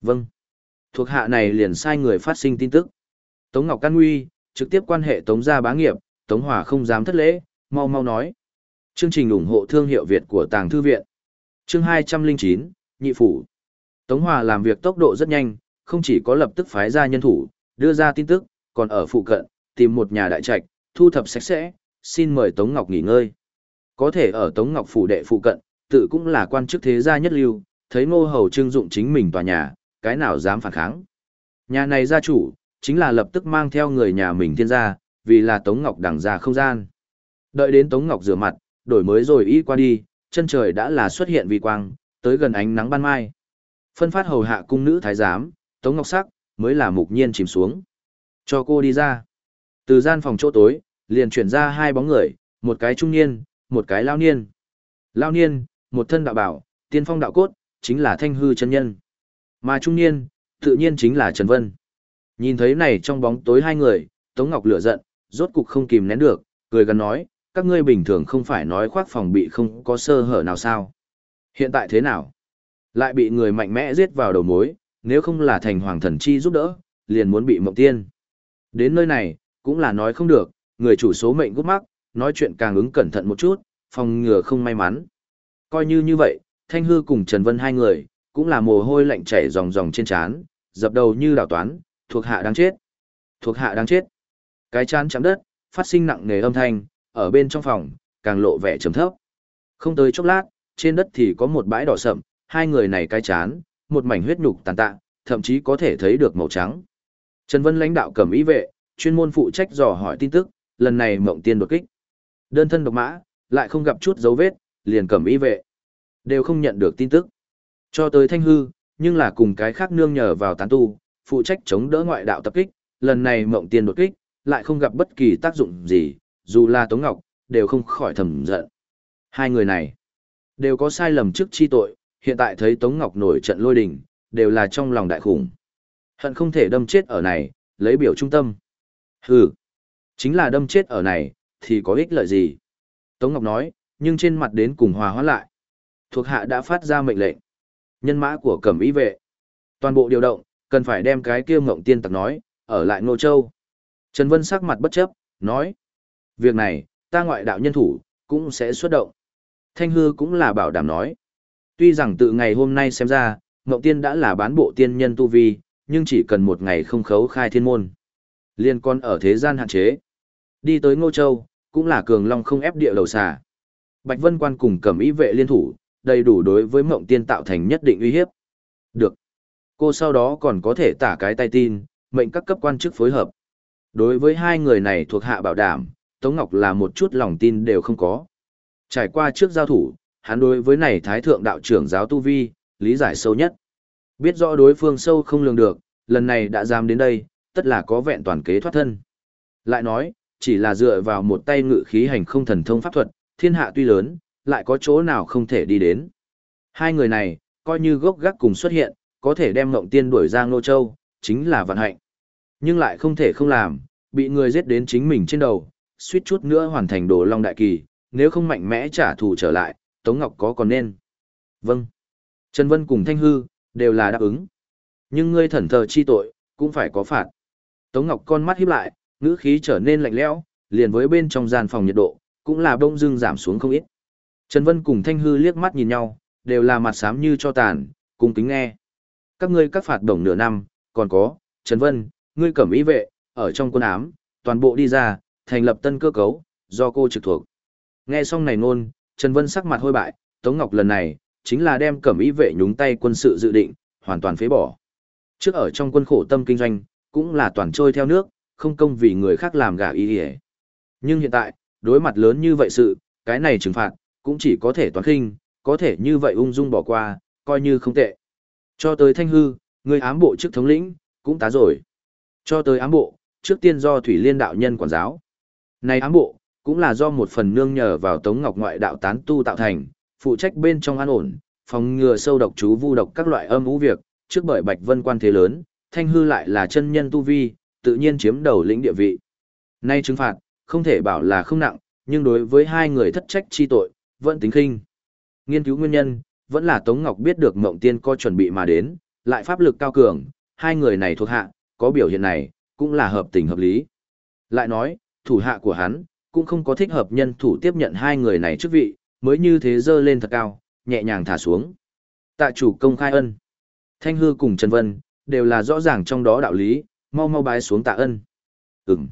Vâng. Thuộc hạ này liền sai người phát sinh tin tức. Tống Ngọc Căn Nguy, trực tiếp quan hệ Tống gia bá nghiệp, Tống Hòa không dám thất lễ, mau mau nói. Chương trình ủng hộ thương hiệu Việt của Tàng Thư Viện. Chương 209, Nhị Phủ. Tống Hòa làm việc tốc độ rất nhanh, không chỉ có lập tức phái ra nhân thủ, đưa ra tin tức, còn ở phụ cận, tìm một nhà đại trạch, thu thập sạch sẽ, xin mời Tống Ngọc nghỉ ngơi. Có thể ở Tống Ngọc phủ đệ phụ cận, tự cũng là quan chức thế gia nhất lưu, thấy ngô hầu trưng dụng chính mình tòa nhà, cái nào dám phản kháng. Nhà này gia chủ, chính là lập tức mang theo người nhà mình thiên gia, vì là Tống Ngọc đằng ra không gian. Đợi đến Tống Ngọc rửa mặt, đổi mới rồi y qua đi, chân trời đã là xuất hiện vi quang, tới gần ánh nắng ban mai. Phân phát hầu hạ cung nữ thái giám, Tống Ngọc sắc, mới là mục nhiên chìm xuống. Cho cô đi ra. Từ gian phòng chỗ tối, liền chuyển ra hai bóng người, một cái trung niên, một cái lao niên. Lao niên, một thân đạo bảo, tiên phong đạo cốt, chính là thanh hư chân nhân. Mà trung niên, tự nhiên chính là Trần Vân. Nhìn thấy này trong bóng tối hai người, Tống Ngọc lửa giận, rốt cục không kìm nén được, cười gần nói, các ngươi bình thường không phải nói khoác phòng bị không có sơ hở nào sao. Hiện tại thế nào? Lại bị người mạnh mẽ giết vào đầu mối, nếu không là thành hoàng thần chi giúp đỡ, liền muốn bị mộng tiên. Đến nơi này, cũng là nói không được, người chủ số mệnh gút mắc, nói chuyện càng ứng cẩn thận một chút, phòng ngừa không may mắn. Coi như như vậy, Thanh Hư cùng Trần Vân hai người, cũng là mồ hôi lạnh chảy ròng ròng trên trán, dập đầu như đảo toán, thuộc hạ đang chết. Thuộc hạ đang chết. Cái chán chạm đất, phát sinh nặng nề âm thanh, ở bên trong phòng, càng lộ vẻ trầm thấp. Không tới chốc lát, trên đất thì có một bãi đỏ sậm, hai người này cái chán, một mảnh huyết nhục tàn tạ, thậm chí có thể thấy được màu trắng. Trần Vân lãnh đạo cầm ý vệ, chuyên môn phụ trách dò hỏi tin tức, lần này mộng tiên đột kích. Đơn thân độc mã, lại không gặp chút dấu vết, liền cầm ý vệ. Đều không nhận được tin tức. Cho tới thanh hư, nhưng là cùng cái khác nương nhờ vào tán tu, phụ trách chống đỡ ngoại đạo tập kích, lần này mộng tiên đột kích, lại không gặp bất kỳ tác dụng gì, dù là Tống Ngọc, đều không khỏi thầm giận. Hai người này, đều có sai lầm trước chi tội, hiện tại thấy Tống Ngọc nổi trận lôi đình, đều là trong lòng đại khủng. Hận không thể đâm chết ở này, lấy biểu trung tâm. Hừ, chính là đâm chết ở này, thì có ích lợi gì? Tống Ngọc nói, nhưng trên mặt đến cùng hòa hóa lại. Thuộc hạ đã phát ra mệnh lệnh. Nhân mã của cẩm ý vệ. Toàn bộ điều động, cần phải đem cái kia ngộng tiên tặc nói, ở lại Ngô Châu. Trần Vân sắc mặt bất chấp, nói. Việc này, ta ngoại đạo nhân thủ, cũng sẽ xuất động. Thanh hư cũng là bảo đảm nói. Tuy rằng từ ngày hôm nay xem ra, Ngộng Tiên đã là bán bộ tiên nhân tu vi, nhưng chỉ cần một ngày không khấu khai thiên môn. Liên con ở thế gian hạn chế. Đi tới Ngô Châu, cũng là cường long không ép địa đầu xà. Bạch Vân Quan cùng cẩm ý vệ liên thủ, đầy đủ đối với Mộng Tiên tạo thành nhất định uy hiếp. Được. Cô sau đó còn có thể tả cái tay tin, mệnh các cấp quan chức phối hợp. Đối với hai người này thuộc hạ bảo đảm, Tống Ngọc là một chút lòng tin đều không có. Trải qua trước giao thủ, hắn đối với này Thái Thượng Đạo trưởng giáo Tu Vi, lý giải sâu nhất. Biết rõ đối phương sâu không lường được, lần này đã dám đến đây, tất là có vẹn toàn kế thoát thân. Lại nói, chỉ là dựa vào một tay ngự khí hành không thần thông pháp thuật, thiên hạ tuy lớn, lại có chỗ nào không thể đi đến. Hai người này, coi như gốc gác cùng xuất hiện, có thể đem Ngộng Tiên đuổi ra Ngô Châu, chính là vận hạnh. Nhưng lại không thể không làm, bị người giết đến chính mình trên đầu, suýt chút nữa hoàn thành đồ long đại kỳ, nếu không mạnh mẽ trả thù trở lại, Tống Ngọc có còn nên. Vâng. Trần Vân cùng Thanh Hư, đều là đáp ứng. Nhưng ngươi thần thờ chi tội, cũng phải có phạt. Tống Ngọc con mắt híp lại, ngữ khí trở nên lạnh lẽo, liền với bên trong gian phòng nhiệt độ, cũng là đông dưng giảm xuống không ít. Trần Vân cùng Thanh Hư liếc mắt nhìn nhau, đều là mặt xám như cho tàn, cùng kính nghe. Các ngươi các phạt đồng nửa năm, còn có, Trần Vân, ngươi cẩm ý vệ, ở trong quân ám, toàn bộ đi ra, thành lập tân cơ cấu, do cô trực thuộc. Nghe xong này nôn, Trần Vân sắc mặt hôi bại, Tống Ngọc lần này, chính là đem cẩm ý vệ nhúng tay quân sự dự định, hoàn toàn phế bỏ. Trước ở trong quân khổ tâm kinh doanh, cũng là toàn trôi theo nước, không công vì người khác làm gà ý hề. Nhưng hiện tại, đối mặt lớn như vậy sự, cái này trừng phạt, cũng chỉ có thể toàn khinh, có thể như vậy ung dung bỏ qua, coi như không tệ. Cho tới thanh hư, người ám bộ trước thống lĩnh, cũng tá rồi. Cho tới ám bộ, trước tiên do Thủy Liên đạo nhân quản giáo. Này ám bộ, cũng là do một phần nương nhờ vào Tống Ngọc ngoại đạo tán tu tạo thành, phụ trách bên trong an ổn, phòng ngừa sâu độc chú vu độc các loại âm ú việc, trước bởi Bạch Vân quan thế lớn, thanh hư lại là chân nhân tu vi, tự nhiên chiếm đầu lĩnh địa vị. Nay trừng phạt, không thể bảo là không nặng, nhưng đối với hai người thất trách chi tội, vẫn tính khinh. Nghiên cứu nguyên nhân, vẫn là Tống Ngọc biết được Mộng Tiên có chuẩn bị mà đến, lại pháp lực cao cường, hai người này thuộc hạ, có biểu hiện này, cũng là hợp tình hợp lý. Lại nói, thủ hạ của hắn, cũng không có thích hợp nhân thủ tiếp nhận hai người này chức vị, mới như thế dơ lên thật cao, nhẹ nhàng thả xuống. Tạ chủ công khai ân. Thanh hư cùng Trần Vân, đều là rõ ràng trong đó đạo lý, mau mau bái xuống tạ ân. Ừm.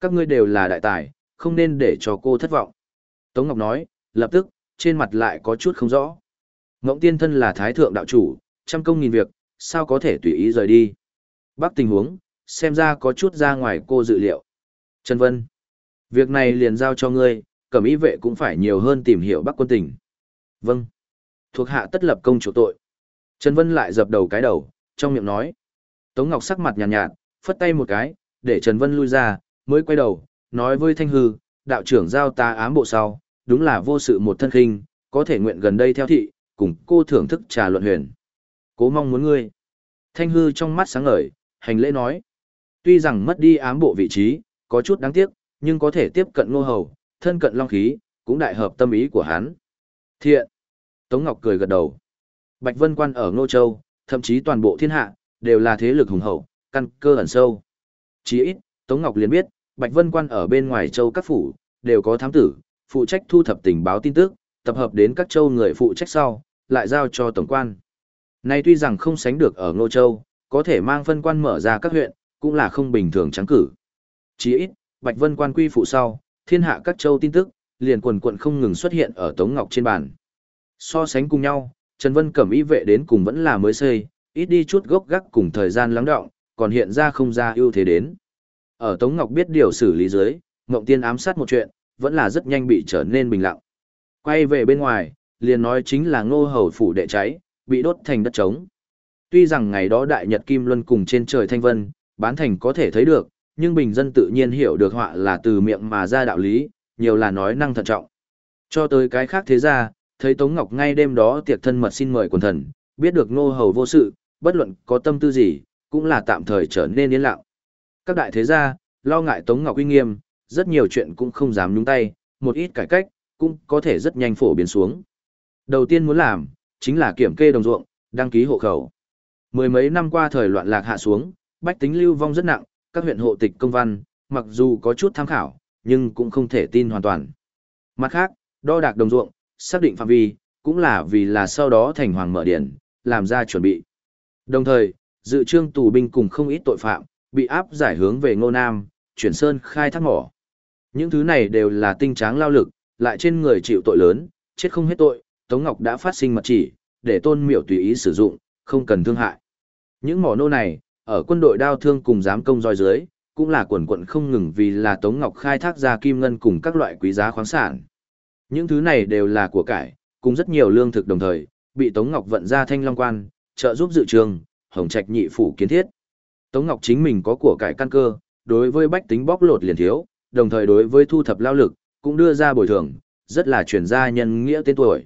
Các ngươi đều là đại tài, không nên để cho cô thất vọng. Tống Ngọc nói, lập tức, trên mặt lại có chút không rõ. Ngộng tiên thân là thái thượng đạo chủ, trăm công nghìn việc, sao có thể tùy ý rời đi. Bác tình huống, xem ra có chút ra ngoài cô dự liệu. Trần Vân, việc này liền giao cho ngươi, cẩm ý vệ cũng phải nhiều hơn tìm hiểu bắc quân tình. Vâng. Thuộc hạ tất lập công chủ tội. Trần Vân lại dập đầu cái đầu, trong miệng nói. Tống Ngọc sắc mặt nhàn nhạt, nhạt, phất tay một cái, để Trần Vân lui ra, mới quay đầu, nói với Thanh Hư, đạo trưởng giao ta ám bộ sau, đúng là vô sự một thân khinh, có thể nguyện gần đây theo thị, cùng cô thưởng thức trà luận huyền. Cố mong muốn ngươi. Thanh hư trong mắt sáng ngời, hành lễ nói. Tuy rằng mất đi ám bộ vị trí, có chút đáng tiếc, nhưng có thể tiếp cận ngô hầu, thân cận long khí, cũng đại hợp tâm ý của hắn. Thiện. Tống Ngọc cười gật đầu. Bạch Vân Quan ở Ngô Châu, thậm chí toàn bộ thiên hạ, đều là thế lực hùng hậu, căn cơ ẩn sâu. Chỉ ít, Tống Ngọc liền biết, Bạch Vân Quan ở bên ngoài châu các phủ, đều có thám tử, phụ trách thu thập tình báo tin tức, tập hợp đến các châu người phụ trách sau, lại giao cho tổng quan. Nay tuy rằng không sánh được ở Ngô Châu, có thể mang phân quan mở ra các huyện, cũng là không bình thường trắng cử. Chỉ ít, Bạch Vân quan quy phụ sau, thiên hạ các châu tin tức, liền quần quận không ngừng xuất hiện ở Tống Ngọc trên bàn. So sánh cùng nhau, Trần Vân cẩm y vệ đến cùng vẫn là mới xây, ít đi chút gốc gác cùng thời gian lắng đọng, còn hiện ra không ra ưu thế đến. Ở Tống Ngọc biết điều xử lý dưới, Ngộng Tiên ám sát một chuyện, vẫn là rất nhanh bị trở nên bình lặng. Quay về bên ngoài, liền nói chính là ngô hầu phủ đệ cháy, bị đốt thành đất trống. Tuy rằng ngày đó đại nhật kim luân cùng trên trời thanh vân, bán thành có thể thấy được, nhưng bình dân tự nhiên hiểu được họa là từ miệng mà ra đạo lý, nhiều là nói năng thận trọng. Cho tới cái khác thế ra, thấy Tống Ngọc ngay đêm đó tiệc thân mật xin mời quần thần, biết được ngô hầu vô sự, bất luận có tâm tư gì, cũng là tạm thời trở nên yên lặng. Các đại thế gia, lo ngại Tống Ngọc uy nghiêm, rất nhiều chuyện cũng không dám nhúng tay, một ít cải cách, cũng có thể rất nhanh phổ biến xuống. Đầu tiên muốn làm, chính là kiểm kê đồng ruộng, đăng ký hộ khẩu. Mười mấy năm qua thời loạn lạc hạ xuống, bách tính lưu vong rất nặng, các huyện hộ tịch công văn, mặc dù có chút tham khảo, nhưng cũng không thể tin hoàn toàn. Mặt khác, đo đạc đồng ruộng, xác định phạm vi, cũng là vì là sau đó thành hoàng mở điện, làm ra chuẩn bị. Đồng thời, dự trương tù binh cùng không ít tội phạm, bị áp giải hướng về Ngô Nam, chuyển sơn khai thác mỏ. Những thứ này đều là tinh tráng lao lực, lại trên người chịu tội lớn, chết không hết tội, Tống Ngọc đã phát sinh mật chỉ, để tôn miểu tùy ý sử dụng, không cần thương hại. Những mỏ nô này, ở quân đội đao thương cùng giám công roi dưới, cũng là quần quận không ngừng vì là Tống Ngọc khai thác ra kim ngân cùng các loại quý giá khoáng sản. Những thứ này đều là của cải, cùng rất nhiều lương thực đồng thời, bị Tống Ngọc vận ra thanh long quan, trợ giúp dự trường, hồng trạch nhị phủ kiến thiết. Tống Ngọc chính mình có của cải căn cơ, đối với bách tính bóc lột liền thiếu, đồng thời đối với thu thập lao lực, cũng đưa ra bồi thường, rất là chuyển gia nhân nghĩa tên tuổi.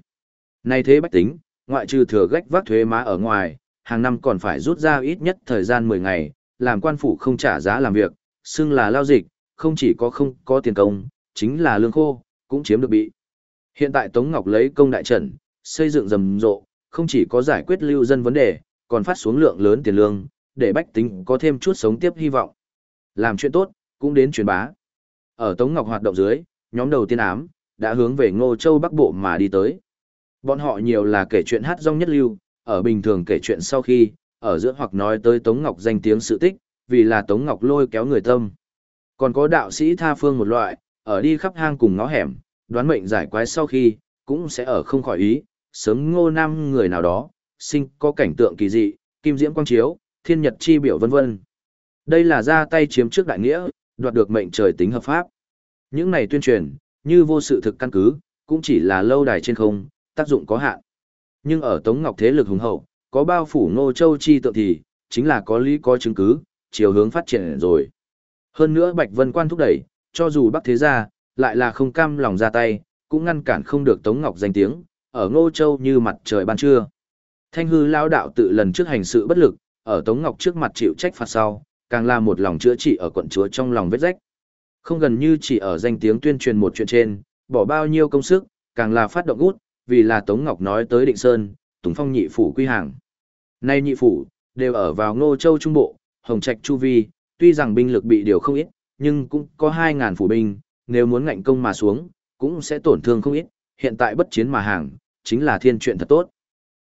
Nay thế bách tính, ngoại trừ thừa gách vác thuế má ở ngoài, hàng năm còn phải rút ra ít nhất thời gian 10 ngày, làm quan phủ không trả giá làm việc, xưng là lao dịch, không chỉ có không có tiền công, chính là lương khô, cũng chiếm được bị. Hiện tại Tống Ngọc lấy công đại trận, xây dựng rầm rộ, không chỉ có giải quyết lưu dân vấn đề, còn phát xuống lượng lớn tiền lương, để bách tính có thêm chút sống tiếp hy vọng. Làm chuyện tốt, cũng đến truyền bá. Ở Tống Ngọc hoạt động dưới, nhóm đầu tiên ám, đã hướng về Ngô Châu Bắc Bộ mà đi tới. Bọn họ nhiều là kể chuyện hát rong nhất lưu, ở bình thường kể chuyện sau khi, ở giữa hoặc nói tới Tống Ngọc danh tiếng sự tích, vì là Tống Ngọc lôi kéo người tâm. Còn có đạo sĩ tha phương một loại, ở đi khắp hang cùng ngõ hẻm, đoán mệnh giải quái sau khi, cũng sẽ ở không khỏi ý, sớm ngô nam người nào đó, sinh có cảnh tượng kỳ dị, kim diễm quang chiếu, thiên nhật chi biểu vân vân. Đây là ra tay chiếm trước đại nghĩa, đoạt được mệnh trời tính hợp pháp. Những này tuyên truyền, như vô sự thực căn cứ, cũng chỉ là lâu đài trên không, tác dụng có hạn. Nhưng ở Tống Ngọc thế lực hùng hậu, có bao phủ Ngô Châu chi tượng thì, chính là có lý có chứng cứ, chiều hướng phát triển rồi. Hơn nữa Bạch Vân Quan thúc đẩy, cho dù Bắc Thế Gia, lại là không cam lòng ra tay, cũng ngăn cản không được Tống Ngọc danh tiếng, ở Ngô Châu như mặt trời ban trưa. Thanh hư lao đạo tự lần trước hành sự bất lực, ở Tống Ngọc trước mặt chịu trách phạt sau, càng là một lòng chữa trị ở quận chúa trong lòng vết rách. Không gần như chỉ ở danh tiếng tuyên truyền một chuyện trên, bỏ bao nhiêu công sức, càng là phát động út, vì là Tống Ngọc nói tới Định Sơn, Tùng Phong nhị phủ quy hàng. Nay nhị phủ, đều ở vào Ngô Châu Trung Bộ, Hồng Trạch Chu Vi, tuy rằng binh lực bị điều không ít, nhưng cũng có 2.000 phủ binh, nếu muốn ngạnh công mà xuống, cũng sẽ tổn thương không ít, hiện tại bất chiến mà hàng, chính là thiên chuyện thật tốt.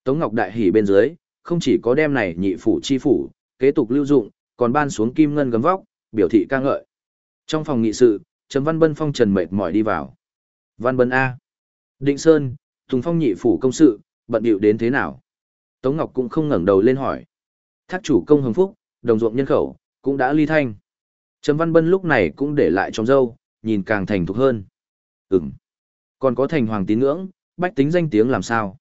Tống Ngọc Đại hỉ bên dưới, không chỉ có đem này nhị phủ chi phủ, kế tục lưu dụng, còn ban xuống kim ngân gấm vóc, biểu thị ca ngợi. Trong phòng nghị sự, Trầm Văn Bân phong trần mệt mỏi đi vào. Văn Bân A. Định Sơn, Tùng Phong nhị phủ công sự, bận điệu đến thế nào? Tống Ngọc cũng không ngẩng đầu lên hỏi. Thác chủ công hồng phúc, đồng ruộng nhân khẩu, cũng đã ly thanh. Trầm Văn Bân lúc này cũng để lại trong dâu, nhìn càng thành thục hơn. Ừm. Còn có thành hoàng tín ngưỡng, bách tính danh tiếng làm sao?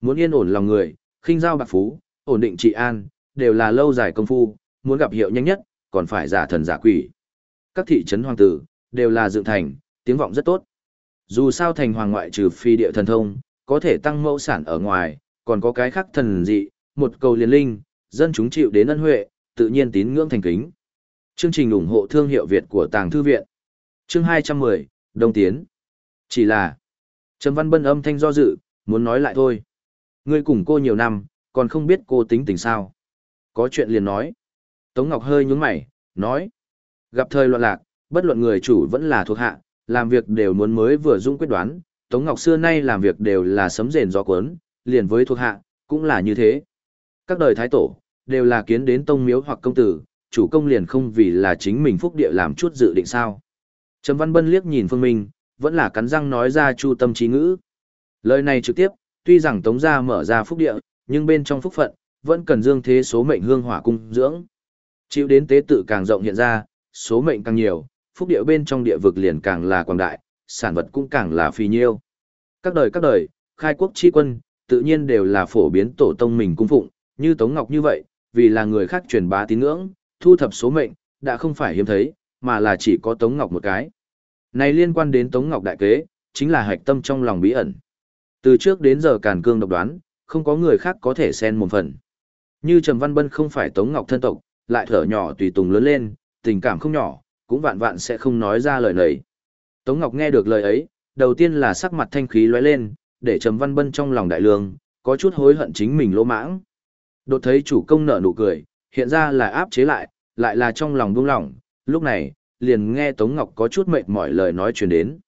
Muốn yên ổn lòng người, khinh giao bạc phú, ổn định trị an, đều là lâu dài công phu, muốn gặp hiệu nhanh nhất, còn phải giả thần giả quỷ. Các thị trấn hoàng tử, đều là dựng thành, tiếng vọng rất tốt. Dù sao thành hoàng ngoại trừ phi địa thần thông, có thể tăng mẫu sản ở ngoài, còn có cái khác thần dị, một cầu liền linh, dân chúng chịu đến ân huệ, tự nhiên tín ngưỡng thành kính. Chương trình ủng hộ thương hiệu Việt của Tàng Thư Viện. Chương 210, Đông Tiến. Chỉ là, Trầm Văn Bân âm thanh do dự, muốn nói lại thôi. Ngươi cùng cô nhiều năm, còn không biết cô tính tình sao. Có chuyện liền nói. Tống Ngọc hơi nhướng mày, nói. Gặp thời loạn lạc, bất luận người chủ vẫn là thuộc hạ, làm việc đều muốn mới vừa dung quyết đoán. Tống Ngọc xưa nay làm việc đều là sấm rền gió cuốn, liền với thuộc hạ, cũng là như thế. Các đời thái tổ, đều là kiến đến tông miếu hoặc công tử, chủ công liền không vì là chính mình phúc địa làm chút dự định sao. Trầm Văn Bân liếc nhìn Phương Minh, vẫn là cắn răng nói ra chu tâm trí ngữ. Lời này trực tiếp, tuy rằng Tống gia mở ra phúc địa, nhưng bên trong phúc phận, vẫn cần dương thế số mệnh hương hỏa cung dưỡng. Chịu đến tế tự càng rộng hiện ra, số mệnh càng nhiều, phúc địa bên trong địa vực liền càng là quảng đại, sản vật cũng càng là phi nhiêu. Các đời các đời, khai quốc chi quân, tự nhiên đều là phổ biến tổ tông mình cung phụng, như Tống Ngọc như vậy, vì là người khác truyền bá tín ngưỡng, thu thập số mệnh, đã không phải hiếm thấy, mà là chỉ có Tống Ngọc một cái. Này liên quan đến Tống Ngọc đại kế, chính là hạch tâm trong lòng bí ẩn. Từ trước đến giờ càn cương độc đoán, không có người khác có thể xen một phần. Như Trầm Văn Bân không phải Tống Ngọc thân tộc, lại thở nhỏ tùy tùng lớn lên, tình cảm không nhỏ, cũng vạn vạn sẽ không nói ra lời này. Tống Ngọc nghe được lời ấy, đầu tiên là sắc mặt thanh khí lóe lên, để Trầm Văn Bân trong lòng đại lương, có chút hối hận chính mình lỗ mãng. Đột thấy chủ công nở nụ cười, hiện ra là áp chế lại, lại là trong lòng buông lỏng, lúc này, liền nghe Tống Ngọc có chút mệt mỏi lời nói truyền đến.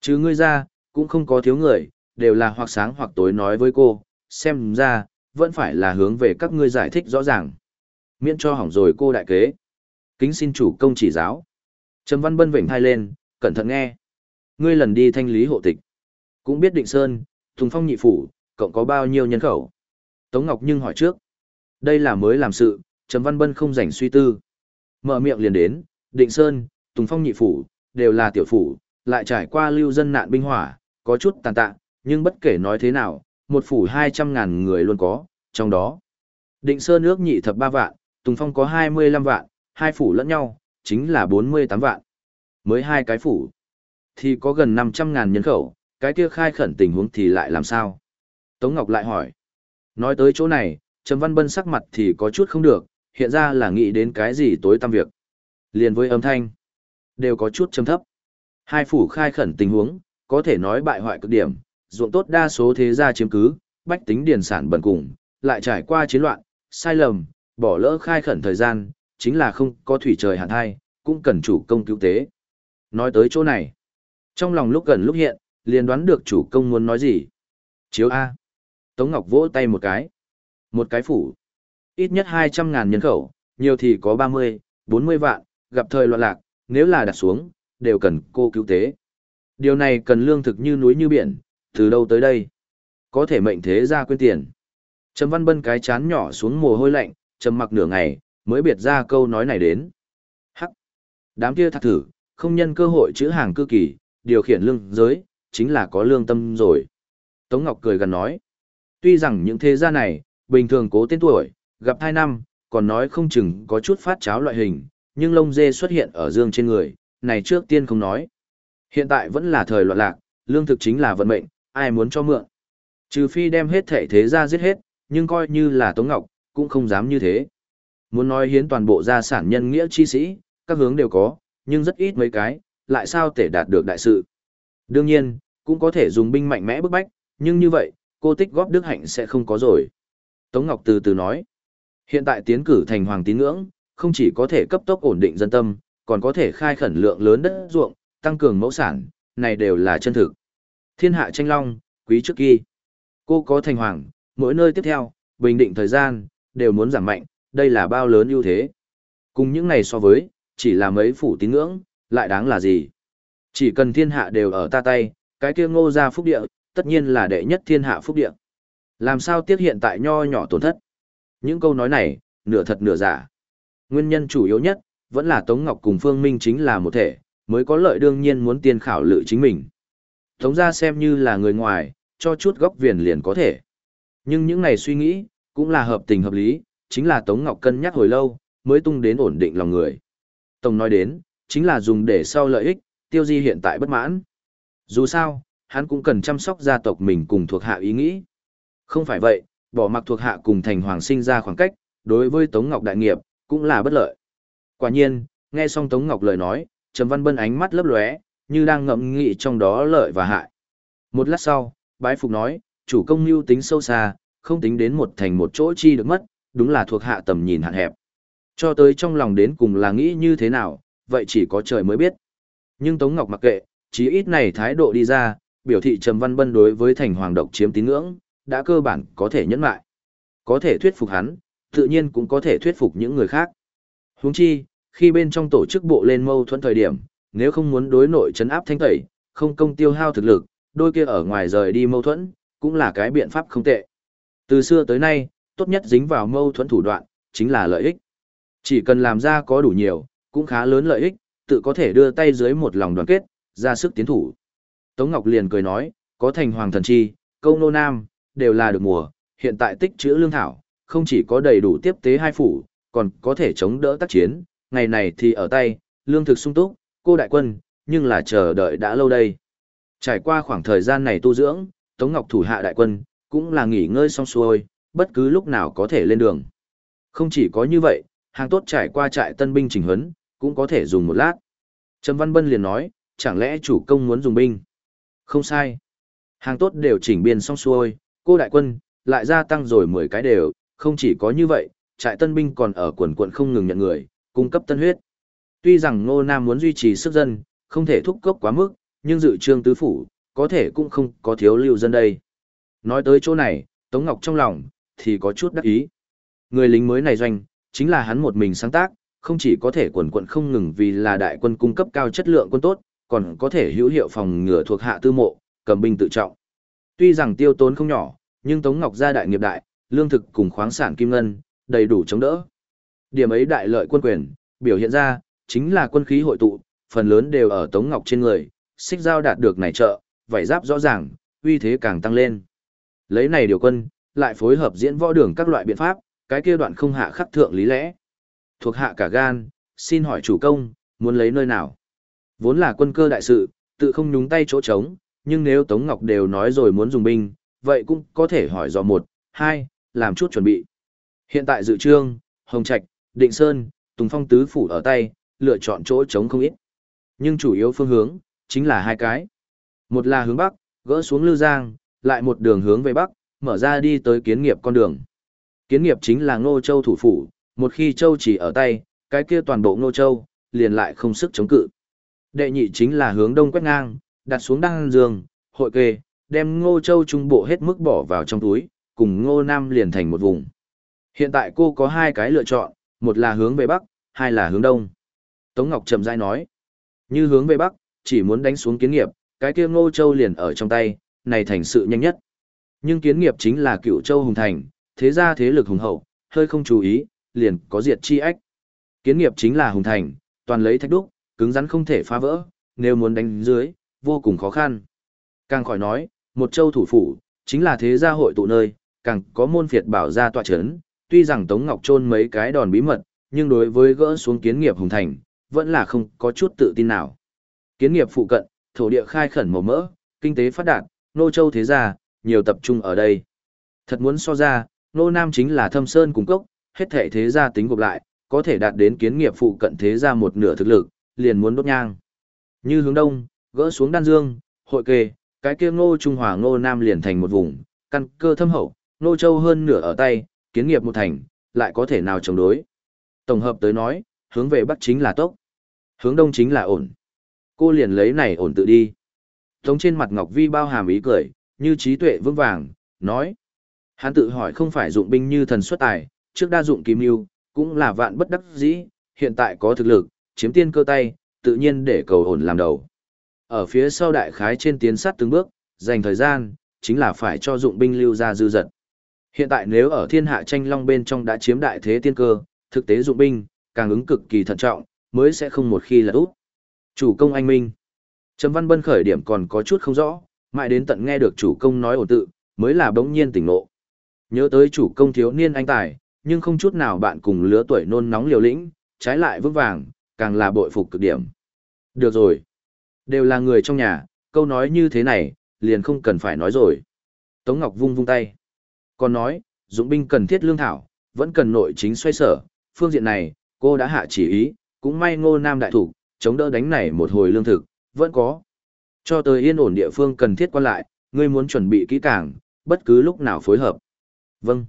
Chứ ngươi ra, cũng không có thiếu người, đều là hoặc sáng hoặc tối nói với cô, xem ra, vẫn phải là hướng về các ngươi giải thích rõ ràng. Miễn cho hỏng rồi cô đại kế. Kính xin chủ công chỉ giáo. Trầm Văn Bân vểnh thai lên, cẩn thận nghe. Ngươi lần đi thanh lý hộ tịch. Cũng biết định sơn, Thùng Phong nhị phủ, cộng có bao nhiêu nhân khẩu. Tống Ngọc nhưng hỏi trước. Đây là mới làm sự, Trầm Văn Bân không rảnh suy tư. Mở miệng liền đến, Định Sơn, Tùng Phong nhị phủ, đều là tiểu phủ, lại trải qua lưu dân nạn binh hỏa, có chút tàn tạ, nhưng bất kể nói thế nào, một phủ hai trăm ngàn người luôn có, trong đó. Định Sơn ước nhị thập ba vạn, Tùng Phong có hai mươi lăm vạn, hai phủ lẫn nhau, chính là bốn mươi tám vạn. Mới hai cái phủ, thì có gần năm trăm ngàn nhân khẩu, cái kia khai khẩn tình huống thì lại làm sao? Tống Ngọc lại hỏi. Nói tới chỗ này, Trầm Văn Bân sắc mặt thì có chút không được, hiện ra là nghĩ đến cái gì tối tăm việc. Liền với âm thanh, đều có chút trầm thấp. Hai phủ khai khẩn tình huống, có thể nói bại hoại cực điểm, ruộng tốt đa số thế gia chiếm cứ, bách tính điền sản bần cùng, lại trải qua chiến loạn, sai lầm, bỏ lỡ khai khẩn thời gian, chính là không có thủy trời hạn hai, cũng cần chủ công cứu tế. Nói tới chỗ này, trong lòng lúc gần lúc hiện, liền đoán được chủ công muốn nói gì. Chiếu A. Tống Ngọc vỗ tay một cái. Một cái phủ. Ít nhất 200 ngàn nhân khẩu, nhiều thì có 30, 40 vạn, gặp thời loạn lạc, nếu là đặt xuống, đều cần cô cứu tế. Điều này cần lương thực như núi như biển, từ đâu tới đây? Có thể mệnh thế ra quên tiền. Trầm Văn Bân cái chán nhỏ xuống mồ hôi lạnh, trầm mặc nửa ngày, mới biệt ra câu nói này đến. Hắc! Đám kia thạc thử, không nhân cơ hội chữ hàng cư kỳ, điều khiển lương giới, chính là có lương tâm rồi. Tống Ngọc cười gần nói. Tuy rằng những thế gia này, bình thường cố tên tuổi, gặp hai năm, còn nói không chừng có chút phát cháo loại hình, nhưng lông dê xuất hiện ở dương trên người, này trước tiên không nói. Hiện tại vẫn là thời loạn lạc, lương thực chính là vận mệnh, ai muốn cho mượn. Trừ phi đem hết thể thế gia giết hết, nhưng coi như là Tống Ngọc, cũng không dám như thế. Muốn nói hiến toàn bộ gia sản nhân nghĩa chi sĩ, các hướng đều có, nhưng rất ít mấy cái, lại sao thể đạt được đại sự. Đương nhiên, cũng có thể dùng binh mạnh mẽ bức bách, nhưng như vậy, cô tích góp đức hạnh sẽ không có rồi. Tống Ngọc từ từ nói, Hiện tại tiến cử thành hoàng tín ngưỡng, không chỉ có thể cấp tốc ổn định dân tâm, còn có thể khai khẩn lượng lớn đất ruộng, tăng cường mẫu sản, này đều là chân thực. Thiên hạ tranh long, quý trước kỳ. Cô có thành hoàng, mỗi nơi tiếp theo, bình định thời gian, đều muốn giảm mạnh, đây là bao lớn ưu thế. Cùng những này so với, chỉ là mấy phủ tín ngưỡng, lại đáng là gì? Chỉ cần thiên hạ đều ở ta tay, cái kia ngô ra phúc địa, tất nhiên là đệ nhất thiên hạ phúc địa. Làm sao tiếc hiện tại nho nhỏ tổn thất? Những câu nói này, nửa thật nửa giả. Nguyên nhân chủ yếu nhất, vẫn là Tống Ngọc cùng Phương Minh chính là một thể, mới có lợi đương nhiên muốn tiên khảo lự chính mình. Tống ra xem như là người ngoài, cho chút góc viền liền có thể. Nhưng những này suy nghĩ, cũng là hợp tình hợp lý, chính là Tống Ngọc cân nhắc hồi lâu, mới tung đến ổn định lòng người. Tống nói đến, chính là dùng để sau lợi ích, tiêu di hiện tại bất mãn. Dù sao, hắn cũng cần chăm sóc gia tộc mình cùng thuộc hạ ý nghĩ. Không phải vậy, bỏ mặc thuộc hạ cùng thành hoàng sinh ra khoảng cách, đối với Tống Ngọc đại nghiệp, cũng là bất lợi. Quả nhiên, nghe xong Tống Ngọc lời nói, Trầm Văn Bân ánh mắt lấp lóe, như đang ngẫm nghĩ trong đó lợi và hại. Một lát sau, bái phục nói, chủ công mưu tính sâu xa, không tính đến một thành một chỗ chi được mất, đúng là thuộc hạ tầm nhìn hạn hẹp. Cho tới trong lòng đến cùng là nghĩ như thế nào, vậy chỉ có trời mới biết. Nhưng Tống Ngọc mặc kệ, chí ít này thái độ đi ra, biểu thị Trầm Văn Bân đối với thành hoàng độc chiếm tín ngưỡng, đã cơ bản có thể nhẫn lại. Có thể thuyết phục hắn, tự nhiên cũng có thể thuyết phục những người khác. Huống chi, khi bên trong tổ chức bộ lên mâu thuẫn thời điểm, nếu không muốn đối nội chấn áp thanh tẩy, không công tiêu hao thực lực, đôi kia ở ngoài rời đi mâu thuẫn, cũng là cái biện pháp không tệ. Từ xưa tới nay, tốt nhất dính vào mâu thuẫn thủ đoạn, chính là lợi ích. Chỉ cần làm ra có đủ nhiều, cũng khá lớn lợi ích, tự có thể đưa tay dưới một lòng đoàn kết, ra sức tiến thủ. Tống Ngọc liền cười nói, có thành hoàng thần chi, câu nô nam, đều là được mùa, hiện tại tích trữ lương thảo, không chỉ có đầy đủ tiếp tế hai phủ, còn có thể chống đỡ tác chiến, ngày này thì ở tay, lương thực sung túc, cô đại quân, nhưng là chờ đợi đã lâu đây. Trải qua khoảng thời gian này tu dưỡng, Tống Ngọc thủ hạ đại quân, cũng là nghỉ ngơi xong xuôi, bất cứ lúc nào có thể lên đường. Không chỉ có như vậy, hàng tốt trải qua trại tân binh chỉnh huấn, cũng có thể dùng một lát. Trầm Văn Bân liền nói, chẳng lẽ chủ công muốn dùng binh? Không sai. Hàng tốt đều chỉnh biên xong xuôi, cô đại quân, lại gia tăng rồi 10 cái đều, không chỉ có như vậy, trại tân binh còn ở quần quận không ngừng nhận người, cung cấp tân huyết. Tuy rằng Ngô Nam muốn duy trì sức dân, không thể thúc cốc quá mức, nhưng dự trương tứ phủ, có thể cũng không có thiếu lưu dân đây. Nói tới chỗ này, Tống Ngọc trong lòng, thì có chút đắc ý. Người lính mới này doanh, chính là hắn một mình sáng tác, không chỉ có thể quần quận không ngừng vì là đại quân cung cấp cao chất lượng quân tốt, còn có thể hữu hiệu phòng ngừa thuộc hạ tư mộ, cầm binh tự trọng. Tuy rằng tiêu tốn không nhỏ, nhưng Tống Ngọc gia đại nghiệp đại, lương thực cùng khoáng sản kim ngân, đầy đủ chống đỡ. Điểm ấy đại lợi quân quyền, biểu hiện ra, chính là quân khí hội tụ, phần lớn đều ở Tống Ngọc trên người, xích giao đạt được này trợ, vảy giáp rõ ràng, uy thế càng tăng lên. Lấy này điều quân, lại phối hợp diễn võ đường các loại biện pháp, cái kia đoạn không hạ khắc thượng lý lẽ. Thuộc hạ cả gan, xin hỏi chủ công, muốn lấy nơi nào? Vốn là quân cơ đại sự, tự không nhúng tay chỗ trống, nhưng nếu Tống Ngọc đều nói rồi muốn dùng binh, vậy cũng có thể hỏi dò một, hai, làm chút chuẩn bị. Hiện tại dự trương, Hồng Trạch, Định Sơn, Tùng Phong tứ phủ ở tay, lựa chọn chỗ trống không ít. Nhưng chủ yếu phương hướng, chính là hai cái. Một là hướng Bắc, gỡ xuống Lư Giang, lại một đường hướng về Bắc, mở ra đi tới kiến nghiệp con đường. Kiến nghiệp chính là Ngô Châu thủ phủ, một khi Châu chỉ ở tay, cái kia toàn bộ Ngô Châu, liền lại không sức chống cự. Đệ nhị chính là hướng đông quét ngang, đặt xuống đăng dương, hội kê, đem Ngô Châu trung bộ hết mức bỏ vào trong túi, cùng Ngô Nam liền thành một vùng. Hiện tại cô có hai cái lựa chọn, một là hướng về Bắc, hai là hướng Đông. Tống Ngọc chậm rãi nói, như hướng về Bắc, chỉ muốn đánh xuống kiến nghiệp, cái kia Ngô Châu liền ở trong tay, này thành sự nhanh nhất. Nhưng kiến nghiệp chính là cựu châu hùng thành, thế ra thế lực hùng hậu, hơi không chú ý, liền có diệt chi ách. Kiến nghiệp chính là hùng thành, toàn lấy thạch đúc, cứng rắn không thể phá vỡ, nếu muốn đánh dưới, vô cùng khó khăn. Càng khỏi nói, một châu thủ phủ, chính là thế gia hội tụ nơi, càng có môn phiệt bảo gia tọa chấn, tuy rằng Tống Ngọc trôn mấy cái đòn bí mật, nhưng đối với gỡ xuống kiến nghiệp hùng thành, vẫn là không có chút tự tin nào. Kiến nghiệp phụ cận, thổ địa khai khẩn màu mỡ, kinh tế phát đạt, nô châu thế gia, nhiều tập trung ở đây. Thật muốn so ra, nô nam chính là thâm sơn cung cốc, hết thể thế gia tính gộp lại, có thể đạt đến kiến nghiệp phụ cận thế gia một nửa thực lực, liền muốn đốt nhang. Như hướng đông, gỡ xuống đan dương, hội kê, cái kia ngô trung hòa ngô nam liền thành một vùng, căn cơ thâm hậu, nô châu hơn nửa ở tay, kiến nghiệp một thành, lại có thể nào chống đối. Tổng hợp tới nói, hướng về bắc chính là tốc, hướng đông chính là ổn. Cô liền lấy này ổn tự đi. Tống trên mặt Ngọc Vi bao hàm ý cười, như trí tuệ vững vàng, nói. Hắn tự hỏi không phải dụng binh như thần xuất tài, trước đa dụng kim mưu, cũng là vạn bất đắc dĩ, hiện tại có thực lực, chiếm tiên cơ tay, tự nhiên để cầu ổn làm đầu. Ở phía sau đại khái trên tiến sát từng bước, dành thời gian, chính là phải cho dụng binh lưu ra dư dật. Hiện tại nếu ở thiên hạ tranh long bên trong đã chiếm đại thế tiên cơ, thực tế dụng binh, càng ứng cực kỳ thận trọng, mới sẽ không một khi là út. Chủ công anh minh. Trầm Văn Bân khởi điểm còn có chút không rõ, mãi đến tận nghe được chủ công nói ổn tự, mới là bỗng nhiên tỉnh ngộ. Nhớ tới chủ công thiếu niên anh tài, nhưng không chút nào bạn cùng lứa tuổi nôn nóng liều lĩnh, trái lại vững vàng, càng là bội phục cực điểm. Được rồi. Đều là người trong nhà, câu nói như thế này, liền không cần phải nói rồi. Tống Ngọc vung vung tay. Còn nói, dụng binh cần thiết lương thảo, vẫn cần nội chính xoay sở, phương diện này, cô đã hạ chỉ ý, cũng may ngô nam đại thủ, chống đỡ đánh này một hồi lương thực, vẫn có. Cho tới yên ổn địa phương cần thiết quan lại, ngươi muốn chuẩn bị kỹ càng, bất cứ lúc nào phối hợp. Vâng.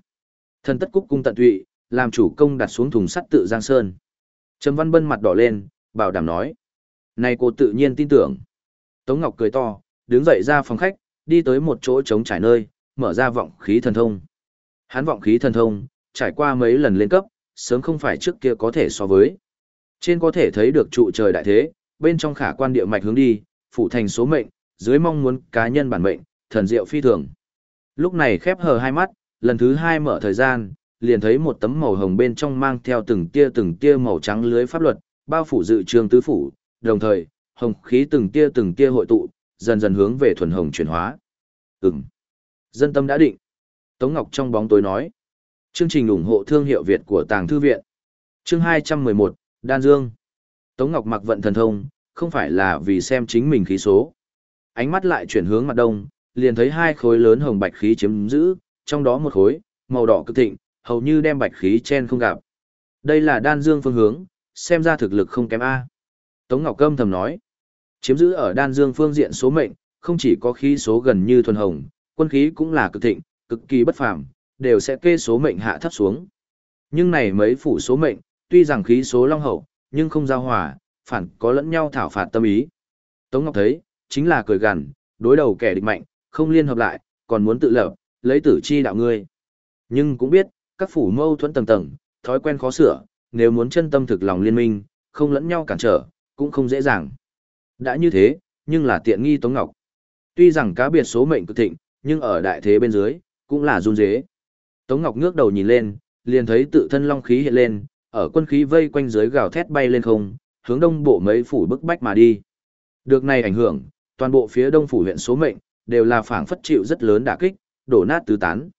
Thần tất cúc cung tận tụy, làm chủ công đặt xuống thùng sắt tự giang sơn. Trầm Văn Bân mặt đỏ lên, bảo đảm nói. Này cô tự nhiên tin tưởng. Tống Ngọc cười to, đứng dậy ra phòng khách, đi tới một chỗ trống trải nơi, mở ra vọng khí thần thông. Hắn vọng khí thần thông, trải qua mấy lần lên cấp, sớm không phải trước kia có thể so với. Trên có thể thấy được trụ trời đại thế, bên trong khả quan địa mạch hướng đi, phụ thành số mệnh, dưới mong muốn cá nhân bản mệnh, thần diệu phi thường. Lúc này khép hờ hai mắt, lần thứ hai mở thời gian, liền thấy một tấm màu hồng bên trong mang theo từng tia từng tia màu trắng lưới pháp luật, bao phủ dự trường tứ phủ, đồng thời, hồng khí từng tia từng tia hội tụ, dần dần hướng về thuần hồng chuyển hóa. Ừm. Dân tâm đã định. Tống Ngọc trong bóng tối nói. Chương trình ủng hộ thương hiệu Việt của Tàng Thư Viện. Chương 211, Đan Dương. Tống Ngọc mặc vận thần thông, không phải là vì xem chính mình khí số. Ánh mắt lại chuyển hướng mặt đông, liền thấy hai khối lớn hồng bạch khí chiếm giữ, trong đó một khối, màu đỏ cực thịnh, hầu như đem bạch khí chen không gặp. Đây là đan dương phương hướng, xem ra thực lực không kém A. Tống Ngọc Câm thầm nói, chiếm giữ ở đan dương phương diện số mệnh, không chỉ có khí số gần như thuần hồng, quân khí cũng là cực thịnh, cực kỳ bất phàm, đều sẽ kê số mệnh hạ thấp xuống. Nhưng này mấy phủ số mệnh, tuy rằng khí số long hậu, nhưng không giao hòa, phản có lẫn nhau thảo phạt tâm ý. Tống Ngọc thấy, chính là cười gằn, đối đầu kẻ địch mạnh, không liên hợp lại, còn muốn tự lập, lấy tử chi đạo ngươi. Nhưng cũng biết, các phủ mâu thuẫn tầng tầng, thói quen khó sửa, nếu muốn chân tâm thực lòng liên minh, không lẫn nhau cản trở, cũng không dễ dàng. Đã như thế, nhưng là tiện nghi Tống Ngọc. Tuy rằng cá biệt số mệnh cực thịnh, nhưng ở đại thế bên dưới, cũng là run dế. Tống Ngọc ngước đầu nhìn lên, liền thấy tự thân long khí hiện lên, ở quân khí vây quanh dưới gào thét bay lên không, hướng đông bộ mấy phủ bức bách mà đi. Được này ảnh hưởng, toàn bộ phía đông phủ huyện số mệnh, đều là phảng phất chịu rất lớn đả kích, đổ nát tứ tán.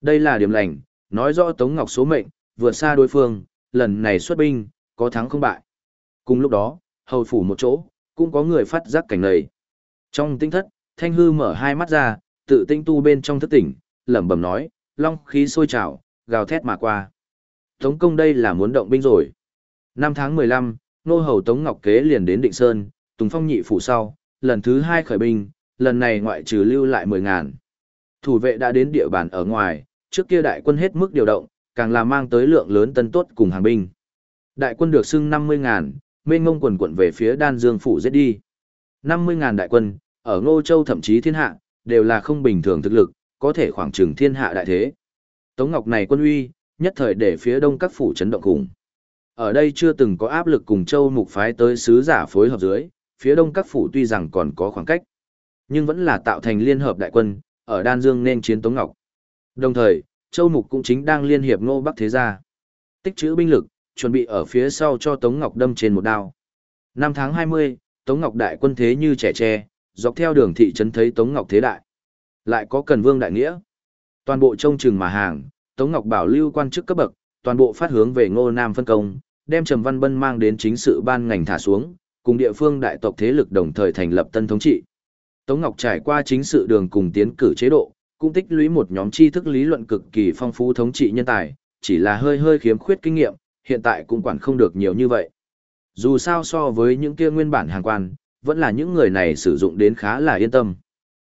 Đây là điểm lành, nói rõ Tống Ngọc số mệnh, vượt xa đối phương, lần này xuất binh, có thắng không bại. Cùng lúc đó, hầu phủ một chỗ, cũng có người phát giác cảnh này. Trong tinh thất, Thanh Hư mở hai mắt ra, tự tinh tu bên trong thất tỉnh, lẩm bẩm nói, long khí sôi trào, gào thét mà qua. Tống công đây là muốn động binh rồi. Năm tháng 15, nô hầu Tống Ngọc Kế liền đến Định Sơn, Tùng Phong nhị phủ sau, lần thứ hai khởi binh, lần này ngoại trừ lưu lại 10 ngàn. Thủ vệ đã đến địa bàn ở ngoài, trước kia đại quân hết mức điều động, càng là mang tới lượng lớn tân tốt cùng hàng binh. Đại quân được xưng 50 ngàn, mênh ngông quần quận về phía đan dương phủ giết đi. 50 ngàn đại quân, ở Ngô Châu thậm chí thiên hạ, đều là không bình thường thực lực, có thể khoảng trừng thiên hạ đại thế. Tống Ngọc này quân uy, nhất thời để phía đông các phủ chấn động cùng. Ở đây chưa từng có áp lực cùng Châu Mục phái tới sứ giả phối hợp dưới, phía đông các phủ tuy rằng còn có khoảng cách, nhưng vẫn là tạo thành liên hợp đại quân, ở Đan Dương nên chiến Tống Ngọc. Đồng thời, Châu Mục cũng chính đang liên hiệp Ngô Bắc Thế Gia. Tích trữ binh lực, chuẩn bị ở phía sau cho Tống Ngọc đâm trên một đao. Năm tháng 20, Tống Ngọc đại quân thế như trẻ tre, dọc theo đường thị trấn thấy Tống Ngọc thế đại. Lại có Cần Vương đại nghĩa. Toàn bộ trông chừng mà hàng, Tống Ngọc bảo lưu quan chức cấp bậc, toàn bộ phát hướng về Ngô Nam phân công, đem Trầm Văn Bân mang đến chính sự ban ngành thả xuống, cùng địa phương đại tộc thế lực đồng thời thành lập tân thống trị. Tống Ngọc trải qua chính sự đường cùng tiến cử chế độ, cũng tích lũy một nhóm tri thức lý luận cực kỳ phong phú thống trị nhân tài, chỉ là hơi hơi khiếm khuyết kinh nghiệm, hiện tại cũng quản không được nhiều như vậy. Dù sao so với những kia nguyên bản hàng quan, vẫn là những người này sử dụng đến khá là yên tâm.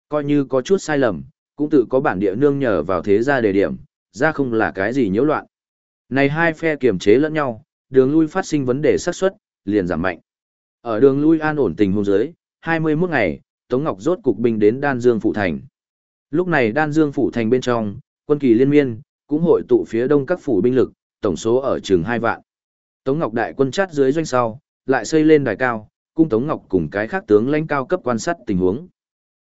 Coi như có chút sai lầm, cũng tự có bản địa nương nhờ vào thế gia đề điểm, ra không là cái gì nhiễu loạn. Này hai phe kiềm chế lẫn nhau, đường lui phát sinh vấn đề xác suất liền giảm mạnh. Ở đường lui an ổn tình huống dưới, 21 ngày, Tống Ngọc rốt cục binh đến Đan Dương phủ thành. Lúc này Đan Dương phủ thành bên trong, quân kỳ liên miên cũng hội tụ phía đông các phủ binh lực, tổng số ở chừng 2 vạn. Tống Ngọc đại quân chát dưới doanh sau, lại xây lên đài cao, cung Tống Ngọc cùng cái khác tướng lãnh cao cấp quan sát tình huống.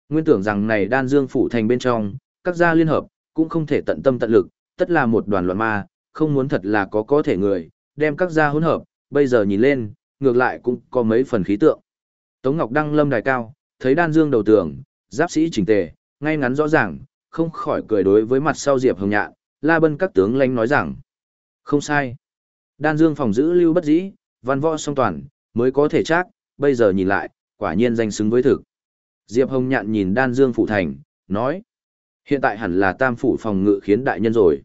Nguyên tưởng rằng này Đan Dương phủ thành bên trong, các gia liên hợp cũng không thể tận tâm tận lực, tất là một đoàn loạn ma, không muốn thật là có có thể người, đem các gia hỗn hợp, bây giờ nhìn lên, ngược lại cũng có mấy phần khí tượng. Tống Ngọc đăng lâm đài cao, thấy đan dương đầu tường, giáp sĩ chỉnh tề, ngay ngắn rõ ràng, không khỏi cười đối với mặt sau Diệp Hồng Nhạn, La Bân các tướng lãnh nói rằng: "Không sai. Đan Dương phòng giữ lưu bất dĩ, văn võ song toàn, mới có thể chắc, bây giờ nhìn lại, quả nhiên danh xứng với thực." Diệp Hồng Nhạn nhìn Đan Dương phủ thành, nói: "Hiện tại hẳn là Tam phủ phòng ngự khiến đại nhân rồi."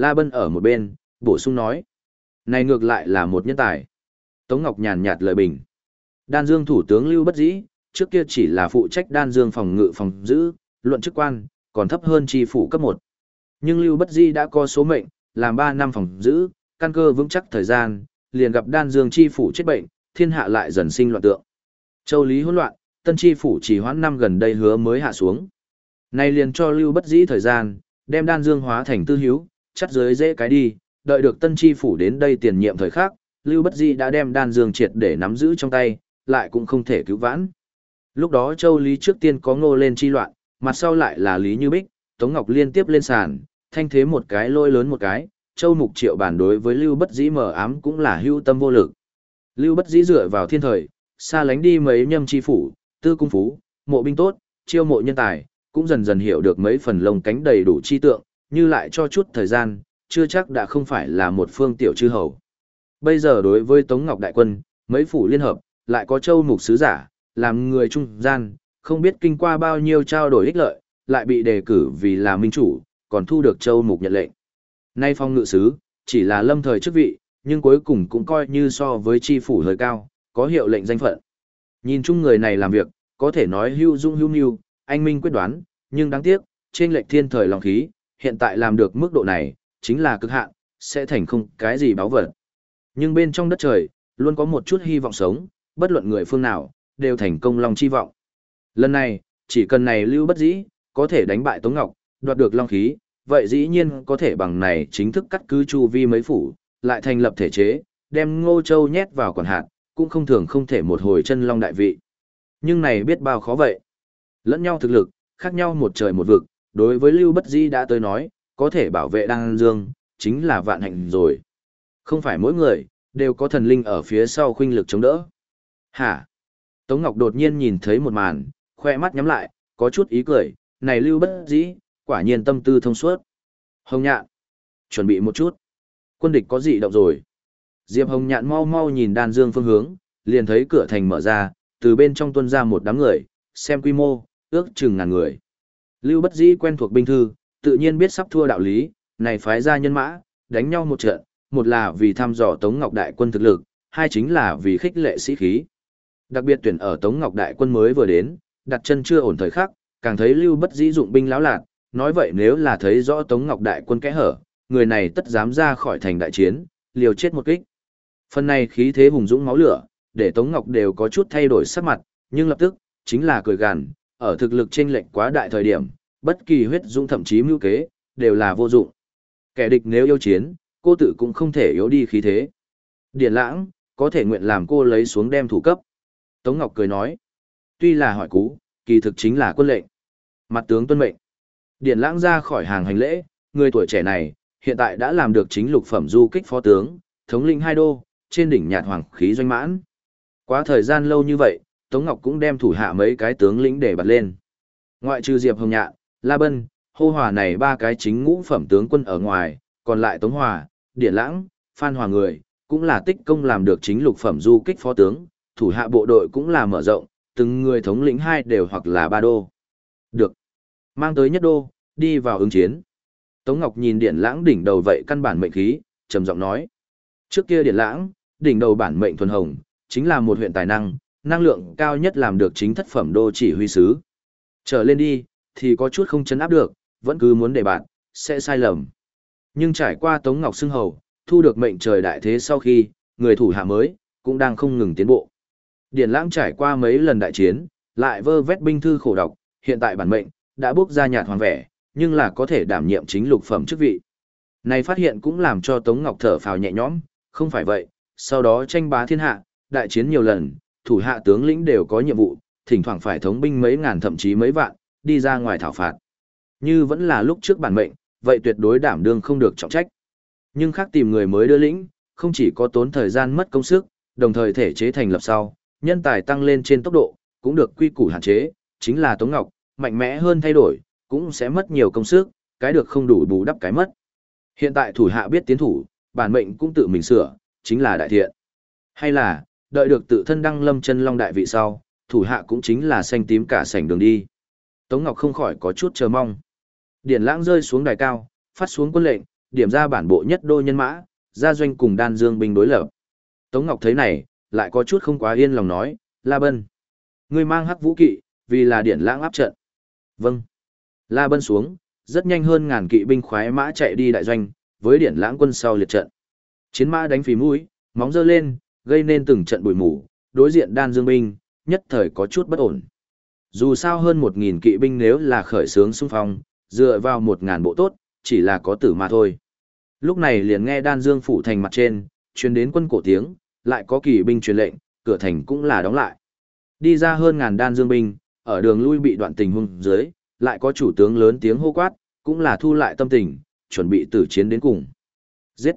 La Bân ở một bên, bổ sung nói: "Này ngược lại là một nhân tài." Tống Ngọc nhàn nhạt lời bình. Đan Dương thủ tướng Lưu Bất Dĩ, trước kia chỉ là phụ trách Đan Dương phòng ngự phòng giữ, luận chức quan, còn thấp hơn tri phủ cấp 1. Nhưng Lưu Bất Dĩ đã có số mệnh, làm 3 năm phòng giữ, căn cơ vững chắc thời gian, liền gặp Đan Dương tri phủ chết bệnh, thiên hạ lại dần sinh loạn tượng. Châu Lý hỗn loạn, tân tri phủ chỉ hoãn năm gần đây hứa mới hạ xuống. Nay liền cho Lưu Bất Dĩ thời gian, đem Đan Dương hóa thành tư hiếu, chắt dưới dễ cái đi, đợi được tân tri phủ đến đây tiền nhiệm thời khắc, Lưu Bất Di đã đem đan dương triệt để nắm giữ trong tay, lại cũng không thể cứu vãn. Lúc đó Châu Lý trước tiên có ngô lên chi loạn, mặt sau lại là Lý Như Bích, Tống Ngọc liên tiếp lên sàn, thanh thế một cái lôi lớn một cái, Châu Mục Triệu bản đối với Lưu Bất Dĩ mở ám cũng là hưu tâm vô lực. Lưu Bất Dĩ dựa vào thiên thời, xa lánh đi mấy nhâm chi phủ, tư cung phú, mộ binh tốt, chiêu mộ nhân tài, cũng dần dần hiểu được mấy phần lông cánh đầy đủ chi tượng, như lại cho chút thời gian, chưa chắc đã không phải là một phương tiểu chư hầu. Bây giờ đối với Tống Ngọc Đại Quân, mấy phủ liên hợp, lại có châu mục sứ giả, làm người trung gian, không biết kinh qua bao nhiêu trao đổi ích lợi, lại bị đề cử vì là minh chủ, còn thu được châu mục nhận lệnh. Nay phong ngự sứ, chỉ là lâm thời chức vị, nhưng cuối cùng cũng coi như so với chi phủ hơi cao, có hiệu lệnh danh phận. Nhìn chung người này làm việc, có thể nói hưu dung hưu nhiêu anh minh quyết đoán, nhưng đáng tiếc, trên lệnh thiên thời lòng khí, hiện tại làm được mức độ này, chính là cực hạn, sẽ thành không cái gì báo vật. Nhưng bên trong đất trời, luôn có một chút hy vọng sống, bất luận người phương nào, đều thành công long chi vọng. Lần này, chỉ cần này lưu bất dĩ, có thể đánh bại Tống Ngọc, đoạt được long khí, vậy dĩ nhiên có thể bằng này chính thức cắt cứ chu vi mấy phủ, lại thành lập thể chế, đem Ngô Châu nhét vào quản hạt, cũng không thường không thể một hồi chân long đại vị. Nhưng này biết bao khó vậy. Lẫn nhau thực lực, khác nhau một trời một vực, đối với Lưu Bất Dĩ đã tới nói, có thể bảo vệ Đăng Dương, chính là vạn hạnh rồi. Không phải mỗi người, đều có thần linh ở phía sau khuynh lực chống đỡ. Hả? Tống Ngọc đột nhiên nhìn thấy một màn, khoe mắt nhắm lại, có chút ý cười, này lưu bất dĩ, quả nhiên tâm tư thông suốt. Hồng nhạn, chuẩn bị một chút. Quân địch có gì động rồi. Diệp Hồng nhạn mau mau nhìn đan dương phương hướng, liền thấy cửa thành mở ra, từ bên trong tuân ra một đám người, xem quy mô, ước chừng ngàn người. Lưu bất dĩ quen thuộc binh thư, tự nhiên biết sắp thua đạo lý, này phái ra nhân mã, đánh nhau một trận, một là vì thăm dò Tống Ngọc Đại quân thực lực, hai chính là vì khích lệ sĩ khí. Đặc biệt tuyển ở Tống Ngọc Đại quân mới vừa đến, đặt chân chưa ổn thời khắc, càng thấy Lưu Bất Dĩ dụng binh láo lạc, nói vậy nếu là thấy rõ Tống Ngọc Đại quân kẽ hở, người này tất dám ra khỏi thành đại chiến, liều chết một kích. Phần này khí thế hùng dũng máu lửa, để Tống Ngọc đều có chút thay đổi sắc mặt, nhưng lập tức, chính là cười gằn, ở thực lực chênh lệch quá đại thời điểm, bất kỳ huyết dũng thậm chí mưu kế, đều là vô dụng. Kẻ địch nếu yêu chiến, cô tự cũng không thể yếu đi khí thế. Điển lãng, có thể nguyện làm cô lấy xuống đem thủ cấp. Tống Ngọc cười nói, tuy là hỏi cú, kỳ thực chính là quân lệnh. Mặt tướng tuân mệnh. Điển lãng ra khỏi hàng hành lễ, người tuổi trẻ này, hiện tại đã làm được chính lục phẩm du kích phó tướng, thống lĩnh hai đô, trên đỉnh nhạt hoàng khí doanh mãn. Quá thời gian lâu như vậy, Tống Ngọc cũng đem thủ hạ mấy cái tướng lĩnh để bật lên. Ngoại trừ Diệp Hồng Nhạn, La Bân, hô hòa này ba cái chính ngũ phẩm tướng quân ở ngoài, còn lại Tống Hòa, Điển Lãng, Phan Hòa người, cũng là tích công làm được chính lục phẩm du kích phó tướng, thủ hạ bộ đội cũng là mở rộng, từng người thống lĩnh hai đều hoặc là ba đô. Được. Mang tới nhất đô, đi vào ứng chiến. Tống Ngọc nhìn Điển Lãng đỉnh đầu vậy căn bản mệnh khí, trầm giọng nói. Trước kia Điển Lãng, đỉnh đầu bản mệnh thuần hồng, chính là một huyện tài năng, năng lượng cao nhất làm được chính thất phẩm đô chỉ huy sứ. Trở lên đi, thì có chút không chấn áp được, vẫn cứ muốn để bạn, sẽ sai lầm. Nhưng trải qua Tống Ngọc xưng hầu, thu được mệnh trời đại thế sau khi, người thủ hạ mới, cũng đang không ngừng tiến bộ. Điển lãng trải qua mấy lần đại chiến, lại vơ vét binh thư khổ độc, hiện tại bản mệnh, đã bước ra nhạt hoàng vẻ, nhưng là có thể đảm nhiệm chính lục phẩm chức vị. Này phát hiện cũng làm cho Tống Ngọc thở phào nhẹ nhõm, không phải vậy, sau đó tranh bá thiên hạ, đại chiến nhiều lần, thủ hạ tướng lĩnh đều có nhiệm vụ, thỉnh thoảng phải thống binh mấy ngàn thậm chí mấy vạn, đi ra ngoài thảo phạt. Như vẫn là lúc trước bản mệnh, vậy tuyệt đối đảm đương không được trọng trách. Nhưng khác tìm người mới đưa lĩnh, không chỉ có tốn thời gian mất công sức, đồng thời thể chế thành lập sau, nhân tài tăng lên trên tốc độ, cũng được quy củ hạn chế, chính là Tống Ngọc, mạnh mẽ hơn thay đổi, cũng sẽ mất nhiều công sức, cái được không đủ bù đắp cái mất. Hiện tại thủ hạ biết tiến thủ, bản mệnh cũng tự mình sửa, chính là đại thiện. Hay là, đợi được tự thân đăng lâm chân long đại vị sau, thủ hạ cũng chính là xanh tím cả sảnh đường đi. Tống Ngọc không khỏi có chút chờ mong. Điển lãng rơi xuống đài cao, phát xuống quân lệnh, điểm ra bản bộ nhất đô nhân mã, ra doanh cùng đan dương binh đối lập. Tống Ngọc thấy này, lại có chút không quá yên lòng nói, La Bân. Người mang hắc vũ kỵ, vì là điển lãng áp trận. Vâng. La Bân xuống, rất nhanh hơn ngàn kỵ binh khoái mã chạy đi đại doanh, với điển lãng quân sau liệt trận. Chiến mã đánh phì mũi, móng dơ lên, gây nên từng trận bụi mù, đối diện đan dương binh, nhất thời có chút bất ổn. Dù sao hơn một nghìn kỵ binh nếu là khởi sướng xung phong, dựa vào một ngàn bộ tốt, chỉ là có tử mà thôi. Lúc này liền nghe đan dương phủ thành mặt trên, truyền đến quân cổ tiếng, lại có kỵ binh truyền lệnh, cửa thành cũng là đóng lại. Đi ra hơn ngàn đan dương binh, ở đường lui bị đoạn tình hung dưới, lại có chủ tướng lớn tiếng hô quát, cũng là thu lại tâm tình, chuẩn bị tử chiến đến cùng. Giết!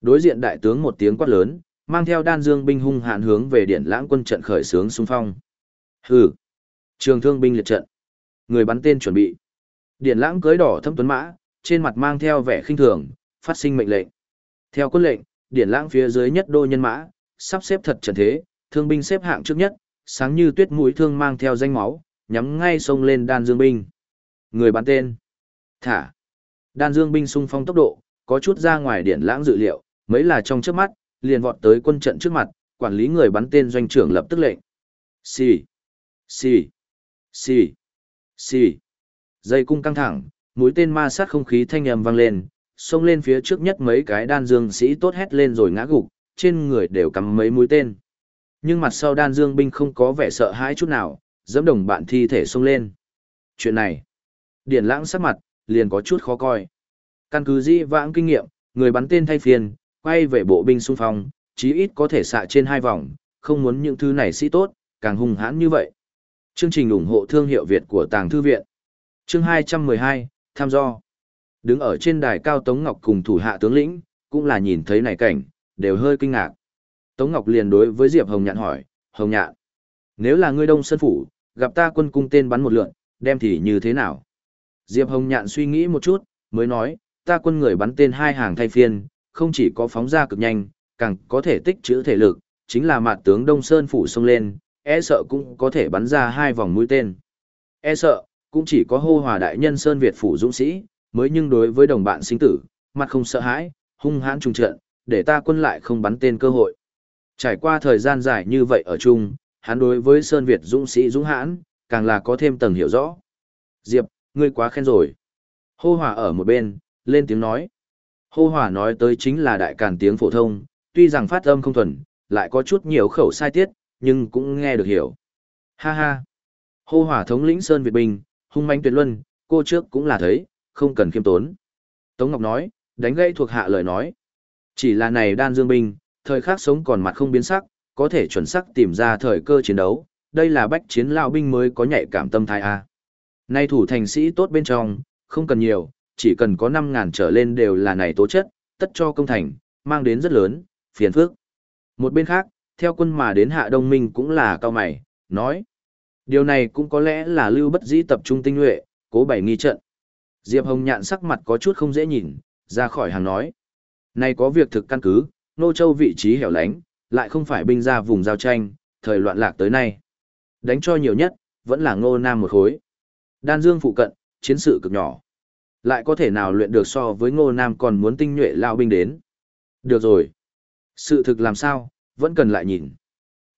Đối diện đại tướng một tiếng quát lớn, mang theo đan dương binh hung hạn hướng về điện lãng quân trận khởi sướng xung phong. Hừ! Trường thương binh liệt trận. Người bắn tên chuẩn bị. Điện lãng cưới đỏ thâm tuấn mã, trên mặt mang theo vẻ khinh thường, phát sinh mệnh lệnh. Theo quân lệnh, điện lãng phía dưới nhất đô nhân mã, sắp xếp thật trận thế, thương binh xếp hạng trước nhất, sáng như tuyết mũi thương mang theo danh máu, nhắm ngay sông lên đan dương binh. Người bắn tên. Thả. Đan dương binh xung phong tốc độ, có chút ra ngoài điện lãng dự liệu, mấy là trong trước mắt, liền vọt tới quân trận trước mặt, quản lý người bắn tên doanh trưởng lập tức lệnh. Xì. Xì. Xì. Xì. Dây cung căng thẳng, mũi tên ma sát không khí thanh âm vang lên, xông lên phía trước nhất mấy cái đan dương sĩ tốt hét lên rồi ngã gục, trên người đều cắm mấy mũi tên. Nhưng mặt sau đan dương binh không có vẻ sợ hãi chút nào, dẫm đồng bạn thi thể xông lên. Chuyện này, điển lãng sắc mặt, liền có chút khó coi. Căn cứ di vãng kinh nghiệm, người bắn tên thay phiên, quay về bộ binh xung phong, chí ít có thể xạ trên hai vòng, không muốn những thứ này sĩ tốt, càng hung hãn như vậy. Chương trình ủng hộ thương hiệu Việt của Tàng Thư Viện. Chương 212, Tham do. Đứng ở trên đài cao Tống Ngọc cùng thủ hạ tướng lĩnh, cũng là nhìn thấy này cảnh, đều hơi kinh ngạc. Tống Ngọc liền đối với Diệp Hồng Nhạn hỏi, Hồng Nhạn, nếu là ngươi đông sân phủ, gặp ta quân cung tên bắn một lượn, đem thì như thế nào? Diệp Hồng Nhạn suy nghĩ một chút, mới nói, ta quân người bắn tên hai hàng thay phiên, không chỉ có phóng ra cực nhanh, càng có thể tích trữ thể lực, chính là mặt tướng Đông Sơn phủ xông lên, e sợ cũng có thể bắn ra hai vòng mũi tên. E sợ, cũng chỉ có hô hòa đại nhân Sơn Việt phủ dũng sĩ, mới nhưng đối với đồng bạn sinh tử, mặt không sợ hãi, hung hãn trùng trận, để ta quân lại không bắn tên cơ hội. Trải qua thời gian dài như vậy ở chung, hắn đối với Sơn Việt dũng sĩ dũng hãn, càng là có thêm tầng hiểu rõ. Diệp, ngươi quá khen rồi. Hô hòa ở một bên, lên tiếng nói. Hô hòa nói tới chính là đại càn tiếng phổ thông, tuy rằng phát âm không thuần, lại có chút nhiều khẩu sai tiết, nhưng cũng nghe được hiểu. Ha ha. Hô hỏa thống lĩnh Sơn Việt Bình, hung manh tuyệt luân, cô trước cũng là thấy, không cần khiêm tốn. Tống Ngọc nói, đánh gây thuộc hạ lời nói. Chỉ là này đan dương binh, thời khắc sống còn mặt không biến sắc, có thể chuẩn xác tìm ra thời cơ chiến đấu, đây là bách chiến lao binh mới có nhạy cảm tâm thái A. Nay thủ thành sĩ tốt bên trong, không cần nhiều, chỉ cần có 5.000 trở lên đều là này tố chất, tất cho công thành, mang đến rất lớn, phiền phức. Một bên khác, theo quân mà đến hạ đông minh cũng là cao mày, nói. Điều này cũng có lẽ là lưu bất dĩ tập trung tinh nhuệ, cố bày nghi trận. Diệp Hồng nhạn sắc mặt có chút không dễ nhìn, ra khỏi hàng nói. Này có việc thực căn cứ, Nô Châu vị trí hẻo lánh, lại không phải binh ra vùng giao tranh, thời loạn lạc tới nay. Đánh cho nhiều nhất, vẫn là ngô nam một khối. Đan Dương phụ cận, chiến sự cực nhỏ. Lại có thể nào luyện được so với ngô nam còn muốn tinh nhuệ lao binh đến. Được rồi. Sự thực làm sao, vẫn cần lại nhìn.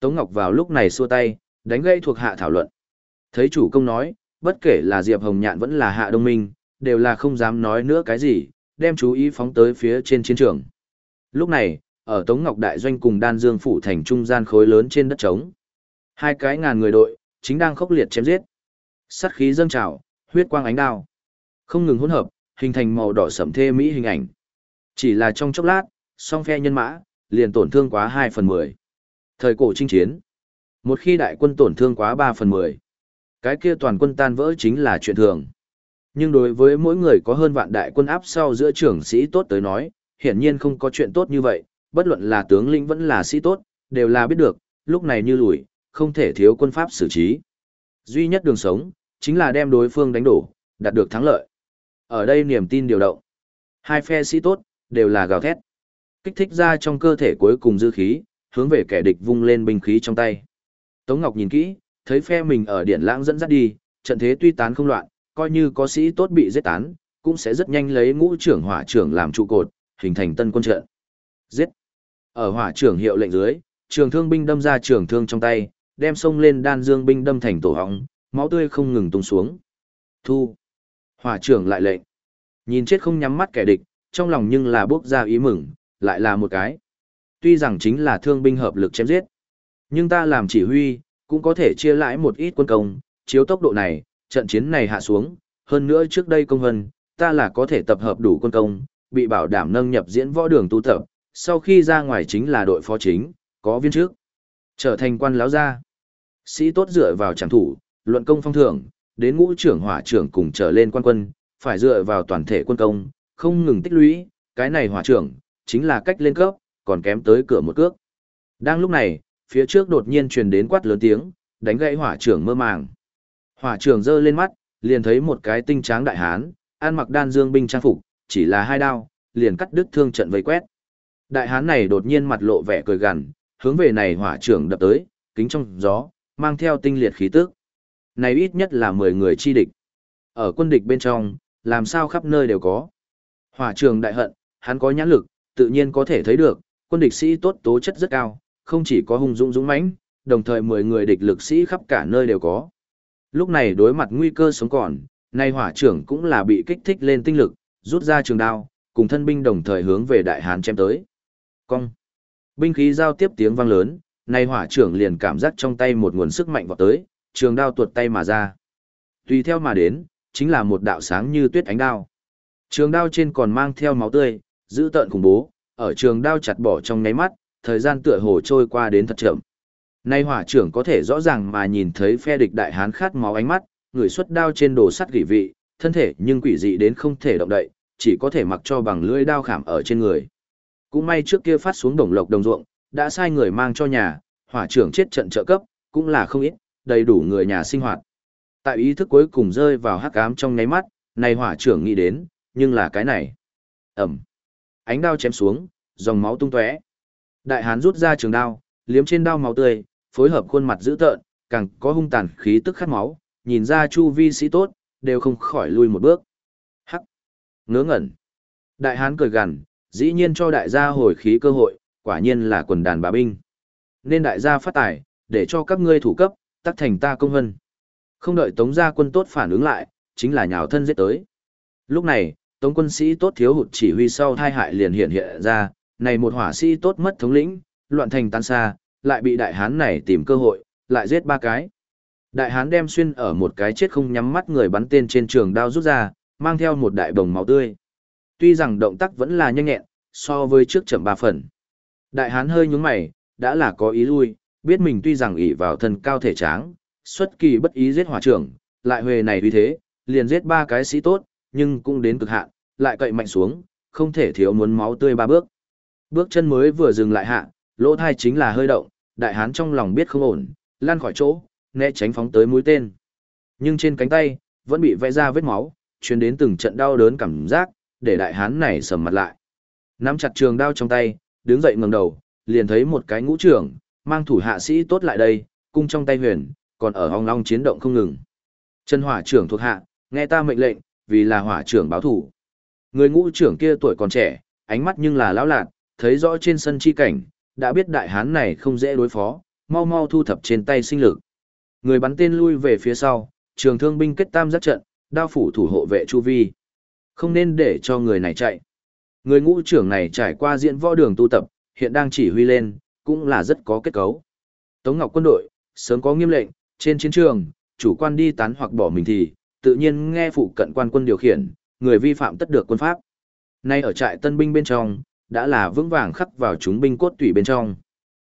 Tống Ngọc vào lúc này xua tay, đánh gây thuộc hạ thảo luận. Thấy chủ công nói, bất kể là Diệp Hồng Nhạn vẫn là hạ đông minh, đều là không dám nói nữa cái gì, đem chú ý phóng tới phía trên chiến trường. Lúc này, ở Tống Ngọc Đại Doanh cùng Đan Dương Phủ thành trung gian khối lớn trên đất trống. Hai cái ngàn người đội, chính đang khốc liệt chém giết. Sát khí dâng trào, huyết quang ánh đao. Không ngừng hỗn hợp, hình thành màu đỏ sẫm thê mỹ hình ảnh. Chỉ là trong chốc lát, song phe nhân mã, liền tổn thương quá 2 phần 10. Thời cổ chinh chiến, một khi đại quân tổn thương quá 3 phần 10, cái kia toàn quân tan vỡ chính là chuyện thường. Nhưng đối với mỗi người có hơn vạn đại quân áp sau giữa trưởng sĩ tốt tới nói, hiển nhiên không có chuyện tốt như vậy, bất luận là tướng lĩnh vẫn là sĩ tốt, đều là biết được, lúc này như lùi, không thể thiếu quân pháp xử trí. Duy nhất đường sống, chính là đem đối phương đánh đổ, đạt được thắng lợi. Ở đây niềm tin điều động. Hai phe sĩ tốt, đều là gào thét. Kích thích ra trong cơ thể cuối cùng dư khí, hướng về kẻ địch vung lên binh khí trong tay. Tống Ngọc nhìn kỹ, thấy phe mình ở điện lãng dẫn dắt đi, trận thế tuy tán không loạn, coi như có sĩ tốt bị giết tán, cũng sẽ rất nhanh lấy ngũ trưởng hỏa trưởng làm trụ cột, hình thành tân quân trận. Giết! Ở hỏa trưởng hiệu lệnh dưới, trường thương binh đâm ra trường thương trong tay, đem sông lên đan dương binh đâm thành tổ hóng, máu tươi không ngừng tung xuống. Thu! Hỏa trưởng lại lệnh. Nhìn chết không nhắm mắt kẻ địch, trong lòng nhưng là bốc ra ý mừng, lại là một cái. Tuy rằng chính là thương binh hợp lực chém giết, nhưng ta làm chỉ huy, cũng có thể chia lãi một ít quân công, chiếu tốc độ này, trận chiến này hạ xuống, hơn nữa trước đây công hân, ta là có thể tập hợp đủ quân công, bị bảo đảm nâng nhập diễn võ đường tu tập, sau khi ra ngoài chính là đội phó chính, có viên trước, trở thành quan láo gia. Sĩ tốt dựa vào trảm thủ, luận công phong thưởng, đến ngũ trưởng hỏa trưởng cùng trở lên quan quân, phải dựa vào toàn thể quân công, không ngừng tích lũy, cái này hỏa trưởng, chính là cách lên cấp, còn kém tới cửa một cước. Đang lúc này, phía trước đột nhiên truyền đến quát lớn tiếng, đánh gãy hỏa trưởng mơ màng. Hỏa trưởng giơ lên mắt, liền thấy một cái tinh tráng đại hán, ăn mặc đan dương binh trang phục, chỉ là hai đao, liền cắt đứt thương trận vây quét. Đại hán này đột nhiên mặt lộ vẻ cười gằn, hướng về này hỏa trưởng đập tới, kính trong gió, mang theo tinh liệt khí tức. Này ít nhất là 10 người chi địch. Ở quân địch bên trong, làm sao khắp nơi đều có. Hỏa trường đại hận, hắn có nhãn lực, tự nhiên có thể thấy được, quân địch sĩ tốt tố chất rất cao, không chỉ có hung dũng dũng mãnh, đồng thời 10 người địch lực sĩ khắp cả nơi đều có. Lúc này đối mặt nguy cơ sống còn, nay hỏa trưởng cũng là bị kích thích lên tinh lực, rút ra trường đao, cùng thân binh đồng thời hướng về đại hán chém tới. Cong. Binh khí giao tiếp tiếng vang lớn, nay hỏa trưởng liền cảm giác trong tay một nguồn sức mạnh vọt tới, trường đao tuột tay mà ra. Tùy theo mà đến, chính là một đạo sáng như tuyết ánh đao. Trường đao trên còn mang theo máu tươi, giữ tợn khủng bố, ở trường đao chặt bỏ trong nháy mắt, thời gian tựa hồ trôi qua đến thật chậm. Nay hỏa trưởng có thể rõ ràng mà nhìn thấy phe địch đại hán khát máu ánh mắt, người xuất đao trên đồ sắt gỉ vị, thân thể nhưng quỷ dị đến không thể động đậy, chỉ có thể mặc cho bằng lưỡi đao khảm ở trên người. Cũng may trước kia phát xuống đồng lộc đồng ruộng, đã sai người mang cho nhà, hỏa trưởng chết trận trợ cấp, cũng là không ít, đầy đủ người nhà sinh hoạt. Tại ý thức cuối cùng rơi vào hắc ám trong nháy mắt, này hỏa trưởng nghĩ đến, nhưng là cái này. Ẩm. Ánh đao chém xuống, dòng máu tung tóe. Đại hán rút ra trường đao, liếm trên đao máu tươi, phối hợp khuôn mặt dữ tợn, càng có hung tàn khí tức khát máu, nhìn ra chu vi sĩ tốt, đều không khỏi lui một bước. Hắc. Ngớ ngẩn. Đại hán cười gằn, dĩ nhiên cho đại gia hồi khí cơ hội, quả nhiên là quần đàn bà binh. Nên đại gia phát tài, để cho các ngươi thủ cấp, tắc thành ta công hân. Không đợi tống gia quân tốt phản ứng lại, chính là nhào thân giết tới. Lúc này, tống quân sĩ tốt thiếu hụt chỉ huy sau thai hại liền hiện hiện ra, này một hỏa sĩ tốt mất thống lĩnh, loạn thành tan xa, lại bị đại hán này tìm cơ hội, lại giết ba cái. Đại hán đem xuyên ở một cái chết không nhắm mắt người bắn tên trên trường đao rút ra, mang theo một đại bồng máu tươi. Tuy rằng động tác vẫn là nhanh nhẹn, so với trước chậm ba phần. Đại hán hơi nhúng mày, đã là có ý lui, biết mình tuy rằng ỷ vào thân cao thể tráng, xuất kỳ bất ý giết hỏa trưởng, lại huề này vì thế, liền giết ba cái sĩ tốt, nhưng cũng đến cực hạn, lại cậy mạnh xuống, không thể thiếu muốn máu tươi ba bước. Bước chân mới vừa dừng lại hạ, lỗ thai chính là hơi động, đại hán trong lòng biết không ổn, lan khỏi chỗ, né tránh phóng tới mũi tên. Nhưng trên cánh tay, vẫn bị vẽ ra vết máu, truyền đến từng trận đau đớn cảm giác, để đại hán này sầm mặt lại. Nắm chặt trường đao trong tay, đứng dậy ngẩng đầu, liền thấy một cái ngũ trưởng, mang thủ hạ sĩ tốt lại đây, cung trong tay huyền, còn ở hong long chiến động không ngừng. Chân hỏa trưởng thuộc hạ, nghe ta mệnh lệnh, vì là hỏa trưởng báo thủ. Người ngũ trưởng kia tuổi còn trẻ, ánh mắt nhưng là lão lạt, thấy rõ trên sân chi cảnh, đã biết đại hán này không dễ đối phó, mau mau thu thập trên tay sinh lực. Người bắn tên lui về phía sau, trường thương binh kết tam giác trận, đao phủ thủ hộ vệ chu vi. Không nên để cho người này chạy. Người ngũ trưởng này trải qua diễn võ đường tu tập, hiện đang chỉ huy lên, cũng là rất có kết cấu. Tống Ngọc quân đội, sớm có nghiêm lệnh, trên chiến trường, chủ quan đi tán hoặc bỏ mình thì, tự nhiên nghe phụ cận quan quân điều khiển, người vi phạm tất được quân pháp. Nay ở trại tân binh bên trong, đã là vững vàng khắc vào chúng binh cốt tủy bên trong.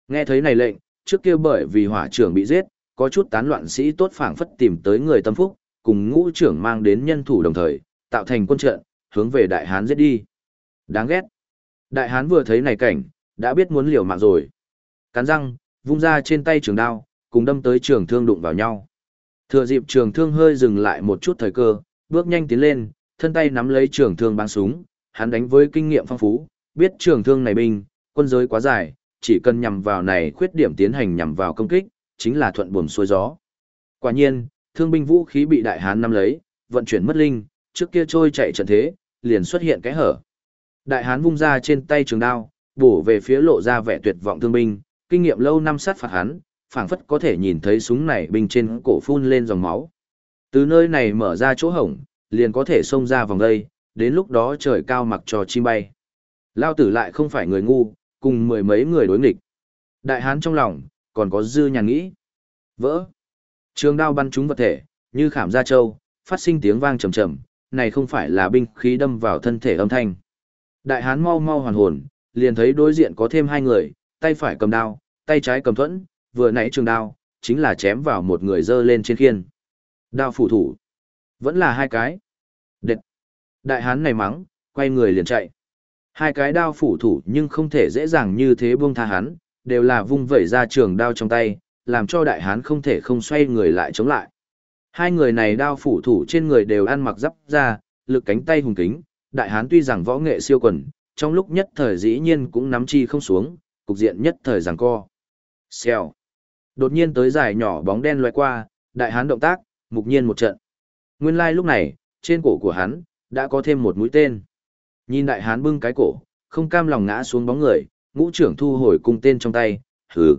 Nghe thấy này lệnh, trước kia bởi vì hỏa trưởng bị giết, có chút tán loạn sĩ tốt phảng phất tìm tới người tâm phúc, cùng ngũ trưởng mang đến nhân thủ đồng thời, tạo thành quân trận, hướng về đại hán giết đi. Đáng ghét. Đại hán vừa thấy này cảnh, đã biết muốn liều mạng rồi. Cắn răng, vung ra trên tay trường đao, cùng đâm tới trường thương đụng vào nhau. Thừa dịp trường thương hơi dừng lại một chút thời cơ, bước nhanh tiến lên, thân tay nắm lấy trường thương bắn súng, hắn đánh với kinh nghiệm phong phú, biết trường thương này binh, quân giới quá dài, chỉ cần nhằm vào này khuyết điểm tiến hành nhằm vào công kích, chính là thuận buồm xuôi gió. Quả nhiên, thương binh vũ khí bị đại hán nắm lấy, vận chuyển mất linh, trước kia trôi chạy trận thế, liền xuất hiện cái hở. Đại hán vung ra trên tay trường đao, bổ về phía lộ ra vẻ tuyệt vọng thương binh, kinh nghiệm lâu năm sát phạt hắn, phảng phất có thể nhìn thấy súng này bình trên cổ phun lên dòng máu. Từ nơi này mở ra chỗ hổng, liền có thể xông ra vòng đây, đến lúc đó trời cao mặc cho chim bay. Lao tử lại không phải người ngu, cùng mười mấy người đối nghịch. Đại hán trong lòng, còn có dư nhàn nghĩ. Vỡ. Trường đao bắn trúng vật thể, như khảm ra châu, phát sinh tiếng vang trầm trầm, này không phải là binh khí đâm vào thân thể âm thanh. Đại hán mau mau hoàn hồn, liền thấy đối diện có thêm hai người, tay phải cầm đao, tay trái cầm thuẫn, vừa nãy trường đao, chính là chém vào một người dơ lên trên khiên. Đao phủ thủ. Vẫn là hai cái. Đệt. Đại hán này mắng, quay người liền chạy. Hai cái đao phủ thủ nhưng không thể dễ dàng như thế buông tha hắn, đều là vung vẩy ra trường đao trong tay, làm cho đại hán không thể không xoay người lại chống lại. Hai người này đao phủ thủ trên người đều ăn mặc giáp ra, lực cánh tay hùng kính, đại hán tuy rằng võ nghệ siêu quần, trong lúc nhất thời dĩ nhiên cũng nắm chi không xuống, cục diện nhất thời giằng co. Xèo. Đột nhiên tới dài nhỏ bóng đen loại qua, đại hán động tác, mục nhiên một trận. Nguyên lai like lúc này, trên cổ của hắn, đã có thêm một mũi tên. Nhìn đại hán bưng cái cổ, không cam lòng ngã xuống bóng người, ngũ trưởng thu hồi cung tên trong tay, hừ.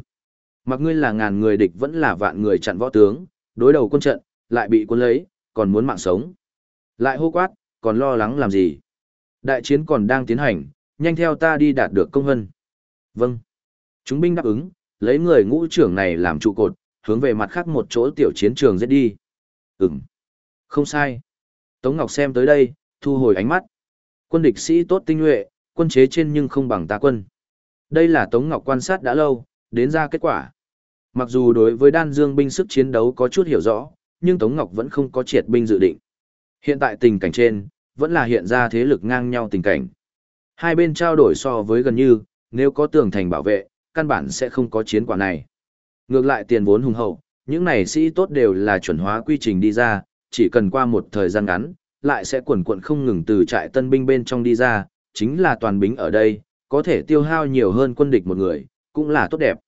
Mặc ngươi là ngàn người địch vẫn là vạn người chặn võ tướng, đối đầu quân trận, lại bị quân lấy, còn muốn mạng sống. Lại hô quát, còn lo lắng làm gì? Đại chiến còn đang tiến hành, nhanh theo ta đi đạt được công hân. Vâng. Chúng binh đáp ứng, lấy người ngũ trưởng này làm trụ cột, hướng về mặt khác một chỗ tiểu chiến trường giết đi. Ừm. Không sai. Tống Ngọc xem tới đây, thu hồi ánh mắt. Quân địch sĩ tốt tinh nhuệ, quân chế trên nhưng không bằng ta quân. Đây là Tống Ngọc quan sát đã lâu, đến ra kết quả. Mặc dù đối với đan dương binh sức chiến đấu có chút hiểu rõ, nhưng Tống Ngọc vẫn không có triệt binh dự định. Hiện tại tình cảnh trên, vẫn là hiện ra thế lực ngang nhau tình cảnh. Hai bên trao đổi so với gần như, nếu có tường thành bảo vệ, căn bản sẽ không có chiến quả này. Ngược lại tiền vốn hùng hậu, những này sĩ tốt đều là chuẩn hóa quy trình đi ra, chỉ cần qua một thời gian ngắn, lại sẽ quần quận không ngừng từ trại tân binh bên trong đi ra, chính là toàn binh ở đây, có thể tiêu hao nhiều hơn quân địch một người, cũng là tốt đẹp.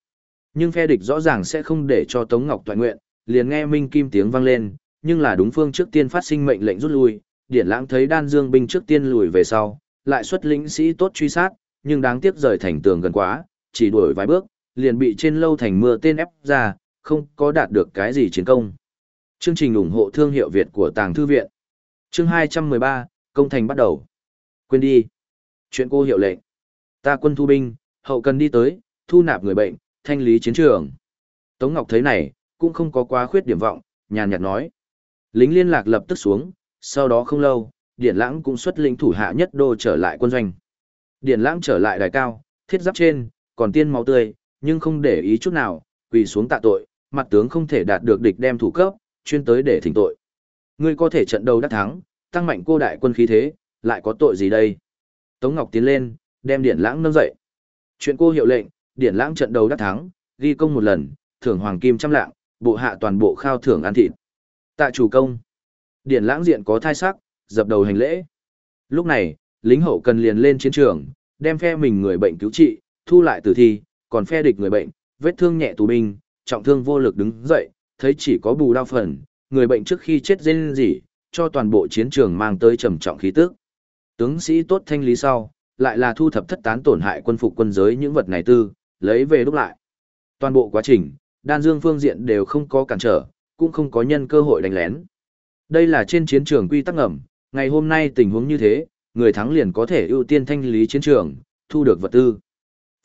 Nhưng phe địch rõ ràng sẽ không để cho Tống Ngọc toàn nguyện, liền nghe Minh Kim tiếng vang lên, nhưng là đúng phương trước tiên phát sinh mệnh lệnh rút lui, Điển Lãng thấy Đan Dương binh trước tiên lùi về sau, lại xuất lĩnh sĩ tốt truy sát, nhưng đáng tiếc rời thành tường gần quá, chỉ đuổi vài bước, liền bị trên lâu thành mưa tên ép ra, không có đạt được cái gì chiến công. Chương trình ủng hộ thương hiệu Việt của Tàng Thư Viện Chương 213, Công thành bắt đầu. Quên đi. Chuyện cô hiệu lệnh. Ta quân thu binh, hậu cần đi tới, thu nạp người bệnh, thanh lý chiến trường. Tống Ngọc thấy này, cũng không có quá khuyết điểm vọng, nhàn nhạt nói. Lính liên lạc lập tức xuống, sau đó không lâu, Điển Lãng cũng xuất lĩnh thủ hạ nhất đô trở lại quân doanh. Điển Lãng trở lại đài cao, thiết giáp trên, còn tiên máu tươi, nhưng không để ý chút nào, quỳ xuống tạ tội, mặt tướng không thể đạt được địch đem thủ cấp, chuyên tới để thỉnh tội. Ngươi có thể trận đầu đắc thắng, tăng mạnh cô đại quân khí thế, lại có tội gì đây? Tống Ngọc tiến lên, đem Điển Lãng nâng dậy. Chuyện cô hiệu lệnh, Điển Lãng trận đầu đắc thắng, ghi công một lần, thưởng hoàng kim trăm lạng, bộ hạ toàn bộ khao thưởng ăn thịt. Tạ chủ công. Điển Lãng diện có thai sắc, dập đầu hành lễ. Lúc này, lính hậu cần liền lên chiến trường, đem phe mình người bệnh cứu trị, thu lại tử thi, còn phe địch người bệnh, vết thương nhẹ tù binh, trọng thương vô lực đứng dậy, thấy chỉ có bù đau phần, người bệnh trước khi chết dên gì, cho toàn bộ chiến trường mang tới trầm trọng khí tức. Tướng sĩ tốt thanh lý sau, lại là thu thập thất tán tổn hại quân phục quân giới những vật này tư, lấy về đúc lại. Toàn bộ quá trình, đan dương phương diện đều không có cản trở, cũng không có nhân cơ hội đánh lén. Đây là trên chiến trường quy tắc ngầm, ngày hôm nay tình huống như thế, người thắng liền có thể ưu tiên thanh lý chiến trường, thu được vật tư.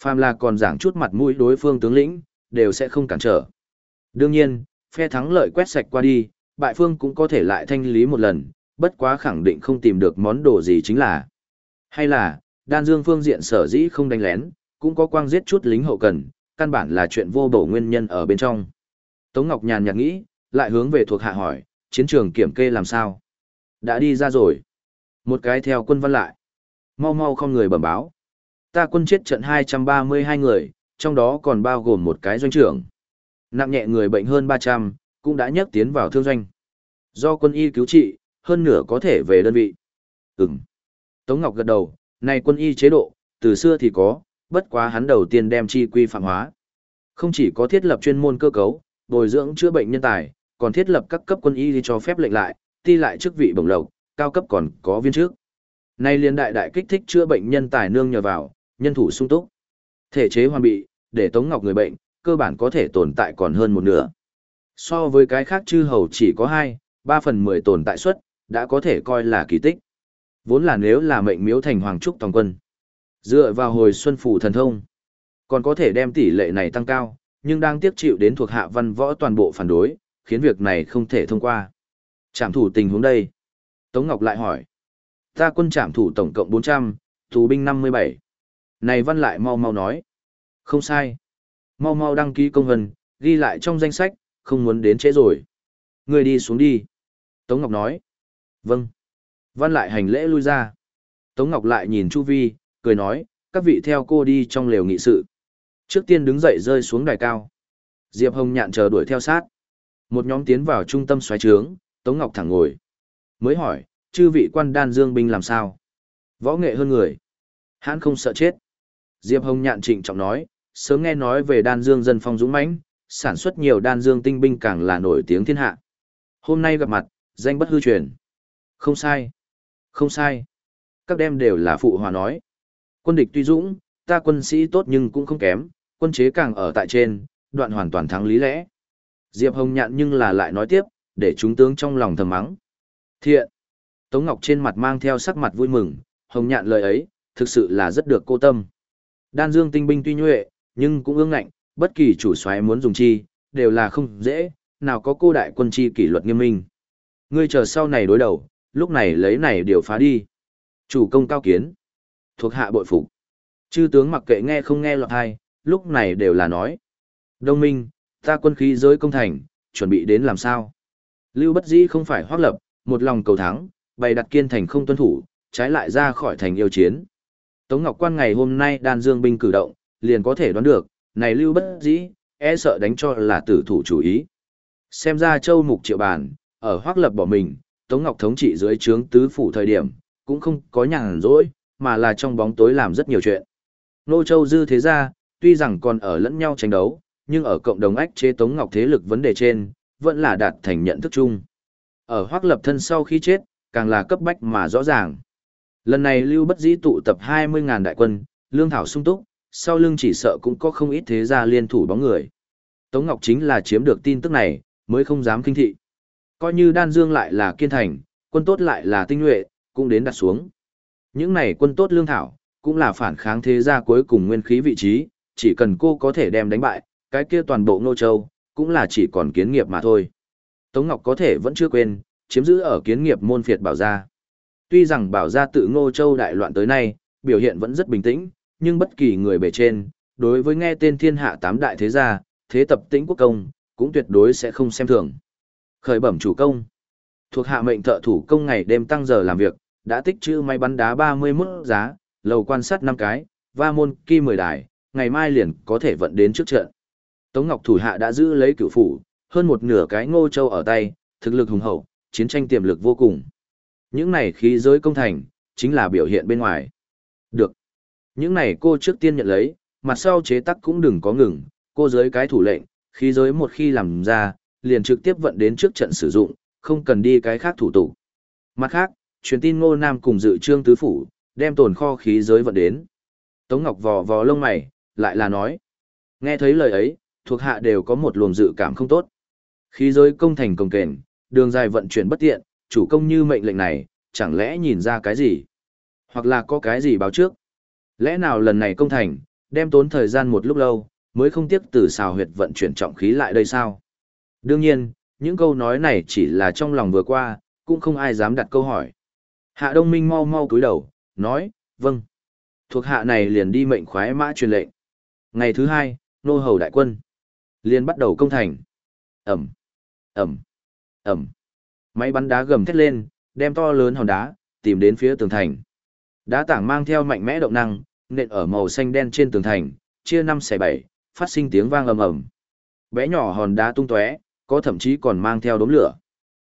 Phàm là còn giảng chút mặt mũi đối phương tướng lĩnh, đều sẽ không cản trở. Đương nhiên, phe thắng lợi quét sạch qua đi, bại phương cũng có thể lại thanh lý một lần, bất quá khẳng định không tìm được món đồ gì chính là. Hay là, đan dương phương diện sở dĩ không đánh lén, cũng có quang giết chút lính hậu cần, căn bản là chuyện vô bổ nguyên nhân ở bên trong. Tống Ngọc nhàn nhạt nghĩ, lại hướng về thuộc hạ hỏi, chiến trường kiểm kê làm sao? Đã đi ra rồi. Một cái theo quân văn lại. Mau mau không người bẩm báo. Ta quân chết trận 232 người, trong đó còn bao gồm một cái doanh trưởng. Nặng nhẹ người bệnh hơn 300, cũng đã nhấc tiến vào thương doanh. Do quân y cứu trị, hơn nửa có thể về đơn vị. Ừm. Tống Ngọc gật đầu, này quân y chế độ, từ xưa thì có, bất quá hắn đầu tiên đem chi quy phạm hóa. Không chỉ có thiết lập chuyên môn cơ cấu, bồi dưỡng chữa bệnh nhân tài, còn thiết lập các cấp quân y cho phép lệnh lại, ti lại chức vị bổng lộc, cao cấp còn có viên trước. Nay liên đại đại kích thích chữa bệnh nhân tài nương nhờ vào, nhân thủ sung túc. Thể chế hoàn bị, để Tống Ngọc người bệnh, cơ bản có thể tồn tại còn hơn một nửa. So với cái khác chư hầu chỉ có 2, 3 phần 10 tồn tại suất, đã có thể coi là kỳ tích. Vốn là nếu là mệnh miếu thành hoàng trúc toàn quân. Dựa vào hồi xuân phủ thần thông, còn có thể đem tỷ lệ này tăng cao, nhưng đang tiếp chịu đến thuộc hạ văn võ toàn bộ phản đối, khiến việc này không thể thông qua. Trảm thủ tình huống đây. Tống Ngọc lại hỏi. Ta quân trảm thủ tổng cộng 400, tù binh 57. Này văn lại mau mau nói. Không sai. Mau mau đăng ký công vân, ghi lại trong danh sách, không muốn đến trễ rồi. Người đi xuống đi. Tống Ngọc nói. Vâng. Văn lại hành lễ lui ra. Tống Ngọc lại nhìn Chu Vi, cười nói, các vị theo cô đi trong lều nghị sự. Trước tiên đứng dậy rơi xuống đài cao. Diệp Hồng nhạn chờ đuổi theo sát. Một nhóm tiến vào trung tâm xoáy trướng, Tống Ngọc thẳng ngồi. Mới hỏi, chư vị quan đan dương binh làm sao? Võ nghệ hơn người. Hãn không sợ chết. Diệp Hồng nhạn trịnh trọng nói, sớm nghe nói về đan dương dân phong dũng mãnh, sản xuất nhiều đan dương tinh binh càng là nổi tiếng thiên hạ. Hôm nay gặp mặt, danh bất hư truyền. Không sai. Không sai. Các đem đều là phụ hòa nói. Quân địch tuy dũng, ta quân sĩ tốt nhưng cũng không kém, quân chế càng ở tại trên, đoạn hoàn toàn thắng lý lẽ. Diệp Hồng nhạn nhưng là lại nói tiếp, để chúng tướng trong lòng thầm mắng. Thiện. Tống Ngọc trên mặt mang theo sắc mặt vui mừng, Hồng nhạn lời ấy, thực sự là rất được cô tâm. Đan dương tinh binh tuy nhuệ, nhưng cũng ương ngạnh, bất kỳ chủ soái muốn dùng chi, đều là không dễ, nào có cô đại quân chi kỷ luật nghiêm minh. Ngươi chờ sau này đối đầu, lúc này lấy này điều phá đi. Chủ công cao kiến. Thuộc hạ bội phục. Chư tướng mặc kệ nghe không nghe lọt hay, lúc này đều là nói. Đông minh, ta quân khí giới công thành, chuẩn bị đến làm sao? Lưu bất dĩ không phải hoác lập, một lòng cầu thắng, bày đặt kiên thành không tuân thủ, trái lại ra khỏi thành yêu chiến. Tống Ngọc Quan ngày hôm nay đan dương binh cử động, liền có thể đoán được, này lưu bất dĩ, e sợ đánh cho là tử thủ chủ ý. Xem ra châu mục triệu bàn, ở hoác lập bỏ mình, Tống Ngọc thống trị dưới trướng tứ phủ thời điểm, cũng không có nhàn rỗi, mà là trong bóng tối làm rất nhiều chuyện. Nô Châu dư thế ra, tuy rằng còn ở lẫn nhau tranh đấu, nhưng ở cộng đồng ách chế Tống Ngọc thế lực vấn đề trên, vẫn là đạt thành nhận thức chung. Ở hoác lập thân sau khi chết, càng là cấp bách mà rõ ràng. Lần này Lưu Bất Dĩ tụ tập 20.000 đại quân, lương thảo sung túc, sau lưng chỉ sợ cũng có không ít thế gia liên thủ bóng người. Tống Ngọc chính là chiếm được tin tức này, mới không dám kinh thị. Coi như đan dương lại là kiên thành, quân tốt lại là tinh nhuệ, cũng đến đặt xuống. Những này quân tốt lương thảo, cũng là phản kháng thế gia cuối cùng nguyên khí vị trí, chỉ cần cô có thể đem đánh bại, cái kia toàn bộ Ngô Châu, cũng là chỉ còn kiến nghiệp mà thôi. Tống Ngọc có thể vẫn chưa quên, chiếm giữ ở kiến nghiệp môn phiệt bảo gia. Tuy rằng bảo gia tự Ngô Châu đại loạn tới nay, biểu hiện vẫn rất bình tĩnh, nhưng bất kỳ người bề trên, đối với nghe tên thiên hạ tám đại thế gia, thế tập tĩnh quốc công, cũng tuyệt đối sẽ không xem thường. Khởi bẩm chủ công. Thuộc hạ mệnh thợ thủ công ngày đêm tăng giờ làm việc, đã tích trữ máy bắn đá 31 giá, lầu quan sát 5 cái, và môn kỳ 10 đài, ngày mai liền có thể vận đến trước trận. Tống Ngọc thủ hạ đã giữ lấy cửu phủ, hơn một nửa cái ngô châu ở tay, thực lực hùng hậu, chiến tranh tiềm lực vô cùng. Những này khí giới công thành, chính là biểu hiện bên ngoài. Được. Những này cô trước tiên nhận lấy, mặt sau chế tắc cũng đừng có ngừng, cô giới cái thủ lệnh, khí giới một khi làm ra, liền trực tiếp vận đến trước trận sử dụng, không cần đi cái khác thủ tục. Mặt khác, truyền tin Ngô Nam cùng dự trương tứ phủ, đem tồn kho khí giới vận đến. Tống Ngọc vò vò lông mày, lại là nói. Nghe thấy lời ấy, thuộc hạ đều có một luồng dự cảm không tốt. Khí giới công thành công kền, đường dài vận chuyển bất tiện, chủ công như mệnh lệnh này, chẳng lẽ nhìn ra cái gì? Hoặc là có cái gì báo trước. Lẽ nào lần này công thành, đem tốn thời gian một lúc lâu, mới không tiếc từ xào huyệt vận chuyển trọng khí lại đây sao? Đương nhiên, những câu nói này chỉ là trong lòng vừa qua, cũng không ai dám đặt câu hỏi. Hạ Đông Minh mau mau cúi đầu, nói, vâng. Thuộc hạ này liền đi mệnh khoái mã truyền lệnh. Ngày thứ hai, nô hầu đại quân. Liền bắt đầu công thành. Ẩm, Ẩm, Ẩm. Máy bắn đá gầm thét lên, đem to lớn hòn đá, tìm đến phía tường thành. Đá tảng mang theo mạnh mẽ động năng, nện ở màu xanh đen trên tường thành, chia năm xẻ bảy, phát sinh tiếng vang ầm ầm. Bé nhỏ hòn đá tung tóe, có thậm chí còn mang theo đốm lửa.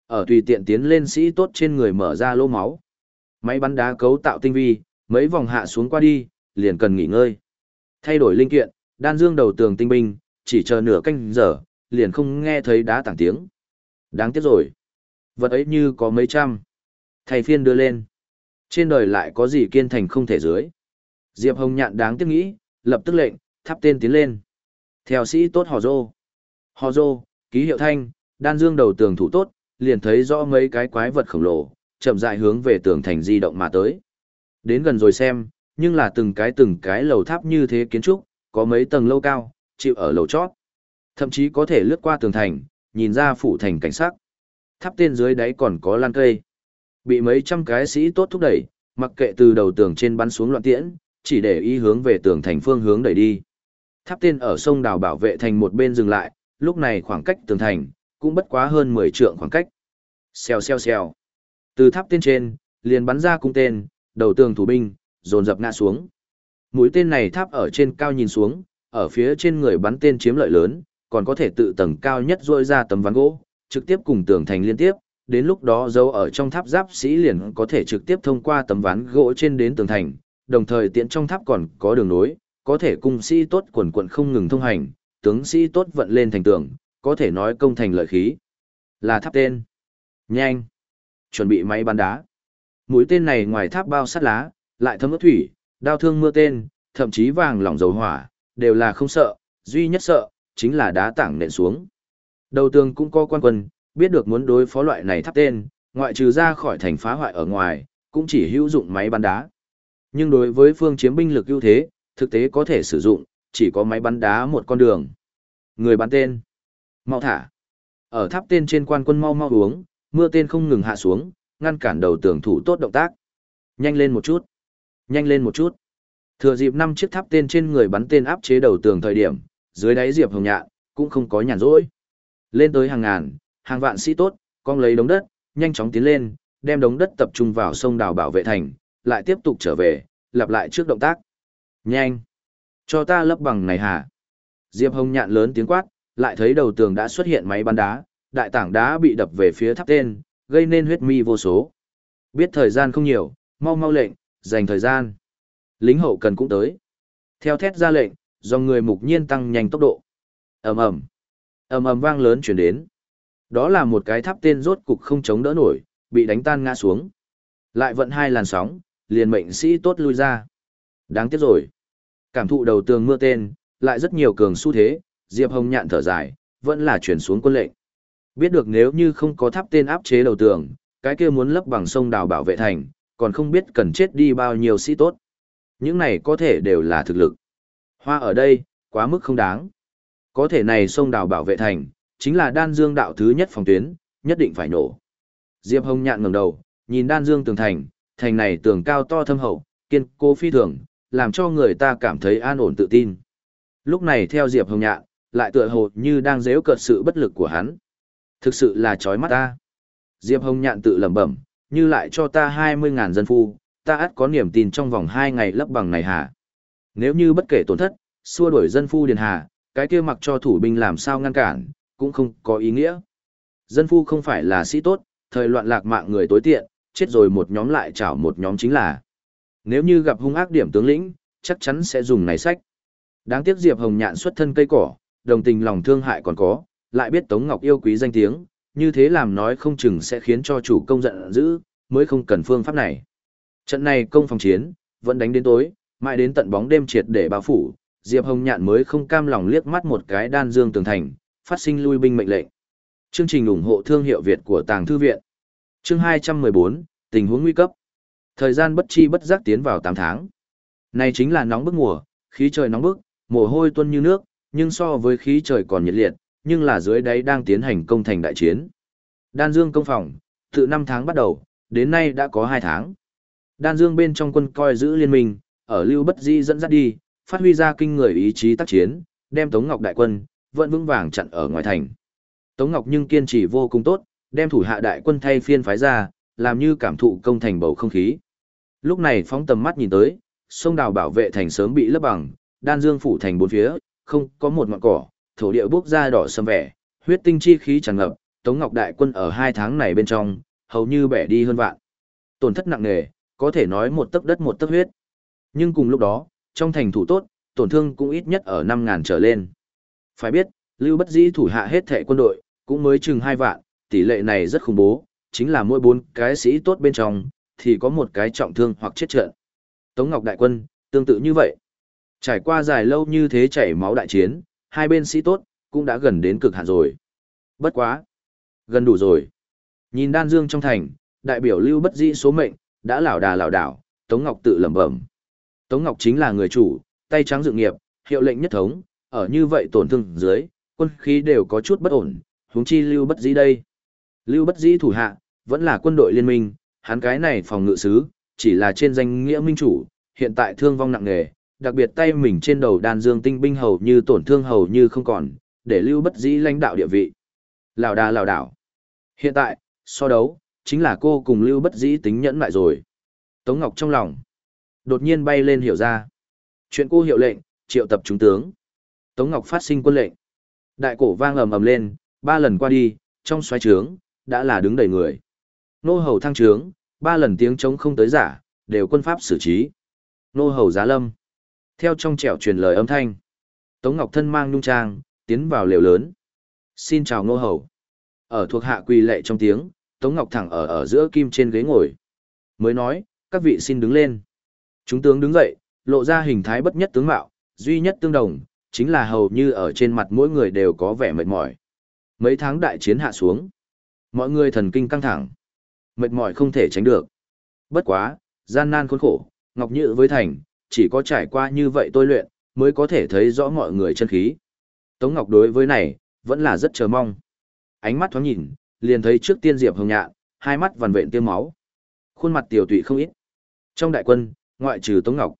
Ở tùy tiện tiến lên sĩ tốt trên người mở ra lỗ máu. Máy bắn đá cấu tạo tinh vi, mấy vòng hạ xuống qua đi, liền cần nghỉ ngơi. Thay đổi linh kiện, đan dương đầu tường tinh binh, chỉ chờ nửa canh giờ, liền không nghe thấy đá tảng tiếng. Đáng tiếc rồi. Vật ấy như có mấy trăm. Thầy phiên đưa lên. Trên đời lại có gì kiên thành không thể dưới. Diệp Hồng nhạn đáng tiếc nghĩ, lập tức lệnh, thắp tên tiến lên. Theo sĩ tốt hò rô. Hò rô, ký hiệu thanh, đan dương đầu tường thủ tốt, liền thấy rõ mấy cái quái vật khổng lồ, chậm rãi hướng về tường thành di động mà tới. Đến gần rồi xem, nhưng là từng cái từng cái lầu tháp như thế kiến trúc, có mấy tầng lâu cao, chịu ở lầu chót. Thậm chí có thể lướt qua tường thành, nhìn ra phủ thành cảnh sắc. Tháp tên dưới đáy còn có lan cây. Bị mấy trăm cái sĩ tốt thúc đẩy, mặc kệ từ đầu tường trên bắn xuống loạn tiễn, chỉ để ý hướng về tường thành phương hướng đẩy đi. Tháp tên ở sông đào bảo vệ thành một bên dừng lại, lúc này khoảng cách tường thành, cũng bất quá hơn 10 trượng khoảng cách. Xèo xèo xèo. Từ tháp tên trên, liền bắn ra cung tên, đầu tường thủ binh, dồn dập ngã xuống. Mũi tên này tháp ở trên cao nhìn xuống, ở phía trên người bắn tên chiếm lợi lớn, còn có thể tự tầng cao nhất rôi ra tấm ván gỗ, trực tiếp cùng tường thành liên tiếp, đến lúc đó dấu ở trong tháp giáp sĩ liền có thể trực tiếp thông qua tấm ván gỗ trên đến tường thành, đồng thời tiện trong tháp còn có đường nối, có thể cung sĩ tốt quần quận không ngừng thông hành, tướng sĩ tốt vận lên thành tường, có thể nói công thành lợi khí. Là tháp tên. Nhanh. Chuẩn bị máy bắn đá. Mũi tên này ngoài tháp bao sắt lá, lại thấm ướt thủy, đao thương mưa tên, thậm chí vàng lỏng dầu hỏa, đều là không sợ, duy nhất sợ, chính là đá tảng nện xuống. Đầu tường cũng có quan quân, biết được muốn đối phó loại này tháp tên, ngoại trừ ra khỏi thành phá hoại ở ngoài, cũng chỉ hữu dụng máy bắn đá. Nhưng đối với phương chiếm binh lực ưu thế, thực tế có thể sử dụng, chỉ có máy bắn đá một con đường. Người bắn tên. Mau thả. Ở tháp tên trên quan quân mau mau uống, mưa tên không ngừng hạ xuống, ngăn cản đầu tường thủ tốt động tác. Nhanh lên một chút. Nhanh lên một chút. Thừa dịp năm chiếc tháp tên trên người bắn tên áp chế đầu tường thời điểm, dưới đáy diệp hồng nhạn, cũng không có nhàn rỗi. Lên tới hàng ngàn, hàng vạn sĩ tốt, con lấy đống đất, nhanh chóng tiến lên, đem đống đất tập trung vào sông đào bảo vệ thành, lại tiếp tục trở về, lặp lại trước động tác. Nhanh! Cho ta lấp bằng này hả? Diệp Hồng nhạn lớn tiếng quát, lại thấy đầu tường đã xuất hiện máy bắn đá, đại tảng đá bị đập về phía tháp tên, gây nên huyết mi vô số. Biết thời gian không nhiều, mau mau lệnh, dành thời gian. Lính hậu cần cũng tới. Theo thét ra lệnh, do người mục nhiên tăng nhanh tốc độ. ầm ầm, ầm ầm vang lớn chuyển đến. Đó là một cái tháp tên rốt cục không chống đỡ nổi, bị đánh tan ngã xuống. Lại vận hai làn sóng, liền mệnh sĩ tốt lui ra. Đáng tiếc rồi. Cảm thụ đầu tường mưa tên, lại rất nhiều cường xu thế, Diệp Hồng nhạn thở dài, vẫn là chuyển xuống quân lệnh. Biết được nếu như không có tháp tên áp chế đầu tường, cái kia muốn lấp bằng sông đào bảo vệ thành, còn không biết cần chết đi bao nhiêu sĩ tốt. Những này có thể đều là thực lực. Hoa ở đây, quá mức không đáng. Có thể này sông đào bảo vệ thành, chính là đan dương đạo thứ nhất phòng tuyến, nhất định phải nổ. Diệp Hồng nhạn ngẩng đầu, nhìn đan dương tường thành, thành này tường cao to thâm hậu, kiên cố phi thường, làm cho người ta cảm thấy an ổn tự tin. Lúc này theo Diệp Hồng nhạn, lại tựa hồ như đang dễu cợt sự bất lực của hắn. Thực sự là chói mắt ta. Diệp Hồng nhạn tự lẩm bẩm, như lại cho ta 20.000 dân phu, ta ắt có niềm tin trong vòng 2 ngày lấp bằng này hả? Nếu như bất kể tổn thất, xua đuổi dân phu điền hà, cái kia mặc cho thủ binh làm sao ngăn cản, cũng không có ý nghĩa. Dân phu không phải là sĩ tốt, thời loạn lạc mạng người tối tiện, chết rồi một nhóm lại chảo một nhóm chính là. Nếu như gặp hung ác điểm tướng lĩnh, chắc chắn sẽ dùng này sách. Đáng tiếc Diệp Hồng Nhạn xuất thân cây cỏ, đồng tình lòng thương hại còn có, lại biết Tống Ngọc yêu quý danh tiếng, như thế làm nói không chừng sẽ khiến cho chủ công giận dữ, mới không cần phương pháp này. Trận này công phòng chiến, vẫn đánh đến tối, mãi đến tận bóng đêm triệt để bao phủ, Diệp Hồng Nhạn mới không cam lòng liếc mắt một cái đan dương tường thành, phát sinh lui binh mệnh lệnh. Chương trình ủng hộ thương hiệu Việt của Tàng Thư Viện. Chương 214, tình huống nguy cấp. Thời gian bất chi bất giác tiến vào 8 tháng. Này chính là nóng bức mùa, khí trời nóng bức, mồ hôi tuôn như nước, nhưng so với khí trời còn nhiệt liệt, nhưng là dưới đáy đang tiến hành công thành đại chiến. Đan Dương công phòng, từ 5 tháng bắt đầu, đến nay đã có 2 tháng. Đan Dương bên trong quân coi giữ liên minh, ở Lưu Bất Di dẫn dắt đi, phát huy ra kinh người ý chí tác chiến, đem Tống Ngọc đại quân vẫn vững vàng chặn ở ngoài thành. Tống Ngọc nhưng kiên trì vô cùng tốt, đem thủ hạ đại quân thay phiên phái ra, làm như cảm thụ công thành bầu không khí. Lúc này phóng tầm mắt nhìn tới, sông đào bảo vệ thành sớm bị lấp bằng, đan dương phủ thành bốn phía, không có một ngọn cỏ, thổ địa bốc ra đỏ sầm vẻ, huyết tinh chi khí tràn ngập, Tống Ngọc đại quân ở hai tháng này bên trong, hầu như bẻ đi hơn vạn. Tổn thất nặng nề, có thể nói một tấc đất một tấc huyết. Nhưng cùng lúc đó, trong thành thủ tốt, tổn thương cũng ít nhất ở 5.000 trở lên. Phải biết, Lưu Bất Dĩ thủ hạ hết thệ quân đội, cũng mới chừng 2 vạn, tỷ lệ này rất khủng bố, chính là mỗi bốn cái sĩ tốt bên trong, thì có một cái trọng thương hoặc chết trận. Tống Ngọc Đại Quân, tương tự như vậy. Trải qua dài lâu như thế chảy máu đại chiến, hai bên sĩ tốt, cũng đã gần đến cực hạn rồi. Bất quá. Gần đủ rồi. Nhìn đan dương trong thành, đại biểu lưu bất dĩ số mệnh, đã lảo đà lảo đảo, Tống Ngọc tự lẩm bẩm. Tống Ngọc chính là người chủ, tay trắng dự nghiệp, hiệu lệnh nhất thống, ở như vậy tổn thương dưới, quân khí đều có chút bất ổn, huống chi lưu bất dĩ đây. Lưu bất dĩ thủ hạ, vẫn là quân đội liên minh, hắn cái này phòng ngự sứ, chỉ là trên danh nghĩa minh chủ, hiện tại thương vong nặng nề, đặc biệt tay mình trên đầu đàn dương tinh binh hầu như tổn thương hầu như không còn, để lưu bất dĩ lãnh đạo địa vị. Lào đà lào đảo. Hiện tại, so đấu, chính là cô cùng lưu bất dĩ tính nhẫn lại rồi. Tống Ngọc trong lòng, đột nhiên bay lên hiểu ra. Chuyện cô hiệu lệnh, triệu tập chúng tướng. Tống Ngọc phát sinh quân lệnh. Đại cổ vang ầm ầm lên, ba lần qua đi, trong xoáy trướng, đã là đứng đầy người. Nô hầu thăng trướng, ba lần tiếng trống không tới giả, đều quân pháp xử trí. Nô hầu giá lâm. Theo trong trẻo truyền lời âm thanh. Tống Ngọc thân mang nhung trang, tiến vào lều lớn. Xin chào nô hầu. Ở thuộc hạ quỳ lệ trong tiếng, Tống Ngọc thẳng ở ở giữa kim trên ghế ngồi. Mới nói, các vị xin đứng lên. Chúng tướng đứng dậy, lộ ra hình thái bất nhất tướng mạo, duy nhất tương đồng, chính là hầu như ở trên mặt mỗi người đều có vẻ mệt mỏi. Mấy tháng đại chiến hạ xuống. Mọi người thần kinh căng thẳng. Mệt mỏi không thể tránh được. Bất quá, gian nan khốn khổ, Ngọc Nhự với thành, chỉ có trải qua như vậy tôi luyện, mới có thể thấy rõ mọi người chân khí. Tống Ngọc đối với này, vẫn là rất chờ mong. Ánh mắt thoáng nhìn, liền thấy trước tiên Diệp Hồng Nhạn, hai mắt vằn vện tiêu máu. Khuôn mặt tiểu tụy không ít. Trong đại quân, ngoại trừ Tống Ngọc,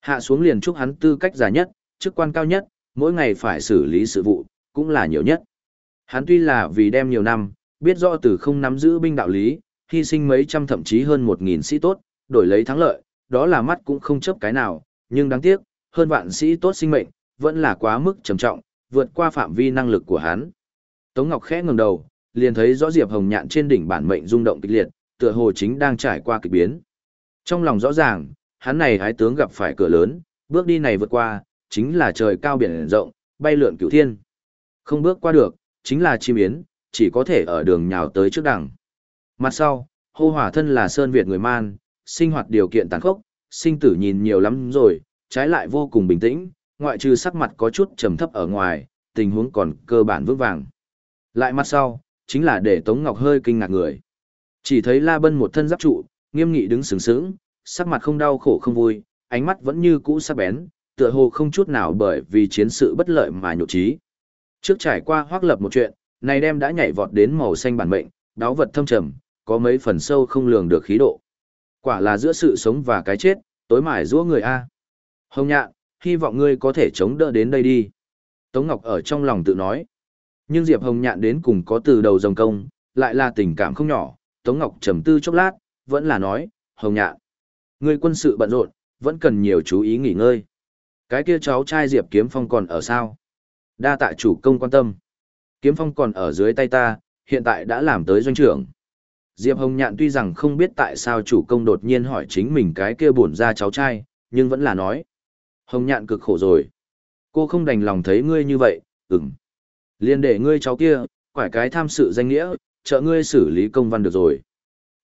hạ xuống liền chúc hắn tư cách già nhất, chức quan cao nhất, mỗi ngày phải xử lý sự vụ, cũng là nhiều nhất. Hắn tuy là vì đem nhiều năm, biết rõ từ không nắm giữ binh đạo lý, hy sinh mấy trăm thậm chí hơn một nghìn sĩ tốt, đổi lấy thắng lợi, đó là mắt cũng không chấp cái nào, nhưng đáng tiếc, hơn vạn sĩ tốt sinh mệnh, vẫn là quá mức trầm trọng, vượt qua phạm vi năng lực của hắn. Tống Ngọc khẽ ngẩng đầu, liền thấy rõ Diệp Hồng Nhạn trên đỉnh bản mệnh rung động kịch liệt, tựa hồ chính đang trải qua kịch biến. Trong lòng rõ ràng, hắn này hái tướng gặp phải cửa lớn, bước đi này vượt qua, chính là trời cao biển rộng, bay lượn cửu thiên. Không bước qua được, chính là chim yến, chỉ có thể ở đường nhào tới trước đằng. Mặt sau, hô hỏa thân là Sơn Việt người man, sinh hoạt điều kiện tàn khốc, sinh tử nhìn nhiều lắm rồi, trái lại vô cùng bình tĩnh, ngoại trừ sắc mặt có chút trầm thấp ở ngoài, tình huống còn cơ bản vững vàng. Lại mặt sau, chính là để Tống Ngọc hơi kinh ngạc người. Chỉ thấy La Bân một thân giáp trụ, nghiêm nghị đứng sừng sững sắc mặt không đau khổ không vui, ánh mắt vẫn như cũ sắc bén, tựa hồ không chút nào bởi vì chiến sự bất lợi mà nhục trí. Trước trải qua hoác lập một chuyện, này đem đã nhảy vọt đến màu xanh bản mệnh, đáo vật thâm trầm, có mấy phần sâu không lường được khí độ. Quả là giữa sự sống và cái chết, tối mải giũa người A. Hồng nhạn, hy vọng ngươi có thể chống đỡ đến đây đi. Tống Ngọc ở trong lòng tự nói. Nhưng Diệp Hồng nhạn đến cùng có từ đầu dòng công, lại là tình cảm không nhỏ. Tống Ngọc trầm tư chốc lát, vẫn là nói, Hồng nhạn. Ngươi quân sự bận rộn, vẫn cần nhiều chú ý nghỉ ngơi. Cái kia cháu trai Diệp Kiếm Phong còn ở sao? Đa tạ chủ công quan tâm. Kiếm Phong còn ở dưới tay ta, hiện tại đã làm tới doanh trưởng. Diệp Hồng Nhạn tuy rằng không biết tại sao chủ công đột nhiên hỏi chính mình cái kia buồn ra cháu trai, nhưng vẫn là nói. Hồng Nhạn cực khổ rồi. Cô không đành lòng thấy ngươi như vậy, ừm. Liên để ngươi cháu kia, quải cái tham sự danh nghĩa, trợ ngươi xử lý công văn được rồi.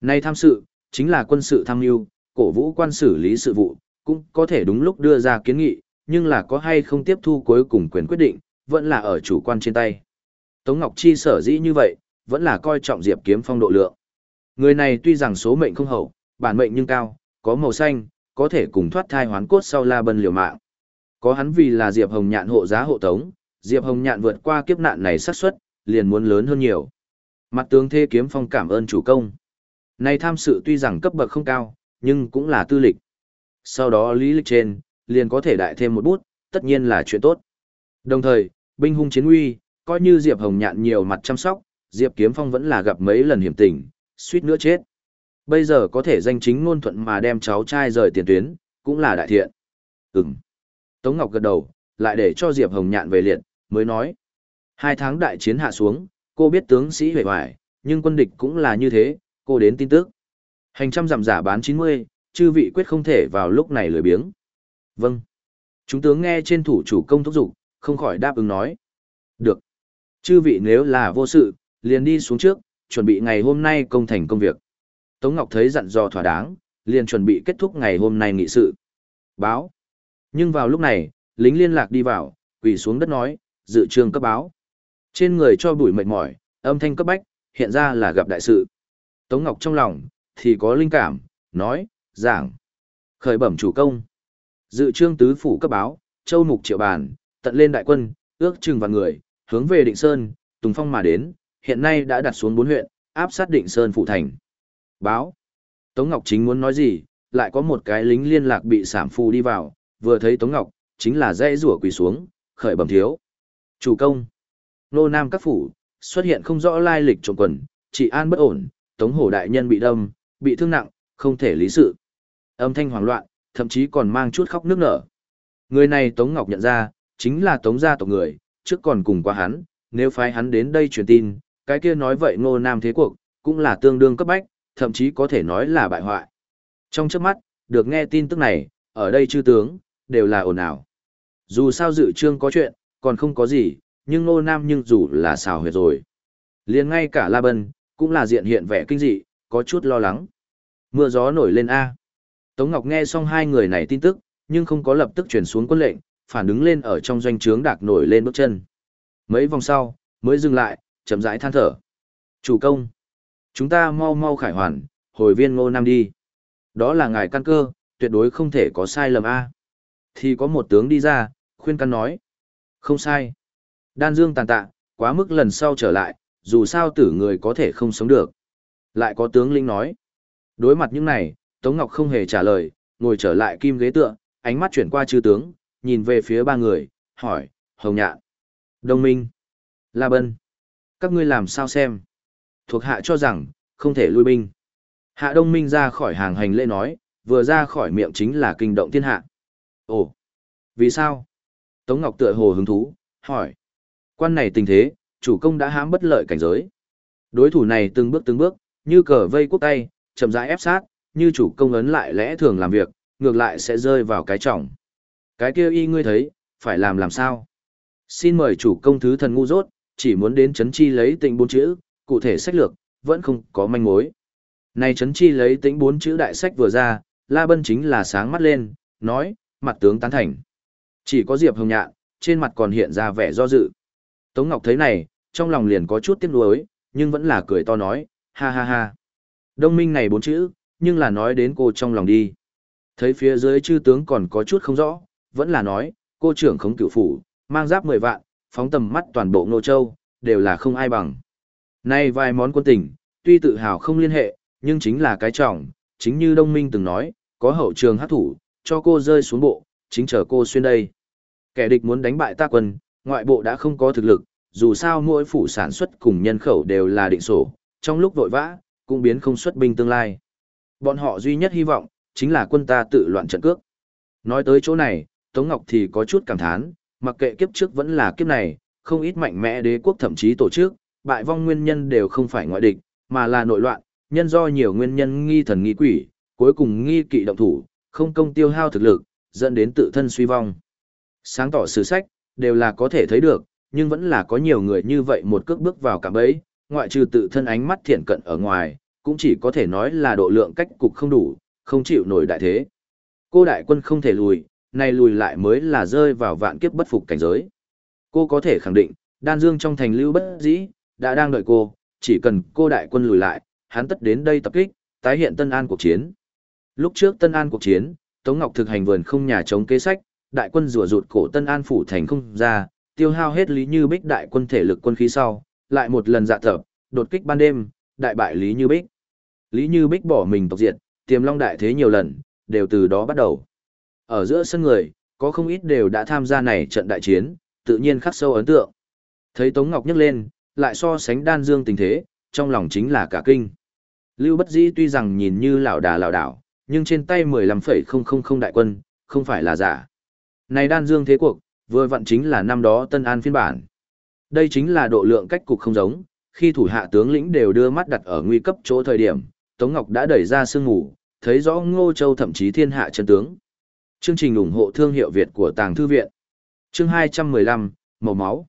Nay tham sự, chính là quân sự tham mưu, cổ vũ quan xử lý sự vụ, cũng có thể đúng lúc đưa ra kiến nghị, nhưng là có hay không tiếp thu cuối cùng quyền quyết định, vẫn là ở chủ quan trên tay. Tống Ngọc Chi sở dĩ như vậy, vẫn là coi trọng Diệp Kiếm Phong độ lượng. Người này tuy rằng số mệnh không hậu, bản mệnh nhưng cao, có màu xanh, có thể cùng thoát thai hoán cốt sau La Bân liều mạng. Có hắn vì là Diệp Hồng Nhạn hộ giá hộ tống, Diệp Hồng Nhạn vượt qua kiếp nạn này xác suất liền muốn lớn hơn nhiều. Mặt tướng Thê Kiếm Phong cảm ơn chủ công. Này tham sự tuy rằng cấp bậc không cao, nhưng cũng là tư lịch. Sau đó lý lịch trên, liền có thể đại thêm một bút, tất nhiên là chuyện tốt. Đồng thời, binh hung chiến uy, coi như Diệp Hồng Nhạn nhiều mặt chăm sóc, Diệp Kiếm Phong vẫn là gặp mấy lần hiểm tình, suýt nữa chết. Bây giờ có thể danh chính ngôn thuận mà đem cháu trai rời tiền tuyến, cũng là đại thiện. Ừm. Tống Ngọc gật đầu, lại để cho Diệp Hồng Nhạn về liệt, mới nói. Hai tháng đại chiến hạ xuống, cô biết tướng sĩ hề hoài, nhưng quân địch cũng là như thế, cô đến tin tức. Hành trăm giảm giả bán 90, chư vị quyết không thể vào lúc này lười biếng. Vâng. Chúng tướng nghe trên thủ chủ công thúc giục, không khỏi đáp ứng nói. Được. Chư vị nếu là vô sự, liền đi xuống trước, chuẩn bị ngày hôm nay công thành công việc. Tống Ngọc thấy dặn dò thỏa đáng, liền chuẩn bị kết thúc ngày hôm nay nghị sự. Báo. Nhưng vào lúc này, lính liên lạc đi vào, quỳ xuống đất nói, dự trường cấp báo. Trên người cho bụi mệt mỏi, âm thanh cấp bách, hiện ra là gặp đại sự. Tống Ngọc trong lòng, thì có linh cảm, nói, giảng. Khởi bẩm chủ công. Dự trương tứ phủ cấp báo, châu mục triệu bàn, tận lên đại quân, ước chừng vạn người, hướng về Định Sơn, Tùng Phong mà đến, hiện nay đã đặt xuống bốn huyện, áp sát Định Sơn phụ thành. Báo. Tống Ngọc chính muốn nói gì, lại có một cái lính liên lạc bị sảm phù đi vào, vừa thấy Tống Ngọc, chính là dây rủa quỳ xuống, khởi bẩm thiếu. Chủ công. Nô Nam các phủ, xuất hiện không rõ lai lịch trộm quần, trị an bất ổn, Tống Hổ đại nhân bị đâm, bị thương nặng, không thể lý sự. Âm thanh hoảng loạn, thậm chí còn mang chút khóc nước nở. Người này Tống Ngọc nhận ra, chính là Tống gia tộc người, trước còn cùng qua hắn, nếu phái hắn đến đây truyền tin, cái kia nói vậy Ngô Nam thế cuộc, cũng là tương đương cấp bách, thậm chí có thể nói là bại hoại. Trong trước mắt, được nghe tin tức này, ở đây chư tướng, đều là ồn ào. Dù sao dự trương có chuyện, còn không có gì, nhưng Ngô Nam nhưng dù là xào huyệt rồi. liền ngay cả La Bân, cũng là diện hiện vẻ kinh dị, có chút lo lắng. Mưa gió nổi lên A. Tống Ngọc nghe xong hai người này tin tức, nhưng không có lập tức chuyển xuống quân lệnh, phản ứng lên ở trong doanh trướng đạc nổi lên bước chân. Mấy vòng sau, mới dừng lại, chậm rãi than thở. Chủ công, chúng ta mau mau khải hoàn, hồi viên ngô nam đi. Đó là ngài căn cơ, tuyệt đối không thể có sai lầm A. Thì có một tướng đi ra, khuyên căn nói. Không sai. Đan dương tàn tạ, quá mức lần sau trở lại, dù sao tử người có thể không sống được. Lại có tướng linh nói. Đối mặt những này, Tống Ngọc không hề trả lời, ngồi trở lại kim ghế tựa, ánh mắt chuyển qua chư tướng, nhìn về phía ba người, hỏi, Hồng Nhạn, Đông Minh, La Bân, các ngươi làm sao xem? Thuộc hạ cho rằng, không thể lui binh. Hạ Đông Minh ra khỏi hàng hành lễ nói, vừa ra khỏi miệng chính là kinh động thiên hạ. Ồ, vì sao? Tống Ngọc tựa hồ hứng thú, hỏi. Quan này tình thế, chủ công đã hãm bất lợi cảnh giới. Đối thủ này từng bước từng bước, như cờ vây quốc tay, chậm rãi ép sát, như chủ công ấn lại lẽ thường làm việc, ngược lại sẽ rơi vào cái trọng. Cái kia y ngươi thấy, phải làm làm sao? Xin mời chủ công thứ thần ngu dốt, chỉ muốn đến chấn chi lấy tình bốn chữ, cụ thể sách lược, vẫn không có manh mối. Này chấn chi lấy tính bốn chữ đại sách vừa ra, La Bân chính là sáng mắt lên, nói, mặt tướng tán thành. Chỉ có Diệp Hồng Nhạn, trên mặt còn hiện ra vẻ do dự. Tống Ngọc thấy này, trong lòng liền có chút tiếc nuối, nhưng vẫn là cười to nói, ha ha ha. Đông minh này bốn chữ, nhưng là nói đến cô trong lòng đi. Thấy phía dưới chư tướng còn có chút không rõ, vẫn là nói, cô trưởng khống cửu phủ, mang giáp 10 vạn, phóng tầm mắt toàn bộ Ngô Châu, đều là không ai bằng. Nay vài món quân tình, tuy tự hào không liên hệ, nhưng chính là cái trọng, chính như Đông Minh từng nói, có hậu trường hát thủ, cho cô rơi xuống bộ, chính chờ cô xuyên đây. Kẻ địch muốn đánh bại ta quân, ngoại bộ đã không có thực lực, dù sao mỗi phủ sản xuất cùng nhân khẩu đều là định sổ, trong lúc vội vã, cũng biến không xuất binh tương lai. Bọn họ duy nhất hy vọng, chính là quân ta tự loạn trận cước. Nói tới chỗ này, Tống Ngọc thì có chút cảm thán, mặc kệ kiếp trước vẫn là kiếp này, không ít mạnh mẽ đế quốc thậm chí tổ chức, bại vong nguyên nhân đều không phải ngoại địch, mà là nội loạn, nhân do nhiều nguyên nhân nghi thần nghi quỷ, cuối cùng nghi kỵ động thủ, không công tiêu hao thực lực, dẫn đến tự thân suy vong. Sáng tỏ sử sách, đều là có thể thấy được, nhưng vẫn là có nhiều người như vậy một cước bước vào cả bấy, ngoại trừ tự thân ánh mắt thiện cận ở ngoài, cũng chỉ có thể nói là độ lượng cách cục không đủ, không chịu nổi đại thế. Cô đại quân không thể lùi, nay lùi lại mới là rơi vào vạn kiếp bất phục cảnh giới. Cô có thể khẳng định, đan dương trong thành lưu bất dĩ, đã đang đợi cô, chỉ cần cô đại quân lùi lại, hắn tất đến đây tập kích, tái hiện tân an cuộc chiến. Lúc trước Tân An cuộc chiến, Tống Ngọc thực hành vườn không nhà chống kế sách, đại quân rùa rụt cổ Tân An phủ thành không ra, tiêu hao hết Lý Như Bích đại quân thể lực quân khí sau, lại một lần dạ tập, đột kích ban đêm, đại bại Lý Như Bích. Lý Như Bích bỏ mình tộc diệt, tiềm long đại thế nhiều lần, đều từ đó bắt đầu. Ở giữa sân người, có không ít đều đã tham gia này trận đại chiến, tự nhiên khắc sâu ấn tượng. Thấy Tống Ngọc nhấc lên, lại so sánh đan dương tình thế, trong lòng chính là cả kinh. Lưu Bất Dĩ tuy rằng nhìn như lão đà lão đảo, nhưng trên tay 15,000 đại quân, không phải là giả. Này đan dương thế cuộc, vừa vặn chính là năm đó Tân An phiên bản. Đây chính là độ lượng cách cục không giống, khi thủ hạ tướng lĩnh đều đưa mắt đặt ở nguy cấp chỗ thời điểm, Tống Ngọc đã đẩy ra sương ngủ, thấy rõ Ngô Châu thậm chí thiên hạ chân tướng. Chương trình ủng hộ thương hiệu Việt của Tàng Thư Viện. Chương 215, Màu Máu.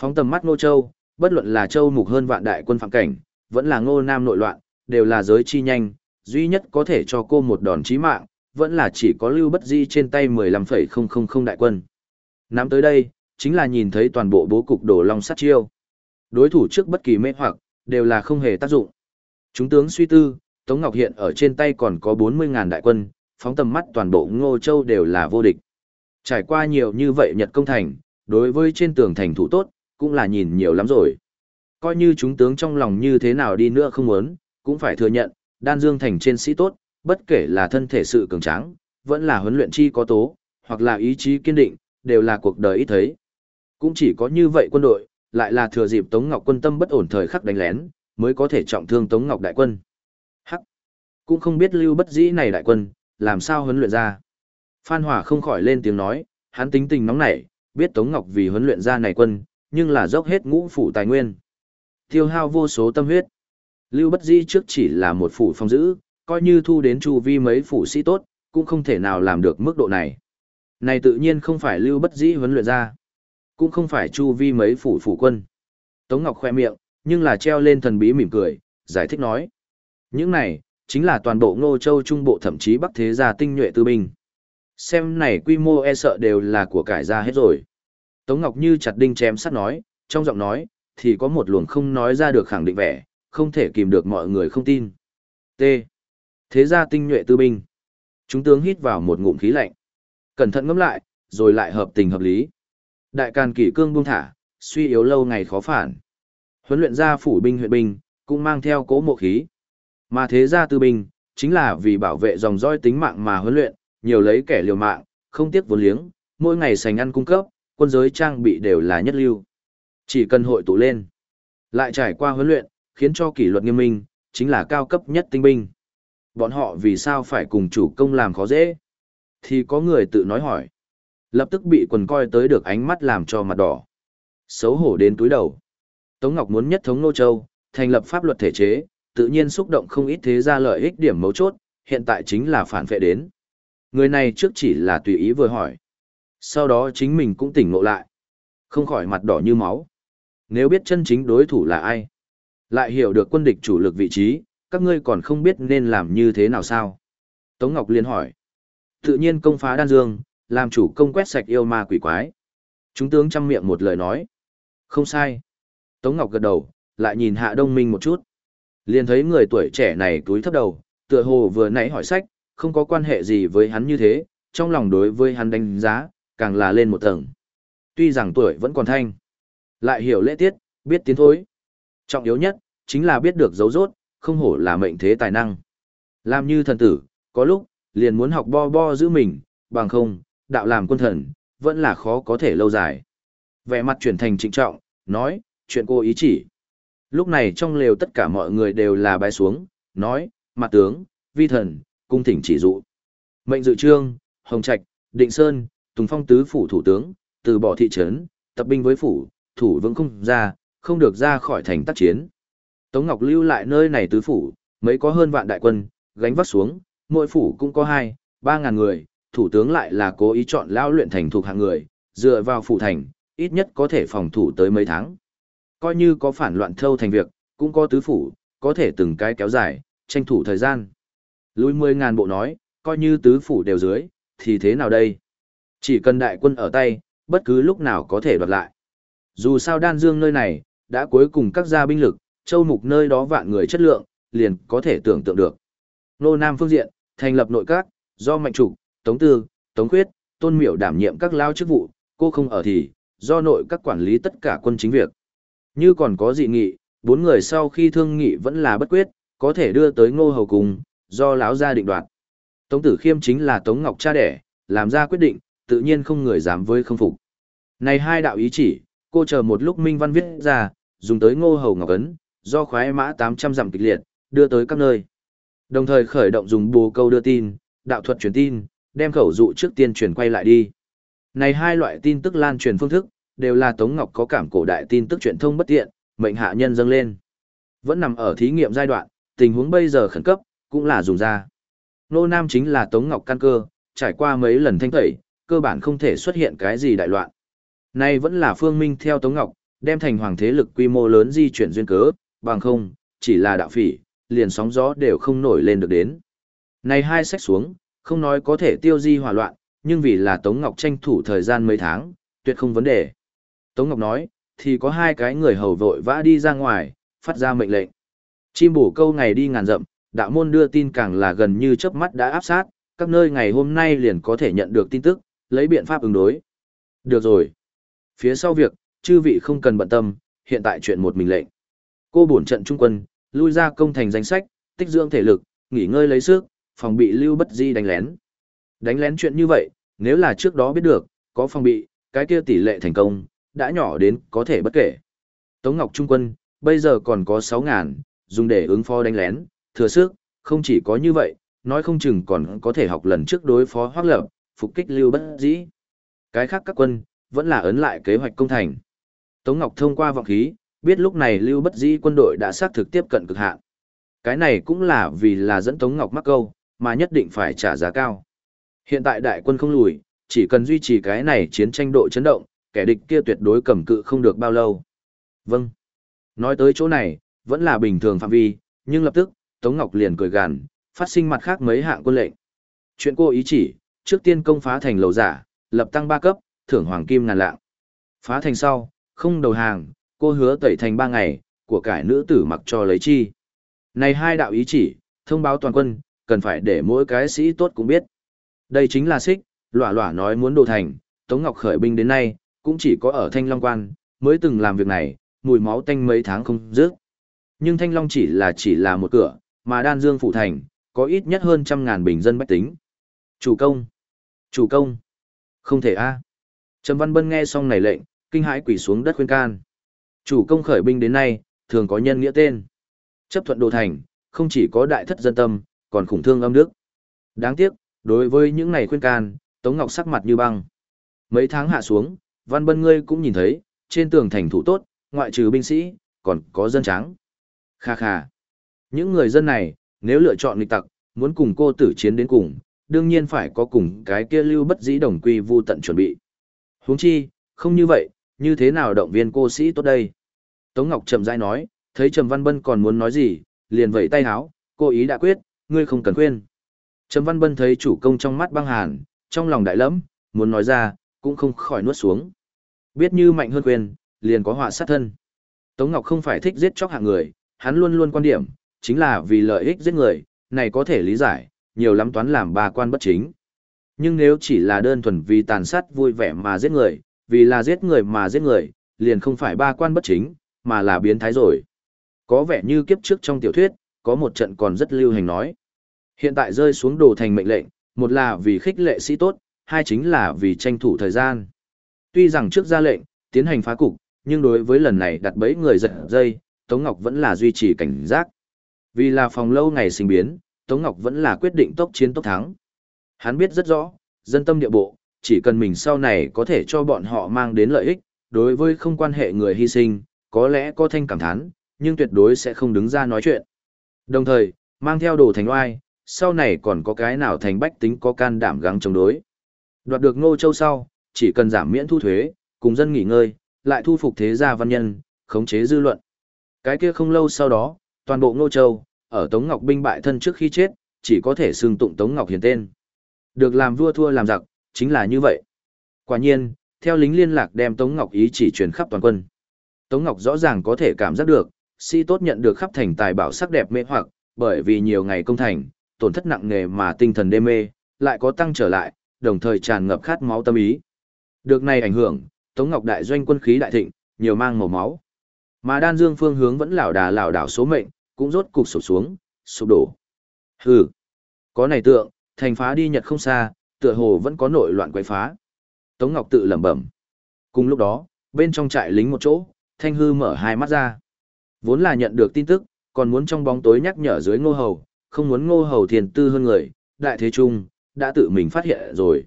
Phóng tầm mắt Ngô Châu, bất luận là Châu mục hơn vạn đại quân phạm cảnh, vẫn là Ngô Nam nội loạn, đều là giới chi nhanh, duy nhất có thể cho cô một đòn chí mạng, vẫn là chỉ có lưu bất di trên tay 15,000 đại quân. Nắm tới đây, chính là nhìn thấy toàn bộ bố cục đổ long sát chiêu. Đối thủ trước bất kỳ mê hoặc, đều là không hề tác dụng. Chúng tướng suy tư, Tống Ngọc hiện ở trên tay còn có 40.000 đại quân, phóng tầm mắt toàn bộ Ngô Châu đều là vô địch. Trải qua nhiều như vậy Nhật công thành, đối với trên tường thành thủ tốt, cũng là nhìn nhiều lắm rồi. Coi như chúng tướng trong lòng như thế nào đi nữa không muốn, cũng phải thừa nhận, đan dương thành trên sĩ tốt, bất kể là thân thể sự cường tráng, vẫn là huấn luyện chi có tố, hoặc là ý chí kiên định, đều là cuộc đời ít thấy. Cũng chỉ có như vậy quân đội, lại là thừa dịp Tống Ngọc quân tâm bất ổn thời khắc đánh lén, mới có thể trọng thương Tống Ngọc đại quân. Hắc! Cũng không biết lưu bất dĩ này đại quân, làm sao huấn luyện ra. Phan Hòa không khỏi lên tiếng nói, hắn tính tình nóng nảy, biết Tống Ngọc vì huấn luyện ra này quân, nhưng là dốc hết ngũ phủ tài nguyên. Tiêu hao vô số tâm huyết. Lưu bất dĩ trước chỉ là một phủ phong giữ, coi như thu đến chu vi mấy phủ sĩ tốt, cũng không thể nào làm được mức độ này. Này tự nhiên không phải lưu bất dĩ huấn luyện ra, cũng không phải chu vi mấy phủ phủ quân. Tống Ngọc khoe miệng, nhưng là treo lên thần bí mỉm cười, giải thích nói. Những này, chính là toàn bộ ngô châu trung bộ thậm chí bắc thế gia tinh nhuệ tư binh. Xem này quy mô e sợ đều là của cải ra hết rồi. Tống Ngọc như chặt đinh chém sắt nói, trong giọng nói, thì có một luồng không nói ra được khẳng định vẻ, không thể kìm được mọi người không tin. T. Thế gia tinh nhuệ tư binh. Chúng tướng hít vào một ngụm khí lạnh. Cẩn thận ngẫm lại, rồi lại hợp tình hợp lý. Đại càn kỷ cương buông thả, suy yếu lâu ngày khó phản. Huấn luyện ra phủ binh huyện binh, cũng mang theo cố mộ khí. Mà thế gia tư binh, chính là vì bảo vệ dòng roi tính mạng mà huấn luyện, nhiều lấy kẻ liều mạng, không tiếc vốn liếng, mỗi ngày sành ăn cung cấp, quân giới trang bị đều là nhất lưu. Chỉ cần hội tụ lên, lại trải qua huấn luyện, khiến cho kỷ luật nghiêm minh, chính là cao cấp nhất tinh binh. Bọn họ vì sao phải cùng chủ công làm khó dễ? Thì có người tự nói hỏi. Lập tức bị quần coi tới được ánh mắt làm cho mặt đỏ. Xấu hổ đến túi đầu. Tống Ngọc muốn nhất thống Nô Châu, thành lập pháp luật thể chế, tự nhiên xúc động không ít thế ra lợi ích điểm mấu chốt, hiện tại chính là phản vệ đến. Người này trước chỉ là tùy ý vừa hỏi. Sau đó chính mình cũng tỉnh ngộ lại. Không khỏi mặt đỏ như máu. Nếu biết chân chính đối thủ là ai, lại hiểu được quân địch chủ lực vị trí, các ngươi còn không biết nên làm như thế nào sao? Tống Ngọc liên hỏi. Tự nhiên công phá đan dương, làm chủ công quét sạch yêu ma quỷ quái. Chúng tướng chăm miệng một lời nói. Không sai. Tống Ngọc gật đầu, lại nhìn Hạ Đông Minh một chút. Liền thấy người tuổi trẻ này túi thấp đầu, tựa hồ vừa nãy hỏi sách, không có quan hệ gì với hắn như thế, trong lòng đối với hắn đánh giá, càng là lên một tầng. Tuy rằng tuổi vẫn còn thanh, lại hiểu lễ tiết, biết tiến thối. Trọng yếu nhất, chính là biết được dấu rốt, không hổ là mệnh thế tài năng. Làm như thần tử, có lúc, liền muốn học bo bo giữ mình, bằng không, đạo làm quân thần, vẫn là khó có thể lâu dài. Vẻ mặt chuyển thành trịnh trọng, nói, chuyện cô ý chỉ. Lúc này trong lều tất cả mọi người đều là bái xuống, nói, mặt tướng, vi thần, cung thỉnh chỉ dụ. Mệnh dự trương, Hồng Trạch, Định Sơn, Tùng Phong tứ phủ thủ tướng, từ bỏ thị trấn, tập binh với phủ, thủ vững không ra, không được ra khỏi thành tác chiến. Tống Ngọc lưu lại nơi này tứ phủ, mấy có hơn vạn đại quân, gánh vác xuống, mỗi phủ cũng có hai, ba ngàn người, thủ tướng lại là cố ý chọn lao luyện thành thuộc hạng người, dựa vào phủ thành, ít nhất có thể phòng thủ tới mấy tháng. Coi như có phản loạn thâu thành việc, cũng có tứ phủ, có thể từng cái kéo dài, tranh thủ thời gian. Lùi mười ngàn bộ nói, coi như tứ phủ đều dưới, thì thế nào đây? Chỉ cần đại quân ở tay, bất cứ lúc nào có thể đoạt lại. Dù sao đan dương nơi này, đã cuối cùng các gia binh lực, châu mục nơi đó vạn người chất lượng, liền có thể tưởng tượng được. Nô Nam phương diện, Thành lập nội các, do Mạnh Trục, Tống Tư, Tống Khuyết, Tôn Miểu đảm nhiệm các lao chức vụ, cô không ở thì, do nội các quản lý tất cả quân chính việc. Như còn có dị nghị, bốn người sau khi thương nghị vẫn là bất quyết, có thể đưa tới ngô hầu cùng, do lão gia định đoạt. Tống Tử Khiêm chính là Tống Ngọc cha đẻ, làm ra quyết định, tự nhiên không người dám với không phục. Này hai đạo ý chỉ, cô chờ một lúc Minh Văn viết ra, dùng tới ngô hầu ngọc ấn, do khoái mã 800 dặm kịch liệt, đưa tới các nơi. Đồng thời khởi động dùng bù câu đưa tin, đạo thuật truyền tin, đem khẩu dụ trước tiên truyền quay lại đi. Này hai loại tin tức lan truyền phương thức, đều là Tống Ngọc có cảm cổ đại tin tức truyền thông bất tiện, mệnh hạ nhân dâng lên. Vẫn nằm ở thí nghiệm giai đoạn, tình huống bây giờ khẩn cấp, cũng là dùng ra. Nô Nam chính là Tống Ngọc căn cơ, trải qua mấy lần thanh tẩy, cơ bản không thể xuất hiện cái gì đại loạn. Nay vẫn là phương minh theo Tống Ngọc, đem thành hoàng thế lực quy mô lớn di chuyển duyên cớ, bằng không, chỉ là đạo phỉ, liền sóng gió đều không nổi lên được đến. Này hai sách xuống, không nói có thể tiêu di hỏa loạn, nhưng vì là Tống Ngọc tranh thủ thời gian mấy tháng, tuyệt không vấn đề. Tống Ngọc nói, thì có hai cái người hầu vội vã đi ra ngoài, phát ra mệnh lệnh. Chim bổ câu ngày đi ngàn dặm, đạo môn đưa tin càng là gần như chớp mắt đã áp sát, các nơi ngày hôm nay liền có thể nhận được tin tức, lấy biện pháp ứng đối. Được rồi. Phía sau việc, chư vị không cần bận tâm, hiện tại chuyện một mình lệnh. Cô bổn trận trung quân, lui ra công thành danh sách, tích dưỡng thể lực, nghỉ ngơi lấy sức, phòng bị lưu bất di đánh lén. Đánh lén chuyện như vậy, nếu là trước đó biết được, có phòng bị, cái kia tỷ lệ thành công, đã nhỏ đến có thể bất kể. Tống Ngọc Trung quân, bây giờ còn có 6.000, dùng để ứng phó đánh lén, thừa sức, không chỉ có như vậy, nói không chừng còn có thể học lần trước đối phó hoác lập, phục kích lưu bất dĩ. Cái khác các quân, vẫn là ấn lại kế hoạch công thành. Tống Ngọc thông qua vọng khí, biết lúc này lưu bất dĩ quân đội đã xác thực tiếp cận cực hạn. Cái này cũng là vì là dẫn Tống Ngọc mắc câu, mà nhất định phải trả giá cao. Hiện tại đại quân không lùi, chỉ cần duy trì cái này chiến tranh độ chấn động, kẻ địch kia tuyệt đối cầm cự không được bao lâu. Vâng. Nói tới chỗ này, vẫn là bình thường phạm vi, nhưng lập tức, Tống Ngọc liền cười gằn, phát sinh mặt khác mấy hạng quân lệnh. Chuyện cô ý chỉ, trước tiên công phá thành lầu giả, lập tăng ba cấp, thưởng hoàng kim ngàn lạng. Phá thành sau, không đầu hàng, cô hứa tẩy thành ba ngày, của cải nữ tử mặc cho lấy chi. Này hai đạo ý chỉ, thông báo toàn quân, cần phải để mỗi cái sĩ tốt cũng biết. Đây chính là xích, lỏa lỏa nói muốn đồ thành, Tống Ngọc khởi binh đến nay, cũng chỉ có ở Thanh Long Quan, mới từng làm việc này, mùi máu tanh mấy tháng không dứt. Nhưng Thanh Long chỉ là chỉ là một cửa, mà Đan Dương Phủ Thành, có ít nhất hơn trăm ngàn bình dân bách tính. Chủ công! Chủ công! Không thể a Trầm Văn Bân nghe xong này lệnh, kinh hãi quỳ xuống đất khuyên can. Chủ công khởi binh đến nay, thường có nhân nghĩa tên. Chấp thuận đồ thành, không chỉ có đại thất dân tâm, còn khủng thương âm đức. Đáng tiếc, đối với những này khuyên can, Tống Ngọc sắc mặt như băng. Mấy tháng hạ xuống, Văn Bân ngươi cũng nhìn thấy, trên tường thành thủ tốt, ngoại trừ binh sĩ, còn có dân trắng. Kha kha. Những người dân này, nếu lựa chọn nghịch tặc, muốn cùng cô tử chiến đến cùng, đương nhiên phải có cùng cái kia lưu bất dĩ đồng quy vu tận chuẩn bị. Huống chi, không như vậy, như thế nào động viên cô sĩ tốt đây? Tống Ngọc chậm rãi nói, thấy Trầm Văn Bân còn muốn nói gì, liền vẫy tay háo, cô ý đã quyết, ngươi không cần khuyên. Trầm Văn Bân thấy chủ công trong mắt băng hàn, trong lòng đại lẫm, muốn nói ra, cũng không khỏi nuốt xuống. Biết như mạnh hơn quyền, liền có họa sát thân. Tống Ngọc không phải thích giết chóc hạng người, hắn luôn luôn quan điểm, chính là vì lợi ích giết người, này có thể lý giải, nhiều lắm toán làm ba quan bất chính. Nhưng nếu chỉ là đơn thuần vì tàn sát vui vẻ mà giết người, vì là giết người mà giết người, liền không phải ba quan bất chính, mà là biến thái rồi. Có vẻ như kiếp trước trong tiểu thuyết, có một trận còn rất lưu hành nói. Hiện tại rơi xuống đồ thành mệnh lệnh, một là vì khích lệ sĩ tốt, hai chính là vì tranh thủ thời gian. Tuy rằng trước ra lệnh, tiến hành phá cục, nhưng đối với lần này đặt bẫy người giật dây, Tống Ngọc vẫn là duy trì cảnh giác. Vì là phòng lâu ngày sinh biến, Tống Ngọc vẫn là quyết định tốc chiến tốc thắng. Hắn biết rất rõ, dân tâm địa bộ, chỉ cần mình sau này có thể cho bọn họ mang đến lợi ích, đối với không quan hệ người hy sinh, có lẽ có thanh cảm thán, nhưng tuyệt đối sẽ không đứng ra nói chuyện. Đồng thời, mang theo đồ thành oai, sau này còn có cái nào thành bách tính có can đảm gắng chống đối. Đoạt được Ngô Châu sau, chỉ cần giảm miễn thu thuế, cùng dân nghỉ ngơi, lại thu phục thế gia văn nhân, khống chế dư luận. Cái kia không lâu sau đó, toàn bộ Ngô Châu, ở Tống Ngọc binh bại thân trước khi chết, chỉ có thể xưng tụng Tống Ngọc hiền tên. Được làm vua thua làm giặc, chính là như vậy. Quả nhiên, theo lính liên lạc đem Tống Ngọc ý chỉ truyền khắp toàn quân. Tống Ngọc rõ ràng có thể cảm giác được, si tốt nhận được khắp thành tài bảo sắc đẹp mê hoặc, bởi vì nhiều ngày công thành, tổn thất nặng nề mà tinh thần đê mê, lại có tăng trở lại, đồng thời tràn ngập khát máu tâm ý. Được này ảnh hưởng, Tống Ngọc đại doanh quân khí đại thịnh, nhiều mang màu máu. Mà đan dương phương hướng vẫn lảo đà lảo đảo số mệnh, cũng rốt cục sụp xuống, sụp đổ. Hừ, có này tượng, thành phá đi nhật không xa, tựa hồ vẫn có nội loạn quấy phá. Tống Ngọc tự lẩm bẩm. Cùng lúc đó, bên trong trại lính một chỗ, Thanh Hư mở hai mắt ra. Vốn là nhận được tin tức, còn muốn trong bóng tối nhắc nhở dưới ngô hầu, không muốn ngô hầu thiền tư hơn người, đại thế trung, đã tự mình phát hiện rồi.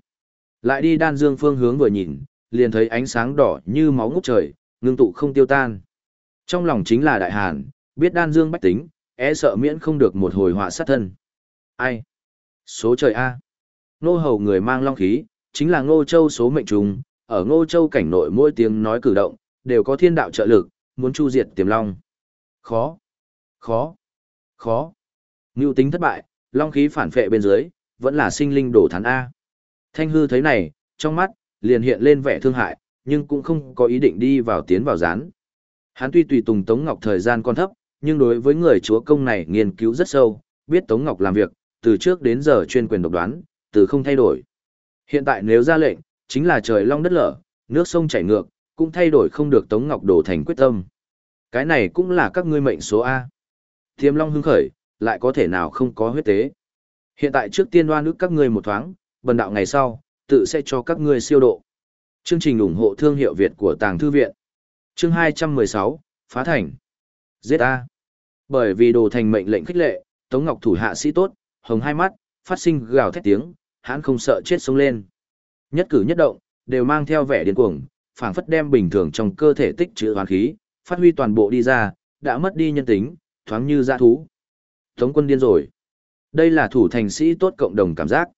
Lại đi đan dương phương hướng vừa nhìn, liền thấy ánh sáng đỏ như máu ngút trời, ngưng tụ không tiêu tan. Trong lòng chính là đại hàn, biết đan dương bách tính, e sợ miễn không được một hồi họa sát thân. Ai? Số trời A. Ngô hầu người mang long khí, chính là ngô châu số mệnh trùng, ở ngô châu cảnh nội mỗi tiếng nói cử động, đều có thiên đạo trợ lực, muốn chu diệt tiềm long. Khó. Khó. Khó. Ngưu tính thất bại, long khí phản phệ bên dưới, vẫn là sinh linh đổ thán A. Thanh hư thấy này, trong mắt, liền hiện lên vẻ thương hại, nhưng cũng không có ý định đi vào tiến vào rán. Hắn tuy tùy tùng Tống Ngọc thời gian còn thấp, nhưng đối với người chúa công này nghiên cứu rất sâu, biết Tống Ngọc làm việc, từ trước đến giờ chuyên quyền độc đoán, từ không thay đổi. Hiện tại nếu ra lệnh, chính là trời long đất lở, nước sông chảy ngược, cũng thay đổi không được Tống Ngọc đổ thành quyết tâm. Cái này cũng là các ngươi mệnh số A. thiêm long hưng khởi, lại có thể nào không có huyết tế. Hiện tại trước tiên đoan ước các ngươi một thoáng, bần đạo ngày sau, tự sẽ cho các ngươi siêu độ. Chương trình ủng hộ thương hiệu Việt của Tàng Thư Viện. Chương 216, Phá Thành. Giết A. Bởi vì đồ thành mệnh lệnh khích lệ, Tống Ngọc thủ hạ sĩ tốt, hồng hai mắt, phát sinh gào thét tiếng, hắn không sợ chết sống lên. Nhất cử nhất động, đều mang theo vẻ điên cuồng, phảng phất đem bình thường trong cơ thể tích trữ hoàn khí, phát huy toàn bộ đi ra, đã mất đi nhân tính, thoáng như dã thú. Tống quân điên rồi. Đây là thủ thành sĩ tốt cộng đồng cảm giác.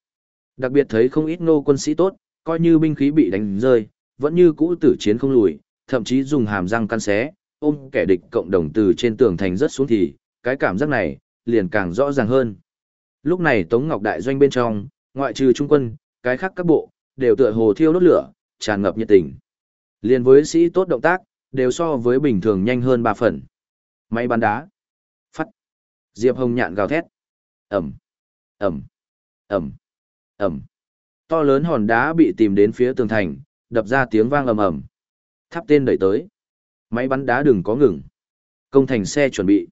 Đặc biệt thấy không ít nô quân sĩ tốt, coi như binh khí bị đánh rơi, vẫn như cũ tử chiến không lùi, thậm chí dùng hàm răng căn xé, ôm kẻ địch cộng đồng từ trên tường thành rất xuống thì, cái cảm giác này, liền càng rõ ràng hơn. Lúc này Tống Ngọc Đại Doanh bên trong, ngoại trừ trung quân, cái khác các bộ, đều tựa hồ thiêu đốt lửa, tràn ngập nhiệt tình. Liên với sĩ tốt động tác, đều so với bình thường nhanh hơn ba phần. Máy bắn đá. Diệp Hồng nhạn gào thét. Ẩm. Ẩm. Ẩm. Ẩm. To lớn hòn đá bị tìm đến phía tường thành, đập ra tiếng vang ầm ầm. Tháp tên đẩy tới. Máy bắn đá đừng có ngừng. Công thành xe chuẩn bị.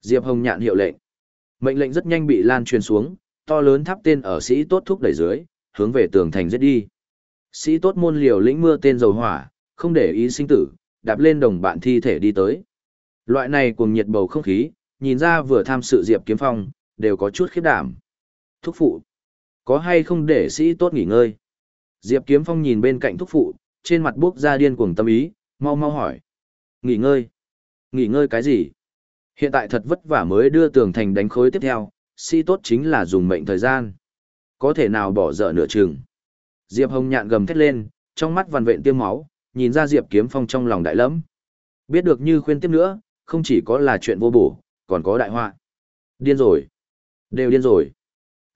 Diệp Hồng nhạn hiệu lệnh. Mệnh lệnh rất nhanh bị lan truyền xuống, to lớn tháp tên ở sĩ tốt thúc đẩy dưới, hướng về tường thành giết đi. Sĩ tốt môn liều lĩnh mưa tên dầu hỏa, không để ý sinh tử, đạp lên đồng bạn thi thể đi tới. Loại này cuồng nhiệt bầu không khí, nhìn ra vừa tham sự Diệp Kiếm Phong, đều có chút khiếp đảm. Thúc phụ, có hay không để sĩ tốt nghỉ ngơi? Diệp Kiếm Phong nhìn bên cạnh thúc phụ, trên mặt bước ra điên cuồng tâm ý, mau mau hỏi. Nghỉ ngơi? Nghỉ ngơi cái gì? Hiện tại thật vất vả mới đưa tường thành đánh khối tiếp theo, sĩ tốt chính là dùng mệnh thời gian. Có thể nào bỏ dở nửa chừng. Diệp Hồng nhạn gầm thét lên, trong mắt vằn vện tiêm máu, nhìn ra Diệp Kiếm Phong trong lòng đại lẫm. Biết được như khuyên tiếp nữa, không chỉ có là chuyện vô bổ, còn có đại họa. Điên rồi. Đều điên rồi.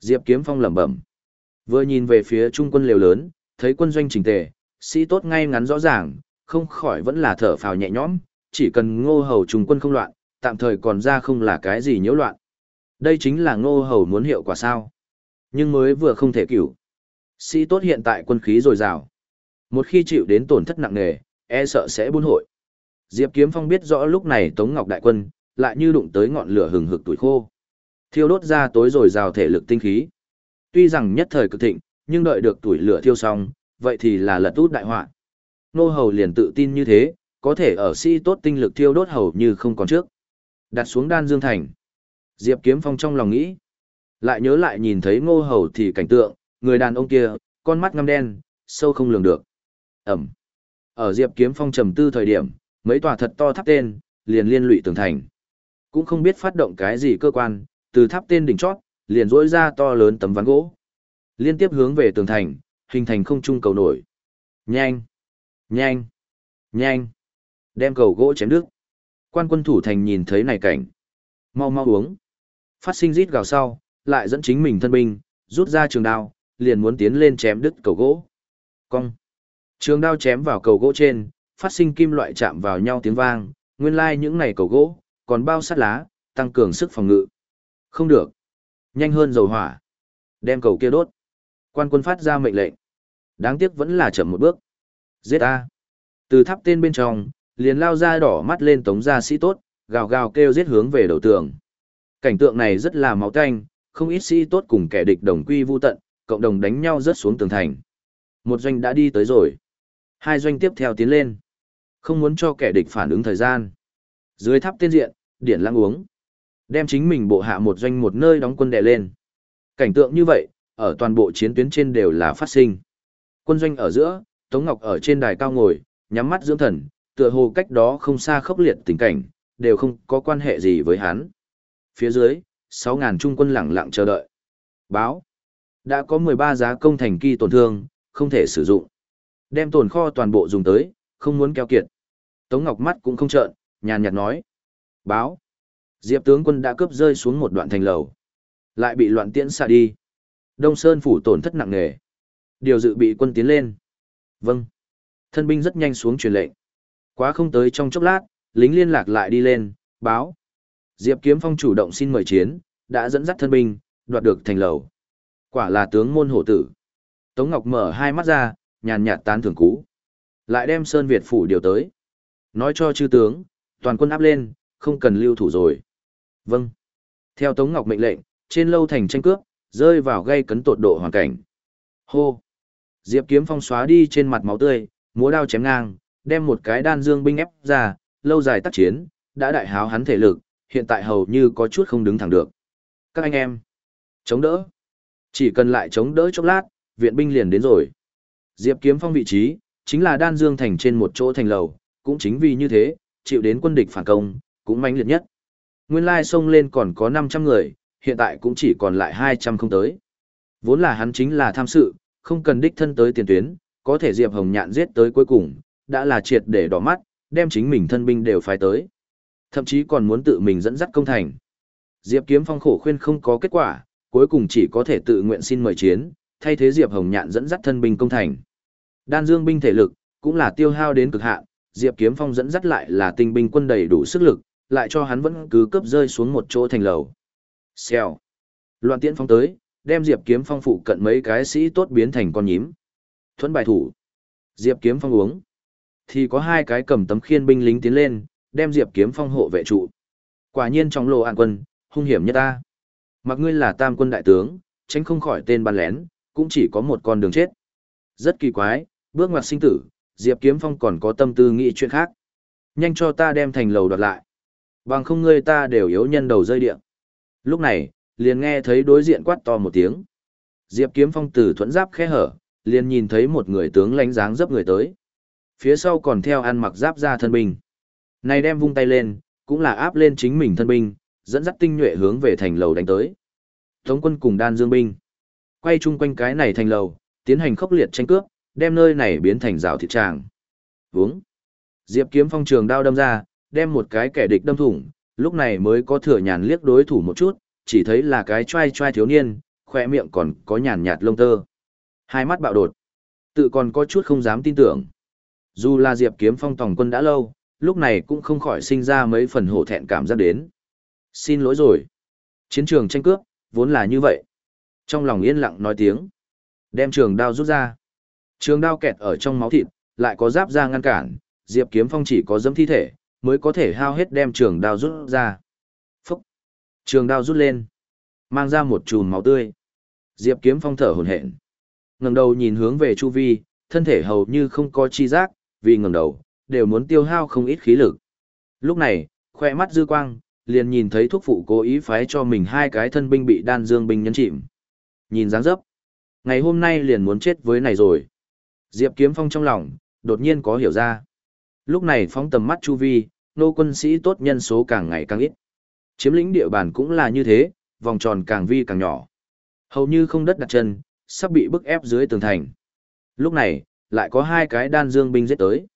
Diệp Kiếm Phong lẩm bẩm. Vừa nhìn về phía trung quân liều lớn, thấy quân doanh chỉnh tề, sĩ tốt ngay ngắn rõ ràng, không khỏi vẫn là thở phào nhẹ nhõm, chỉ cần ngô hầu trung quân không loạn, tạm thời còn ra không là cái gì nhiễu loạn. Đây chính là ngô hầu muốn hiệu quả sao. Nhưng mới vừa không thể cửu. Sĩ tốt hiện tại quân khí dồi dào. Một khi chịu đến tổn thất nặng nề, e sợ sẽ buôn hội. Diệp Kiếm Phong biết rõ lúc này Tống Ngọc Đại Quân, lại như đụng tới ngọn lửa hừng hực tuổi khô. Thiêu đốt ra tối rồi rào thể lực tinh khí. Tuy rằng nhất thời cực thịnh, nhưng đợi được tuổi lửa thiêu xong, vậy thì là lật út đại họa. Nô hầu liền tự tin như thế, có thể ở si tốt tinh lực thiêu đốt hầu như không còn trước. Đặt xuống đan dương thành. Diệp Kiếm Phong trong lòng nghĩ. Lại nhớ lại nhìn thấy ngô hầu thì cảnh tượng, người đàn ông kia, con mắt ngăm đen, sâu không lường được. Ẩm. Ở Diệp Kiếm Phong trầm tư thời điểm, mấy tòa thật to tháp tên, liền liên lụy tường thành. Cũng không biết phát động cái gì cơ quan, từ tháp tên đỉnh chót, liền rỗi ra to lớn tấm ván gỗ. Liên tiếp hướng về tường thành, hình thành không trung cầu nổi. Nhanh! Nhanh! Nhanh! Đem cầu gỗ chém đứt. Quan quân thủ thành nhìn thấy này cảnh. Mau mau uống. Phát sinh rít gào sau, lại dẫn chính mình thân binh, rút ra trường đao, liền muốn tiến lên chém đứt cầu gỗ. Cong! Trường đao chém vào cầu gỗ trên, phát sinh kim loại chạm vào nhau tiếng vang, nguyên lai like những này cầu gỗ, còn bao sắt lá, tăng cường sức phòng ngự. Không được. Nhanh hơn dầu hỏa. Đem cầu kia đốt. Quan quân phát ra mệnh lệnh. Đáng tiếc vẫn là chậm một bước. Giết a. Từ tháp tên bên trong, liền lao ra đỏ mắt lên tống gia sĩ tốt, gào gào kêu giết hướng về đầu tường. Cảnh tượng này rất là máu tanh, không ít sĩ tốt cùng kẻ địch đồng quy vu tận, cộng đồng đánh nhau rớt xuống tường thành. Một doanh đã đi tới rồi. Hai doanh tiếp theo tiến lên. Không muốn cho kẻ địch phản ứng thời gian. Dưới tháp tiên diện, điển lăng uống. Đem chính mình bộ hạ một doanh một nơi đóng quân đè lên. Cảnh tượng như vậy, ở toàn bộ chiến tuyến trên đều là phát sinh. Quân doanh ở giữa, Tống Ngọc ở trên đài cao ngồi, nhắm mắt dưỡng thần, tựa hồ cách đó không xa khốc liệt tình cảnh, đều không có quan hệ gì với hắn. Phía dưới, 6.000 trung quân lặng lặng chờ đợi. Báo. Đã có 13 giá công thành kỳ tổn thương, không thể sử dụng. Đem tồn kho toàn bộ dùng tới, không muốn keo kiệt. Tống Ngọc mắt cũng không trợn, nhàn nhạt nói. Báo. Diệp tướng quân đã cướp rơi xuống một đoạn thành lầu. Lại bị loạn tiễn xạ đi. Đông Sơn phủ tổn thất nặng nề. Điều dự bị quân tiến lên. Vâng. Thân binh rất nhanh xuống truyền lệnh. Quá không tới trong chốc lát, lính liên lạc lại đi lên, báo. Diệp Kiếm Phong chủ động xin mời chiến, đã dẫn dắt thân binh, đoạt được thành lầu. Quả là tướng môn hổ tử. Tống Ngọc mở hai mắt ra, nhàn nhạt tán thưởng cú. Lại đem Sơn Việt phủ điều tới. Nói cho chư tướng, toàn quân áp lên, không cần lưu thủ rồi. Vâng. Theo Tống Ngọc mệnh lệnh, trên lâu thành tranh cướp, rơi vào gây cấn tột độ hoàn cảnh. Hô. Diệp Kiếm Phong xóa đi trên mặt máu tươi, múa đao chém ngang, đem một cái đan dương binh ép ra, lâu dài tác chiến, đã đại háo hắn thể lực, hiện tại hầu như có chút không đứng thẳng được. Các anh em, chống đỡ. Chỉ cần lại chống đỡ chốc lát, viện binh liền đến rồi. Diệp Kiếm Phong vị trí, chính là đan dương thành trên một chỗ thành lầu, cũng chính vì như thế, chịu đến quân địch phản công, cũng mãnh liệt nhất. Nguyên lai sông lên còn có 500 người, hiện tại cũng chỉ còn lại 200 không tới. Vốn là hắn chính là tham sự, không cần đích thân tới tiền tuyến, có thể Diệp Hồng Nhạn giết tới cuối cùng, đã là triệt để đỏ mắt, đem chính mình thân binh đều phái tới. Thậm chí còn muốn tự mình dẫn dắt công thành. Diệp Kiếm Phong khổ khuyên không có kết quả, cuối cùng chỉ có thể tự nguyện xin mời chiến, thay thế Diệp Hồng Nhạn dẫn dắt thân binh công thành. Đan Dương binh thể lực cũng là tiêu hao đến cực hạn, Diệp Kiếm Phong dẫn dắt lại là tinh binh quân đầy đủ sức lực, lại cho hắn vẫn cứ cướp rơi xuống một chỗ thành lầu. Xèo. Loạn tiễn phong tới, đem Diệp Kiếm Phong phụ cận mấy cái sĩ tốt biến thành con nhím. Thuẫn bài thủ. Diệp Kiếm Phong uống. Thì có hai cái cầm tấm khiên binh lính tiến lên, đem Diệp Kiếm Phong hộ vệ trụ. Quả nhiên trong lô an quân, hung hiểm nhất ta. Mặc ngươi là tam quân đại tướng, tránh không khỏi tên bắn lén, cũng chỉ có một con đường chết. Rất kỳ quái, bước ngoặt sinh tử, Diệp Kiếm Phong còn có tâm tư nghĩ chuyện khác. Nhanh cho ta đem thành lầu đoạt lại. Bằng không ngươi ta đều yếu nhân đầu rơi điện. Lúc này, liền nghe thấy đối diện quát to một tiếng. Diệp Kiếm Phong từ thuẫn giáp khe hở, liền nhìn thấy một người tướng lánh dáng dấp người tới. Phía sau còn theo ăn mặc giáp ra thân binh. Này đem vung tay lên, cũng là áp lên chính mình thân binh, dẫn dắt tinh nhuệ hướng về thành lầu đánh tới. Tống quân cùng đan dương binh. Quay chung quanh cái này thành lầu, tiến hành khốc liệt tranh cướp, đem nơi này biến thành rào thịt tràng. Vướng. Diệp kiếm phong trường đao đâm ra, đem một cái kẻ địch đâm thủng, lúc này mới có thừa nhàn liếc đối thủ một chút, chỉ thấy là cái trai trai thiếu niên, khỏe miệng còn có nhàn nhạt lông tơ. Hai mắt bạo đột. Tự còn có chút không dám tin tưởng. Dù là Diệp kiếm phong tòng quân đã lâu, lúc này cũng không khỏi sinh ra mấy phần hổ thẹn cảm giác đến. Xin lỗi rồi. Chiến trường tranh cướp, vốn là như vậy. Trong lòng yên lặng nói tiếng. Đem trường đao rút ra. Trường đao kẹt ở trong máu thịt, lại có giáp ra ngăn cản, Diệp Kiếm Phong chỉ có dẫm thi thể, mới có thể hao hết đem trường đao rút ra. Phúc! Trường đao rút lên. Mang ra một chùm máu tươi. Diệp Kiếm Phong thở hổn hển. ngẩng đầu nhìn hướng về chu vi, thân thể hầu như không có chi giác, vì ngẩng đầu, đều muốn tiêu hao không ít khí lực. Lúc này, khoe mắt dư quang, liền nhìn thấy thuốc phụ cố ý phái cho mình hai cái thân binh bị đan dương binh nhấn chìm. Nhìn dáng dấp, ngày hôm nay liền muốn chết với này rồi. Diệp Kiếm Phong trong lòng, đột nhiên có hiểu ra. Lúc này phóng tầm mắt chu vi, nô quân sĩ tốt nhân số càng ngày càng ít. Chiếm lĩnh địa bàn cũng là như thế, vòng tròn càng vi càng nhỏ. Hầu như không đất đặt chân, sắp bị bức ép dưới tường thành. Lúc này, lại có hai cái đan dương binh giết tới.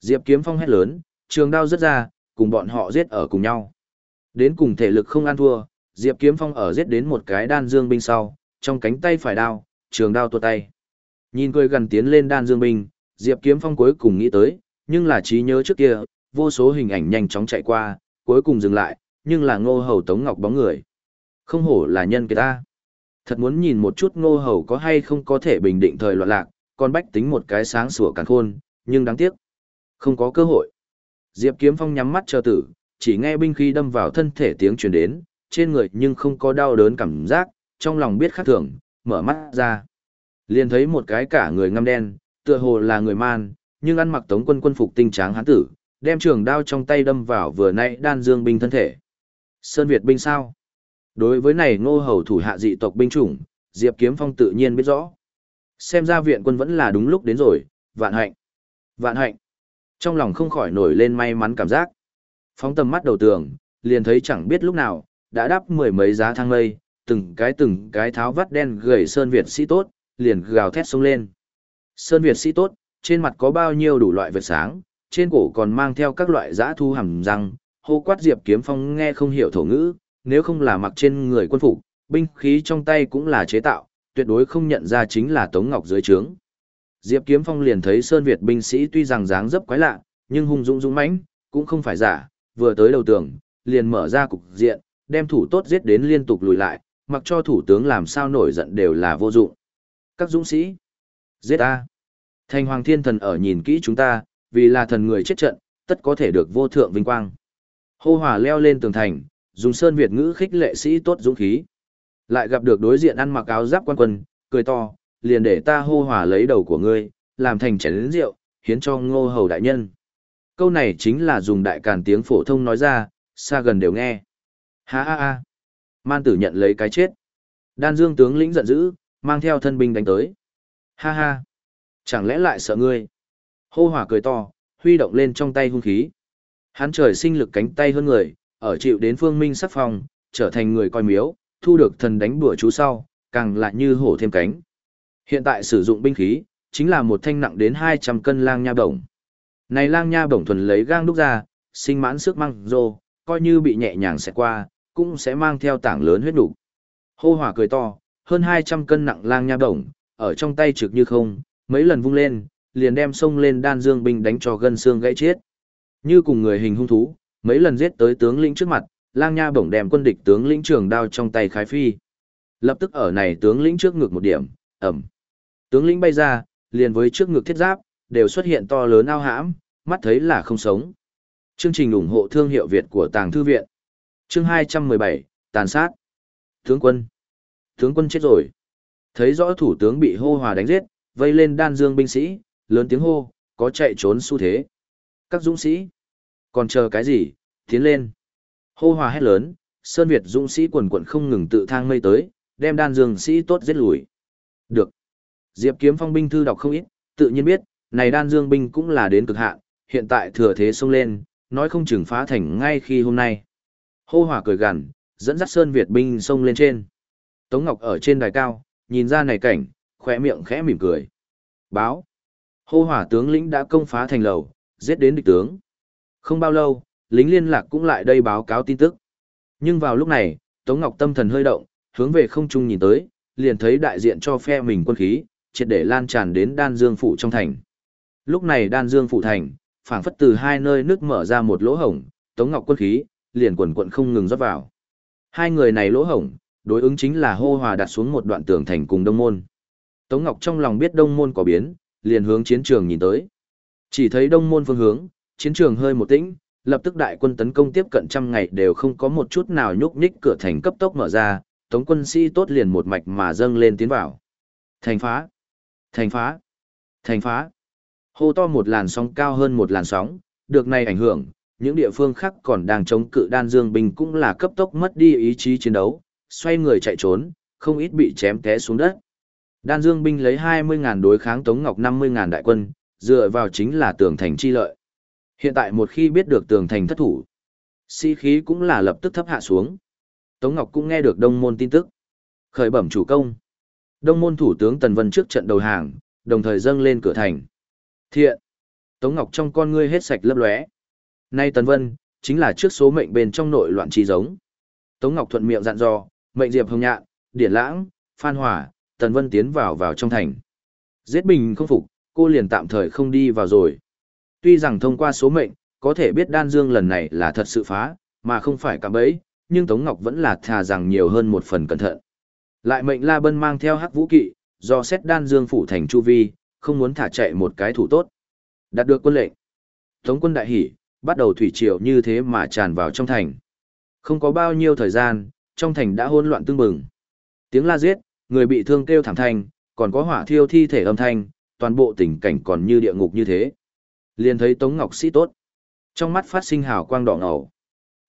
Diệp Kiếm Phong hét lớn, trường đao rất ra, cùng bọn họ giết ở cùng nhau. Đến cùng thể lực không ăn thua, Diệp Kiếm Phong ở giết đến một cái đan dương binh sau, trong cánh tay phải đao, trường đao tuột tay. Nhìn cười gần tiến lên đan dương binh, Diệp Kiếm Phong cuối cùng nghĩ tới, nhưng là trí nhớ trước kia, vô số hình ảnh nhanh chóng chạy qua, cuối cùng dừng lại, nhưng là ngô hầu Tống Ngọc bóng người. Không hổ là nhân kia ta. Thật muốn nhìn một chút ngô hầu có hay không có thể bình định thời loạn lạc, còn bách tính một cái sáng sủa càn khôn, nhưng đáng tiếc. Không có cơ hội. Diệp Kiếm Phong nhắm mắt chờ tử, chỉ nghe binh khí đâm vào thân thể tiếng truyền đến, trên người nhưng không có đau đớn cảm giác, trong lòng biết khác thường, mở mắt ra. Liền thấy một cái cả người ngăm đen, tựa hồ là người man, nhưng ăn mặc tống quân quân phục tinh tráng hán tử, đem trường đao trong tay đâm vào vừa nãy đan dương binh thân thể. Sơn Việt binh sao? Đối với này ngô hầu thủ hạ dị tộc binh chủng, Diệp Kiếm Phong tự nhiên biết rõ. Xem ra viện quân vẫn là đúng lúc đến rồi, vạn hạnh. Vạn hạnh. Trong lòng không khỏi nổi lên may mắn cảm giác. Phóng tầm mắt đầu tường, liền thấy chẳng biết lúc nào, đã đắp mười mấy giá thang mây, từng cái từng cái tháo vắt đen gầy Sơn Việt sĩ tốt, liền gào thét sông lên. Sơn Việt sĩ tốt, trên mặt có bao nhiêu đủ loại vật sáng, trên cổ còn mang theo các loại giã thu hầm răng, hô quát Diệp Kiếm Phong nghe không hiểu thổ ngữ, nếu không là mặc trên người quân phục, binh khí trong tay cũng là chế tạo, tuyệt đối không nhận ra chính là Tống Ngọc dưới trướng. Diệp Kiếm Phong liền thấy Sơn Việt binh sĩ tuy rằng dáng dấp quái lạ, nhưng hung dũng dũng mãnh, cũng không phải giả, vừa tới đầu tường, liền mở ra cục diện, đem thủ tốt giết đến liên tục lùi lại, mặc cho thủ tướng làm sao nổi giận đều là vô dụng. Các dũng sĩ, giết ta. Thành Hoàng Thiên Thần ở nhìn kỹ chúng ta, vì là thần người chết trận, tất có thể được vô thượng vinh quang. Hô hòa leo lên tường thành, dùng sơn Việt ngữ khích lệ sĩ tốt dũng khí. Lại gặp được đối diện ăn mặc áo giáp quan quân, cười to, liền để ta hô hòa lấy đầu của ngươi, làm thành chén lĩnh rượu, hiến cho ngô hầu đại nhân. Câu này chính là dùng đại càn tiếng phổ thông nói ra, xa gần đều nghe. Ha ha ha. Man tử nhận lấy cái chết. Đan dương tướng lĩnh giận dữ, mang theo thân binh đánh tới. Ha ha. Chẳng lẽ lại sợ ngươi? Hô hỏa cười to, huy động lên trong tay hung khí. Hắn trời sinh lực cánh tay hơn người, ở chịu đến phương minh sắc phòng, trở thành người coi miếu, thu được thần đánh bùa chú sau, càng lại như hổ thêm cánh. Hiện tại sử dụng binh khí, chính là một thanh nặng đến 200 cân lang nha bổng. Này lang nha bổng thuần lấy gang đúc ra, sinh mãn sức măng rô, coi như bị nhẹ nhàng sẽ qua, cũng sẽ mang theo tảng lớn huyết đủ. Hô hỏa cười to, hơn 200 cân nặng lang nha bổng, ở trong tay trực như không, mấy lần vung lên, liền đem sông lên đan dương binh đánh cho gân xương gãy chết. Như cùng người hình hung thú, mấy lần giết tới tướng lĩnh trước mặt, lang nha bổng đem quân địch tướng lĩnh trường đao trong tay khái phi. Lập tức ở này tướng lĩnh trước ngực một điểm, ẩm. Tướng lĩnh bay ra, liền với trước ngực thiết giáp, đều xuất hiện to lớn ao hãm, mắt thấy là không sống. Chương trình ủng hộ thương hiệu Việt của Tàng Thư Viện. Chương 217, Tàn sát. Tướng quân. Tướng quân chết rồi. Thấy rõ thủ tướng bị hô hòa đánh giết, vây lên đan dương binh sĩ, lớn tiếng hô, có chạy trốn xu thế. Các dũng sĩ. Còn chờ cái gì, tiến lên. Hô hòa hét lớn, Sơn Việt dũng sĩ quần quận không ngừng tự thang mây tới, đem đan dương sĩ tốt giết lùi. Được. Diệp kiếm phong binh thư đọc không ít, tự nhiên biết, này đan dương binh cũng là đến cực hạn, hiện tại thừa thế xông lên, nói không chừng phá thành ngay khi hôm nay. Hô Hòa cười gằn, dẫn dắt Sơn Việt binh xông lên trên. Tống Ngọc ở trên đài cao, nhìn ra này cảnh, khỏe miệng khẽ mỉm cười. Báo. Hô hỏa tướng lĩnh đã công phá thành lầu, giết đến địch tướng. Không bao lâu, lính liên lạc cũng lại đây báo cáo tin tức. Nhưng vào lúc này, Tống Ngọc tâm thần hơi động, hướng về không trung nhìn tới, liền thấy đại diện cho phe mình quân khí, triệt để lan tràn đến đan dương phủ trong thành. Lúc này đan dương phủ thành, phảng phất từ hai nơi nước mở ra một lỗ hổng, Tống Ngọc quân khí, liền quần quận không ngừng rót vào. Hai người này lỗ hổng, đối ứng chính là hô hòa đặt xuống một đoạn tường thành cùng đông môn. Tống Ngọc trong lòng biết đông môn có biến, liền hướng chiến trường nhìn tới. Chỉ thấy đông môn phương hướng, chiến trường hơi một tĩnh, lập tức đại quân tấn công tiếp cận trăm ngày đều không có một chút nào nhúc nhích cửa thành cấp tốc mở ra, tống quân sĩ tốt liền một mạch mà dâng lên tiến vào. Thành phá! Thành phá! Thành phá! Hô to một làn sóng cao hơn một làn sóng, được này ảnh hưởng, những địa phương khác còn đang chống cự đan dương binh cũng là cấp tốc mất đi ý chí chiến đấu, xoay người chạy trốn, không ít bị chém té xuống đất. Đan Dương binh lấy 20.000 đối kháng Tống Ngọc 50.000 đại quân, dựa vào chính là tường thành chi lợi. Hiện tại một khi biết được tường thành thất thủ, sĩ khí cũng là lập tức thấp hạ xuống. Tống Ngọc cũng nghe được đông môn tin tức. Khởi bẩm chủ công. Đông môn thủ tướng Tần Vân trước trận đầu hàng, đồng thời dâng lên cửa thành. Thiện. Tống Ngọc trong con ngươi hết sạch lấp lóe. Nay Tần Vân, chính là trước số mệnh bên trong nội loạn chi giống. Tống Ngọc thuận miệng dặn dò, mệnh Diệp Hồng Nhạn, Điển Lãng, Phan Hỏa, Tần Vân tiến vào vào trong thành. Giết bình không phục, cô liền tạm thời không đi vào rồi. Tuy rằng thông qua số mệnh, có thể biết đan dương lần này là thật sự phá, mà không phải cạm bẫy, nhưng Tống Ngọc vẫn là thà rằng nhiều hơn một phần cẩn thận. Lại mệnh La Bân mang theo hắc vũ kỵ, do xét đan dương phủ thành chu vi, không muốn thả chạy một cái thủ tốt. Đạt được quân lệnh. Tống quân đại hỉ, bắt đầu thủy triều như thế mà tràn vào trong thành. Không có bao nhiêu thời gian, trong thành đã hỗn loạn tương bừng. Tiếng la giết, người bị thương kêu thảm thanh, còn có hỏa thiêu thi thể âm thanh, toàn bộ tình cảnh còn như địa ngục như thế. Liền thấy Tống Ngọc Sĩ tốt. Trong mắt phát sinh hào quang đỏ ngầu.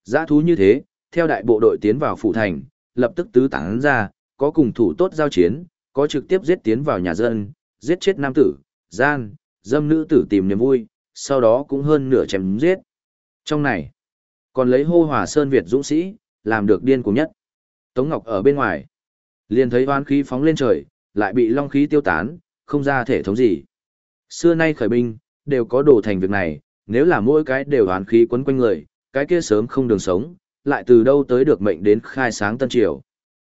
Giã thú như thế, theo đại bộ đội tiến vào phủ thành, lập tức tứ tán ra, có cùng thủ tốt giao chiến, có trực tiếp giết tiến vào nhà dân, giết chết nam tử, gian, dâm nữ tử tìm niềm vui, sau đó cũng hơn nửa chém giết. Trong này, còn lấy hô hòa sơn Việt dũng sĩ, làm được điên cùng nhất. Tống Ngọc ở bên ngoài, liền thấy oán khí phóng lên trời, lại bị long khí tiêu tán, không ra thể thống gì. Xưa nay khởi binh, đều có đồ thành việc này, nếu là mỗi cái đều oán khí quấn quanh người, cái kia sớm không đường sống, lại từ đâu tới được mệnh đến khai sáng tân triều.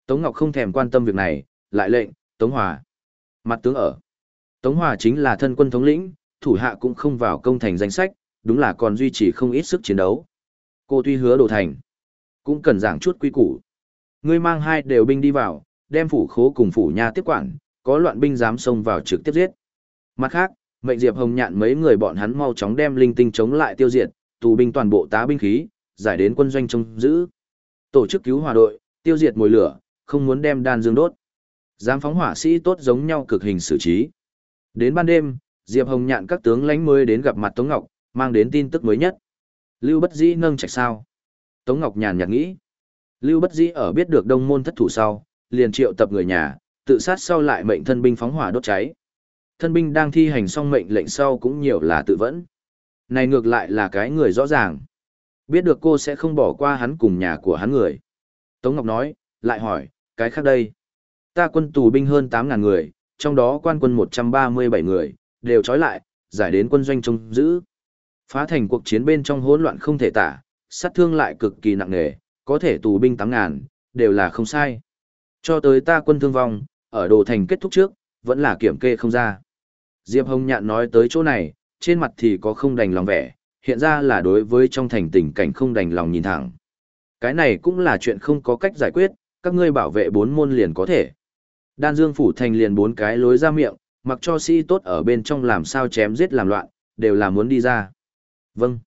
Tống Ngọc không thèm quan tâm việc này, lại lệnh, Tống Hòa. Mặt tướng ở. Tống Hòa chính là thân quân thống lĩnh, thủ hạ cũng không vào công thành danh sách, đúng là còn duy trì không ít sức chiến đấu. Cô tuy hứa đồ thành, cũng cần giảng chút quy củ. Ngươi mang hai đều binh đi vào, đem phủ khố cùng phủ nha tiếp quản, có loạn binh dám xông vào trực tiếp giết. Mặt khác, mệnh Diệp Hồng nhạn mấy người bọn hắn mau chóng đem linh tinh chống lại tiêu diệt, tù binh toàn bộ tá binh khí, giải đến quân doanh trông giữ. Tổ chức cứu hỏa đội, tiêu diệt mùi lửa, không muốn đem đan dương đốt. Dám phóng hỏa sĩ tốt giống nhau cực hình xử trí. Đến ban đêm, Diệp Hồng nhạn các tướng lãnh mới đến gặp mặt Tống Ngọc, mang đến tin tức mới nhất. Lưu Bất Dĩ nâng trạch sao? Tống Ngọc nhàn nhạt nghĩ. Lưu Bất Dĩ ở biết được đông môn thất thủ sau, liền triệu tập người nhà, tự sát sau lại mệnh thân binh phóng hỏa đốt cháy. Thân binh đang thi hành xong mệnh lệnh sau cũng nhiều là tự vẫn. Này ngược lại là cái người rõ ràng. Biết được cô sẽ không bỏ qua hắn cùng nhà của hắn người. Tống Ngọc nói, lại hỏi, cái khác đây. Ta quân tù binh hơn 8.000 người, trong đó quan quân 137 người, đều trói lại, giải đến quân doanh trông giữ. Phá thành cuộc chiến bên trong hỗn loạn không thể tả, sát thương lại cực kỳ nặng nề, có thể tù binh 8.000, đều là không sai. Cho tới ta quân thương vong, ở đồ thành kết thúc trước, vẫn là kiểm kê không ra. Diệp Hồng Nhạn nói tới chỗ này, trên mặt thì có không đành lòng vẻ, hiện ra là đối với trong thành tình cảnh không đành lòng nhìn thẳng. Cái này cũng là chuyện không có cách giải quyết, các ngươi bảo vệ bốn môn liền có thể. Đan Dương phủ thành liền bốn cái lối ra miệng, mặc cho sĩ tốt ở bên trong làm sao chém giết làm loạn, đều là muốn đi ra. Vâng.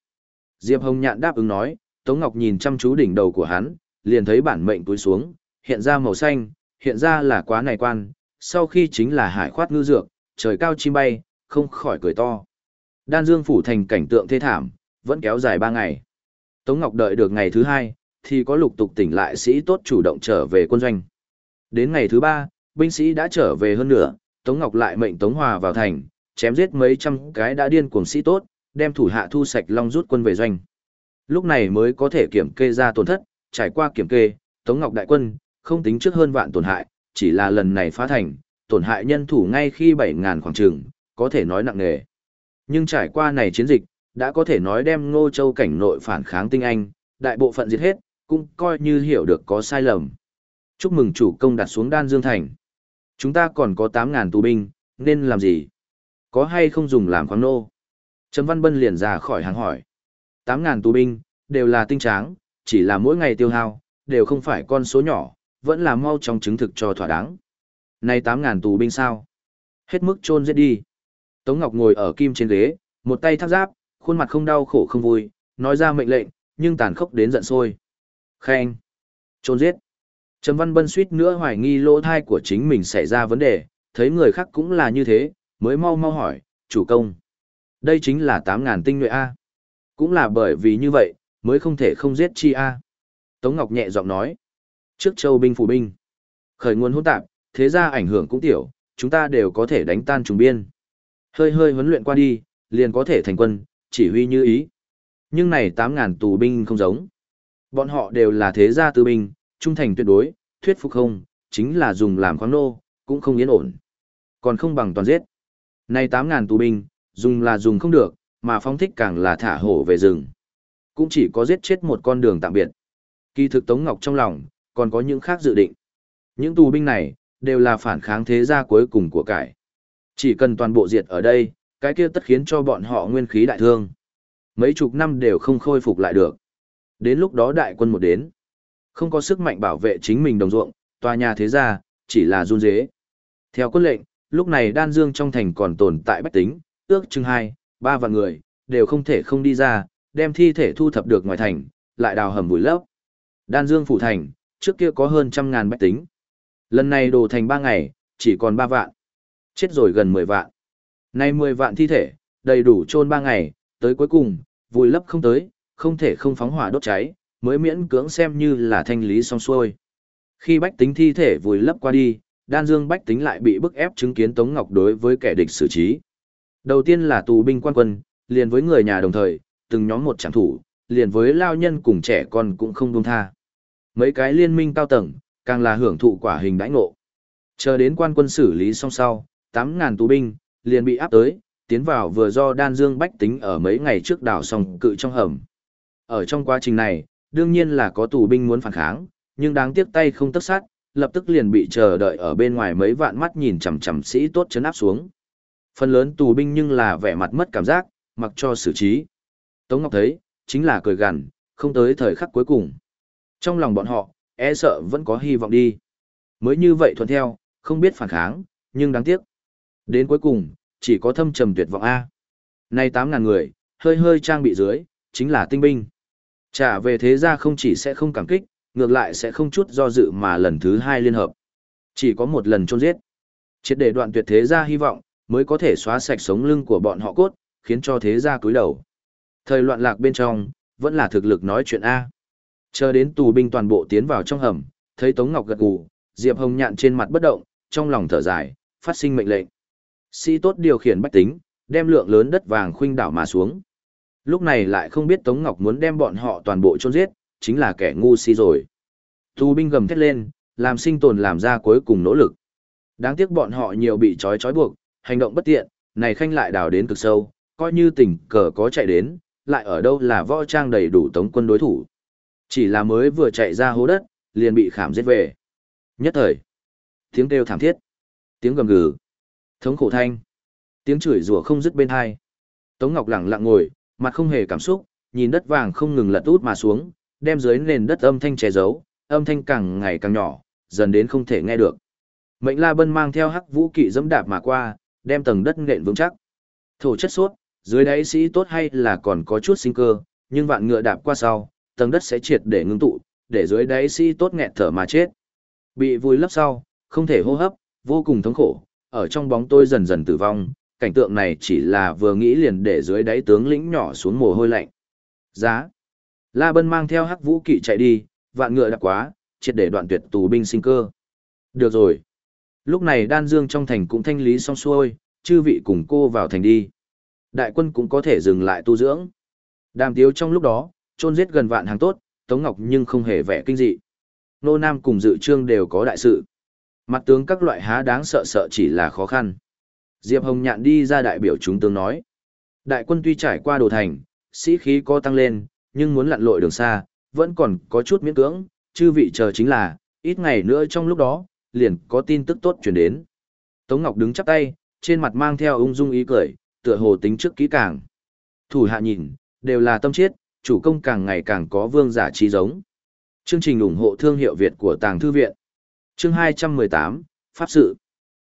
Diệp Hồng Nhạn đáp ứng nói, Tống Ngọc nhìn chăm chú đỉnh đầu của hắn, liền thấy bản mệnh túi xuống, hiện ra màu xanh, hiện ra là quá này quan, sau khi chính là hải khoát ngư dược, trời cao chim bay, không khỏi cười to. Đan Dương phủ thành cảnh tượng thê thảm, vẫn kéo dài ba ngày. Tống Ngọc đợi được ngày thứ hai, thì có lục tục tỉnh lại sĩ tốt chủ động trở về quân doanh. Đến ngày thứ ba, binh sĩ đã trở về hơn nữa, Tống Ngọc lại mệnh Tống Hòa vào thành, chém giết mấy trăm cái đã điên cuồng sĩ tốt, đem thủ hạ thu sạch long rút quân về doanh. Lúc này mới có thể kiểm kê ra tổn thất, trải qua kiểm kê, Tống Ngọc đại quân, không tính trước hơn vạn tổn hại, chỉ là lần này phá thành, tổn hại nhân thủ ngay khi 7.000 khoảng trường, có thể nói nặng nề. Nhưng trải qua này chiến dịch, đã có thể nói đem Ngô Châu cảnh nội phản kháng tinh anh, đại bộ phận diệt hết, cũng coi như hiểu được có sai lầm. Chúc mừng chủ công đặt xuống đan dương thành. Chúng ta còn có 8.000 tù binh, nên làm gì? Có hay không dùng làm khoáng nô? Trầm Văn Bân liền ra khỏi hàng hỏi. 8.000 tù binh, đều là tinh tráng, chỉ là mỗi ngày tiêu hao, đều không phải con số nhỏ, vẫn là mau trong chứng thực cho thỏa đáng. Này 8.000 tù binh sao? Hết mức chôn giết đi. Tống Ngọc ngồi ở kim trên ghế, một tay thắt giáp, khuôn mặt không đau khổ không vui, nói ra mệnh lệnh, nhưng tàn khốc đến giận sôi. Khen. Chôn giết. Trầm Văn Bân suýt nữa hoài nghi lỗ thai của chính mình xảy ra vấn đề, thấy người khác cũng là như thế, mới mau mau hỏi, chủ công. Đây chính là 8.000 tinh nhuệ A. Cũng là bởi vì như vậy, mới không thể không giết chi A. Tống Ngọc nhẹ giọng nói. Trước châu binh phủ binh. Khởi nguồn hỗn tạp, thế ra ảnh hưởng cũng tiểu, chúng ta đều có thể đánh tan trùng biên. Hơi hơi huấn luyện qua đi, liền có thể thành quân, chỉ huy như ý. Nhưng này 8.000 tù binh không giống. Bọn họ đều là thế gia tư binh, trung thành tuyệt đối, thuyết phục không, chính là dùng làm khoáng nô, cũng không yên ổn. Còn không bằng toàn giết. Này 8.000 tù binh, dùng là dùng không được, mà phong thích càng là thả hổ về rừng. Cũng chỉ có giết chết một con đường tạm biệt. Kỳ thực Tống Ngọc trong lòng, còn có những khác dự định. Những tù binh này, đều là phản kháng thế gia cuối cùng của cải. Chỉ cần toàn bộ diệt ở đây, cái kia tất khiến cho bọn họ nguyên khí đại thương. Mấy chục năm đều không khôi phục lại được. Đến lúc đó đại quân một đến. Không có sức mạnh bảo vệ chính mình đồng ruộng, tòa nhà thế gia, chỉ là run dế. Theo quân lệnh, lúc này đan dương trong thành còn tồn tại bách tính, ước chừng hai, ba vạn người, đều không thể không đi ra, đem thi thể thu thập được ngoài thành, lại đào hầm vùi lấp. Đan dương phủ thành, trước kia có hơn trăm ngàn bách tính. Lần này đồ thành ba ngày, chỉ còn ba vạn. Chết rồi gần mười vạn. Nay mười vạn thi thể, đầy đủ chôn ba ngày, tới cuối cùng, vùi lấp không tới, không thể không phóng hỏa đốt cháy, mới miễn cưỡng xem như là thanh lý xong xuôi. Khi bách tính thi thể vùi lấp qua đi, đan dương bách tính lại bị bức ép chứng kiến Tống Ngọc đối với kẻ địch xử trí. Đầu tiên là tù binh quan quân, liền với người nhà đồng thời, từng nhóm một trảm thủ, liền với lao nhân cùng trẻ con cũng không buông tha. Mấy cái liên minh cao tầng, càng là hưởng thụ quả hình đãi ngộ. Chờ đến quan quân xử lý xong sau, 8.000 tù binh, liền bị áp tới, tiến vào vừa do đan dương bách tính ở mấy ngày trước đảo sòng cự trong hầm. Ở trong quá trình này, đương nhiên là có tù binh muốn phản kháng, nhưng đáng tiếc tay không tất sát, lập tức liền bị chờ đợi ở bên ngoài mấy vạn mắt nhìn chằm chằm sĩ tốt chấn áp xuống. Phần lớn tù binh nhưng là vẻ mặt mất cảm giác, mặc cho xử trí. Tống Ngọc thấy, chính là cười gằn, không tới thời khắc cuối cùng. Trong lòng bọn họ, e sợ vẫn có hy vọng đi. Mới như vậy thuận theo, không biết phản kháng, nhưng đáng tiếc. Đến cuối cùng, chỉ có thâm trầm tuyệt vọng A. Nay 8.000 người, hơi hơi trang bị dưới, chính là tinh binh. Trả về thế ra không chỉ sẽ không cảm kích, ngược lại sẽ không chút do dự mà lần thứ hai liên hợp. Chỉ có một lần chôn giết. Triệt để đoạn tuyệt thế ra hy vọng, mới có thể xóa sạch sống lưng của bọn họ cốt, khiến cho thế gia cúi đầu. Thời loạn lạc bên trong, vẫn là thực lực nói chuyện A. Chờ đến tù binh toàn bộ tiến vào trong hầm, thấy Tống Ngọc gật gù, Diệp Hồng nhạn trên mặt bất động, trong lòng thở dài, phát sinh mệnh lệnh. Sĩ tốt điều khiển bách tính, đem lượng lớn đất vàng khuynh đảo mà xuống. Lúc này lại không biết Tống Ngọc muốn đem bọn họ toàn bộ chôn giết, chính là kẻ ngu si rồi. Tù binh gầm thét lên, làm sinh tồn làm ra cuối cùng nỗ lực. Đáng tiếc bọn họ nhiều bị trói trói buộc, hành động bất tiện, này khanh lại đào đến cực sâu, coi như tỉnh cờ có chạy đến, lại ở đâu là võ trang đầy đủ tống quân đối thủ. Chỉ là mới vừa chạy ra hố đất, liền bị khảm giết về. Nhất thời, tiếng kêu thảm thiết, tiếng gầm gừ, thống khổ thanh, tiếng chửi rủa không dứt bên hai. Tống Ngọc lặng lặng ngồi, mặt không hề cảm xúc, nhìn đất vàng không ngừng lật út mà xuống, đem dưới nền đất âm thanh che giấu, âm thanh càng ngày càng nhỏ, dần đến không thể nghe được. Mệnh La Bân mang theo hắc vũ kỵ dẫm đạp mà qua, đem tầng đất nện vững chắc. Thổ chất suốt, dưới đáy sĩ tốt hay là còn có chút sinh cơ, nhưng vạn ngựa đạp qua sau, tầng đất sẽ triệt để ngưng tụ, để dưới đáy sĩ tốt nghẹt thở mà chết. Bị vùi lấp sau, không thể hô hấp, vô cùng thống khổ, ở trong bóng tôi dần dần tử vong, cảnh tượng này chỉ là vừa nghĩ liền để dưới đáy tướng lĩnh nhỏ xuống mồ hôi lạnh. Giá. La Bân mang theo hắc vũ kỵ chạy đi, vạn ngựa đạp quá, triệt để đoạn tuyệt tù binh sinh cơ. Được rồi. Lúc này đan dương trong thành cũng thanh lý xong xuôi, chư vị cùng cô vào thành đi. Đại quân cũng có thể dừng lại tu dưỡng. Đàm tiếu trong lúc đó, chôn giết gần vạn hàng tốt, Tống Ngọc nhưng không hề vẻ kinh dị. Nô Nam cùng dự trương đều có đại sự. Mặt tướng các loại há đáng sợ sợ chỉ là khó khăn. Diệp Hồng Nhạn đi ra đại biểu chúng tướng nói. Đại quân tuy trải qua đồ thành, sĩ khí có tăng lên, nhưng muốn lặn lội đường xa, vẫn còn có chút miễn cưỡng, chư vị chờ chính là, ít ngày nữa trong lúc đó, liền có tin tức tốt chuyển đến. Tống Ngọc đứng chắp tay, trên mặt mang theo ung dung ý cười, tựa hồ tính trước kỹ càng. Thủ hạ nhìn, đều là tâm chiết, chủ công càng ngày càng có vương giả trí giống. Chương trình ủng hộ thương hiệu Việt của Tàng Thư Viện. Chương 218, Pháp sự.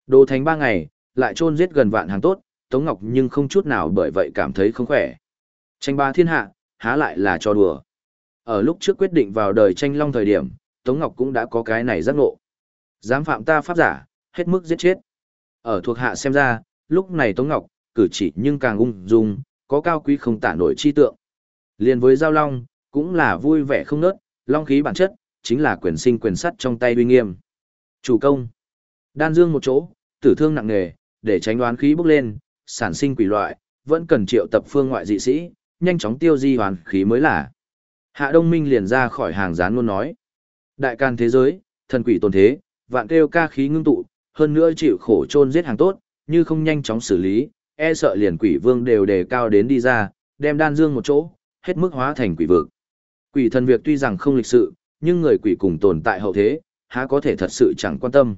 Đồ thánh ba ngày, lại chôn giết gần vạn hàng tốt, Tống Ngọc nhưng không chút nào bởi vậy cảm thấy không khỏe. Tranh ba thiên hạ, há lại là cho đùa. Ở lúc trước quyết định vào đời tranh long thời điểm, Tống Ngọc cũng đã có cái này giác ngộ. Dám phạm ta pháp giả, hết mức giết chết. Ở thuộc hạ xem ra, lúc này Tống Ngọc, cử chỉ nhưng càng ung dung, có cao quý không tả nổi chi tượng. Liên với Giao Long, cũng là vui vẻ không nớt, long khí bản chất, chính là quyền sinh quyền sắt trong tay uy nghiêm. Chủ công. Đan dương một chỗ, tử thương nặng nề, để tránh đoán khí bốc lên, sản sinh quỷ loại, vẫn cần triệu tập phương ngoại dị sĩ, nhanh chóng tiêu di hoàn khí mới là. Hạ Đông Minh liền ra khỏi hàng rán luôn nói. Đại can thế giới, thần quỷ tồn thế, vạn kêu ca khí ngưng tụ, hơn nữa chịu khổ chôn giết hàng tốt, như không nhanh chóng xử lý, e sợ liền quỷ vương đều đề cao đến đi ra, đem đan dương một chỗ, hết mức hóa thành quỷ vực. Quỷ thần việc tuy rằng không lịch sự, nhưng người quỷ cùng tồn tại hậu thế, há có thể thật sự chẳng quan tâm.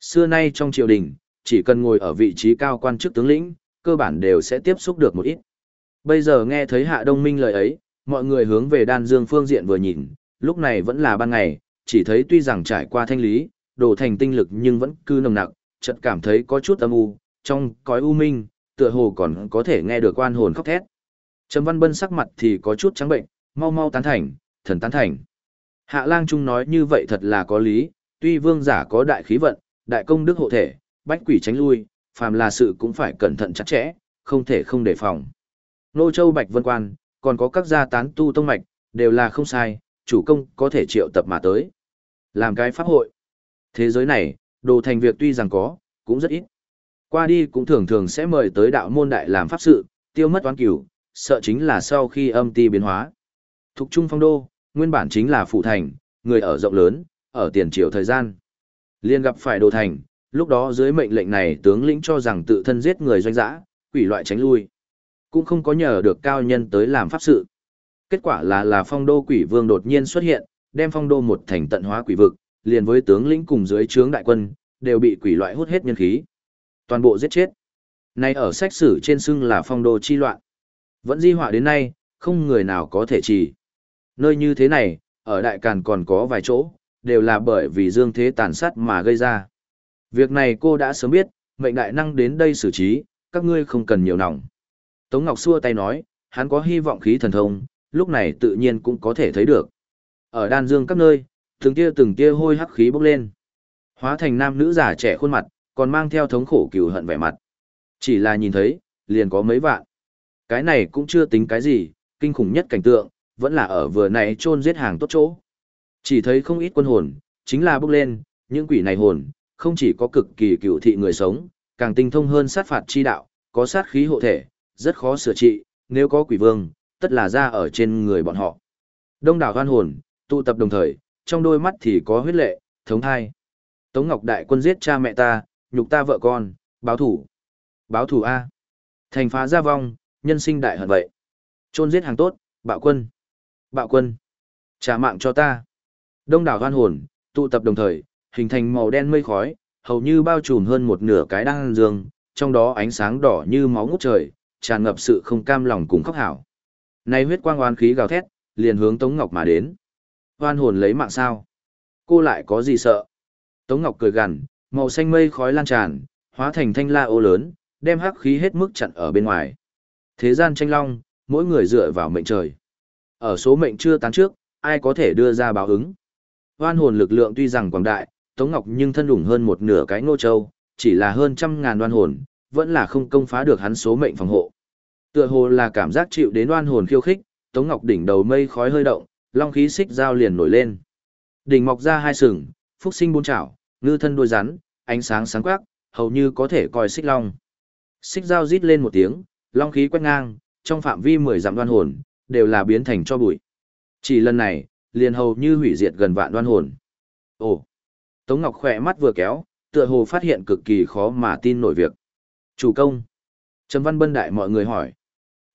Xưa nay trong triều đình, chỉ cần ngồi ở vị trí cao quan chức tướng lĩnh, cơ bản đều sẽ tiếp xúc được một ít. Bây giờ nghe thấy Hạ Đông Minh lời ấy, mọi người hướng về đan dương phương diện vừa nhìn, lúc này vẫn là ban ngày, chỉ thấy tuy rằng trải qua thanh lý, đồ thành tinh lực nhưng vẫn cứ nồng nặc, chợt cảm thấy có chút âm u, trong cõi u minh, tựa hồ còn có thể nghe được oan hồn khóc thét. Trầm Văn Bân sắc mặt thì có chút trắng bệnh, mau mau tán thành, thần tán thành. Hạ Lang Trung nói như vậy thật là có lý, tuy vương giả có đại khí vận, đại công đức hộ thể, bách quỷ tránh lui, phàm là sự cũng phải cẩn thận chặt chẽ, không thể không đề phòng. Nô Châu Bạch Vân Quan, còn có các gia tán tu tông mạch, đều là không sai, chủ công có thể triệu tập mà tới. Làm cái pháp hội. Thế giới này, đồ thành việc tuy rằng có, cũng rất ít. Qua đi cũng thường thường sẽ mời tới đạo môn đại làm pháp sự, tiêu mất toán cửu, sợ chính là sau khi âm ti biến hóa. Thục Trung Phong Đô, nguyên bản chính là phụ thành, người ở rộng lớn, ở tiền triều thời gian. Liên gặp phải đồ thành, lúc đó dưới mệnh lệnh này tướng lĩnh cho rằng tự thân giết người doanh dã, quỷ loại tránh lui. Cũng không có nhờ được cao nhân tới làm pháp sự. Kết quả là là phong đô quỷ vương đột nhiên xuất hiện, đem phong đô một thành tận hóa quỷ vực, liền với tướng lĩnh cùng dưới trướng đại quân, đều bị quỷ loại hút hết nhân khí. Toàn bộ giết chết. Nay ở sách sử trên xưng là phong đô chi loạn. Vẫn di họa đến nay, không người nào có thể chỉ. Nơi như thế này, ở Đại Càn còn có vài chỗ, đều là bởi vì dương thế tàn sát mà gây ra. Việc này cô đã sớm biết, mệnh đại năng đến đây xử trí, các ngươi không cần nhiều lòng. Tống Ngọc xua tay nói, hắn có hy vọng khí thần thông, lúc này tự nhiên cũng có thể thấy được. Ở đan dương các nơi, từng tia từng tia hôi hắc khí bốc lên. Hóa thành nam nữ già trẻ khuôn mặt, còn mang theo thống khổ cừu hận vẻ mặt. Chỉ là nhìn thấy, liền có mấy vạn. Cái này cũng chưa tính cái gì, kinh khủng nhất cảnh tượng, vẫn là ở vừa nãy chôn giết hàng tốt chỗ. Chỉ thấy không ít quân hồn, chính là bốc lên, những quỷ này hồn, không chỉ có cực kỳ cựu thị người sống, càng tinh thông hơn sát phạt chi đạo, có sát khí hộ thể, rất khó sửa trị, nếu có quỷ vương, tất là ra ở trên người bọn họ. Đông đảo hoan hồn, tụ tập đồng thời, trong đôi mắt thì có huyết lệ, thống thai. Tống Ngọc Đại quân giết cha mẹ ta, nhục ta vợ con, báo thủ. Báo thủ A. Thành phá gia vong, nhân sinh đại hận vậy. Trôn giết hàng tốt, bạo quân. Bạo quân. Trả mạng cho ta. Đông đảo hoan hồn, tụ tập đồng thời, hình thành màu đen mây khói, hầu như bao trùm hơn một nửa cái đăng dương, trong đó ánh sáng đỏ như máu ngút trời, tràn ngập sự không cam lòng cùng khóc hảo. Này huyết quang oan khí gào thét, liền hướng Tống Ngọc mà đến. Hoan hồn lấy mạng sao? Cô lại có gì sợ? Tống Ngọc cười gằn, màu xanh mây khói lan tràn, hóa thành thanh la ô lớn, đem hắc khí hết mức chặn ở bên ngoài. Thế gian tranh long, mỗi người dựa vào mệnh trời. Ở số mệnh chưa tán trước, ai có thể đưa ra báo ứng. Hoan hồn lực lượng tuy rằng quảng đại, Tống Ngọc nhưng thân đủng hơn một nửa cái ngô châu, chỉ là hơn trăm ngàn đoan hồn, vẫn là không công phá được hắn số mệnh phòng hộ. Tựa hồ là cảm giác chịu đến đoan hồn khiêu khích, Tống Ngọc đỉnh đầu mây khói hơi động, long khí xích dao liền nổi lên. Đỉnh mọc ra hai sừng, phúc sinh bốn chảo, ngư thân đuôi rắn, ánh sáng sáng quắc, hầu như có thể coi xích long. Xích dao rít lên một tiếng, long khí quét ngang, trong phạm vi mười dặm đoan hồn, đều là biến thành cho bụi. Chỉ lần này, liền hầu như hủy diệt gần vạn đoan hồn. Ồ! Tống Ngọc khỏe mắt vừa kéo, tựa hồ phát hiện cực kỳ khó mà tin nổi việc. Chủ công! Trầm Văn Bân Đại mọi người hỏi.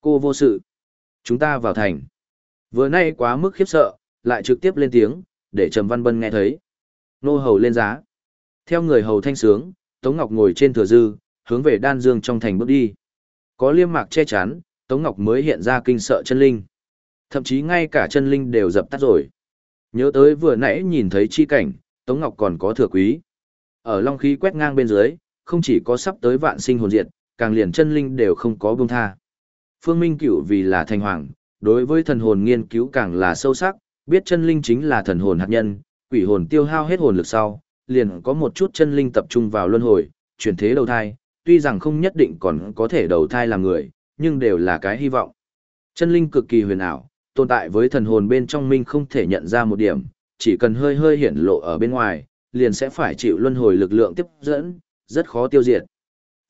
Cô vô sự. Chúng ta vào thành. Vừa nay quá mức khiếp sợ, lại trực tiếp lên tiếng, để Trầm Văn Bân nghe thấy. Nô hầu lên giá. Theo người hầu thanh sướng, Tống Ngọc ngồi trên thừa dư, hướng về đan dương trong thành bước đi. Có liêm mạc che chắn, Tống Ngọc mới hiện ra kinh sợ chân linh. Thậm chí ngay cả chân linh đều dập tắt rồi. Nhớ tới vừa nãy nhìn thấy chi cảnh, Tống Ngọc còn có thừa quý. Ở long khí quét ngang bên dưới, không chỉ có sắp tới vạn sinh hồn diệt, càng liền chân linh đều không có buông tha. Phương Minh Cửu vì là thành hoàng, đối với thần hồn nghiên cứu càng là sâu sắc, biết chân linh chính là thần hồn hạt nhân, quỷ hồn tiêu hao hết hồn lực sau, liền có một chút chân linh tập trung vào luân hồi, chuyển thế đầu thai, tuy rằng không nhất định còn có thể đầu thai làm người, nhưng đều là cái hy vọng. Chân linh cực kỳ huyền ảo, tồn tại với thần hồn bên trong minh không thể nhận ra một điểm, chỉ cần hơi hơi hiển lộ ở bên ngoài, liền sẽ phải chịu luân hồi lực lượng tiếp dẫn, rất khó tiêu diệt.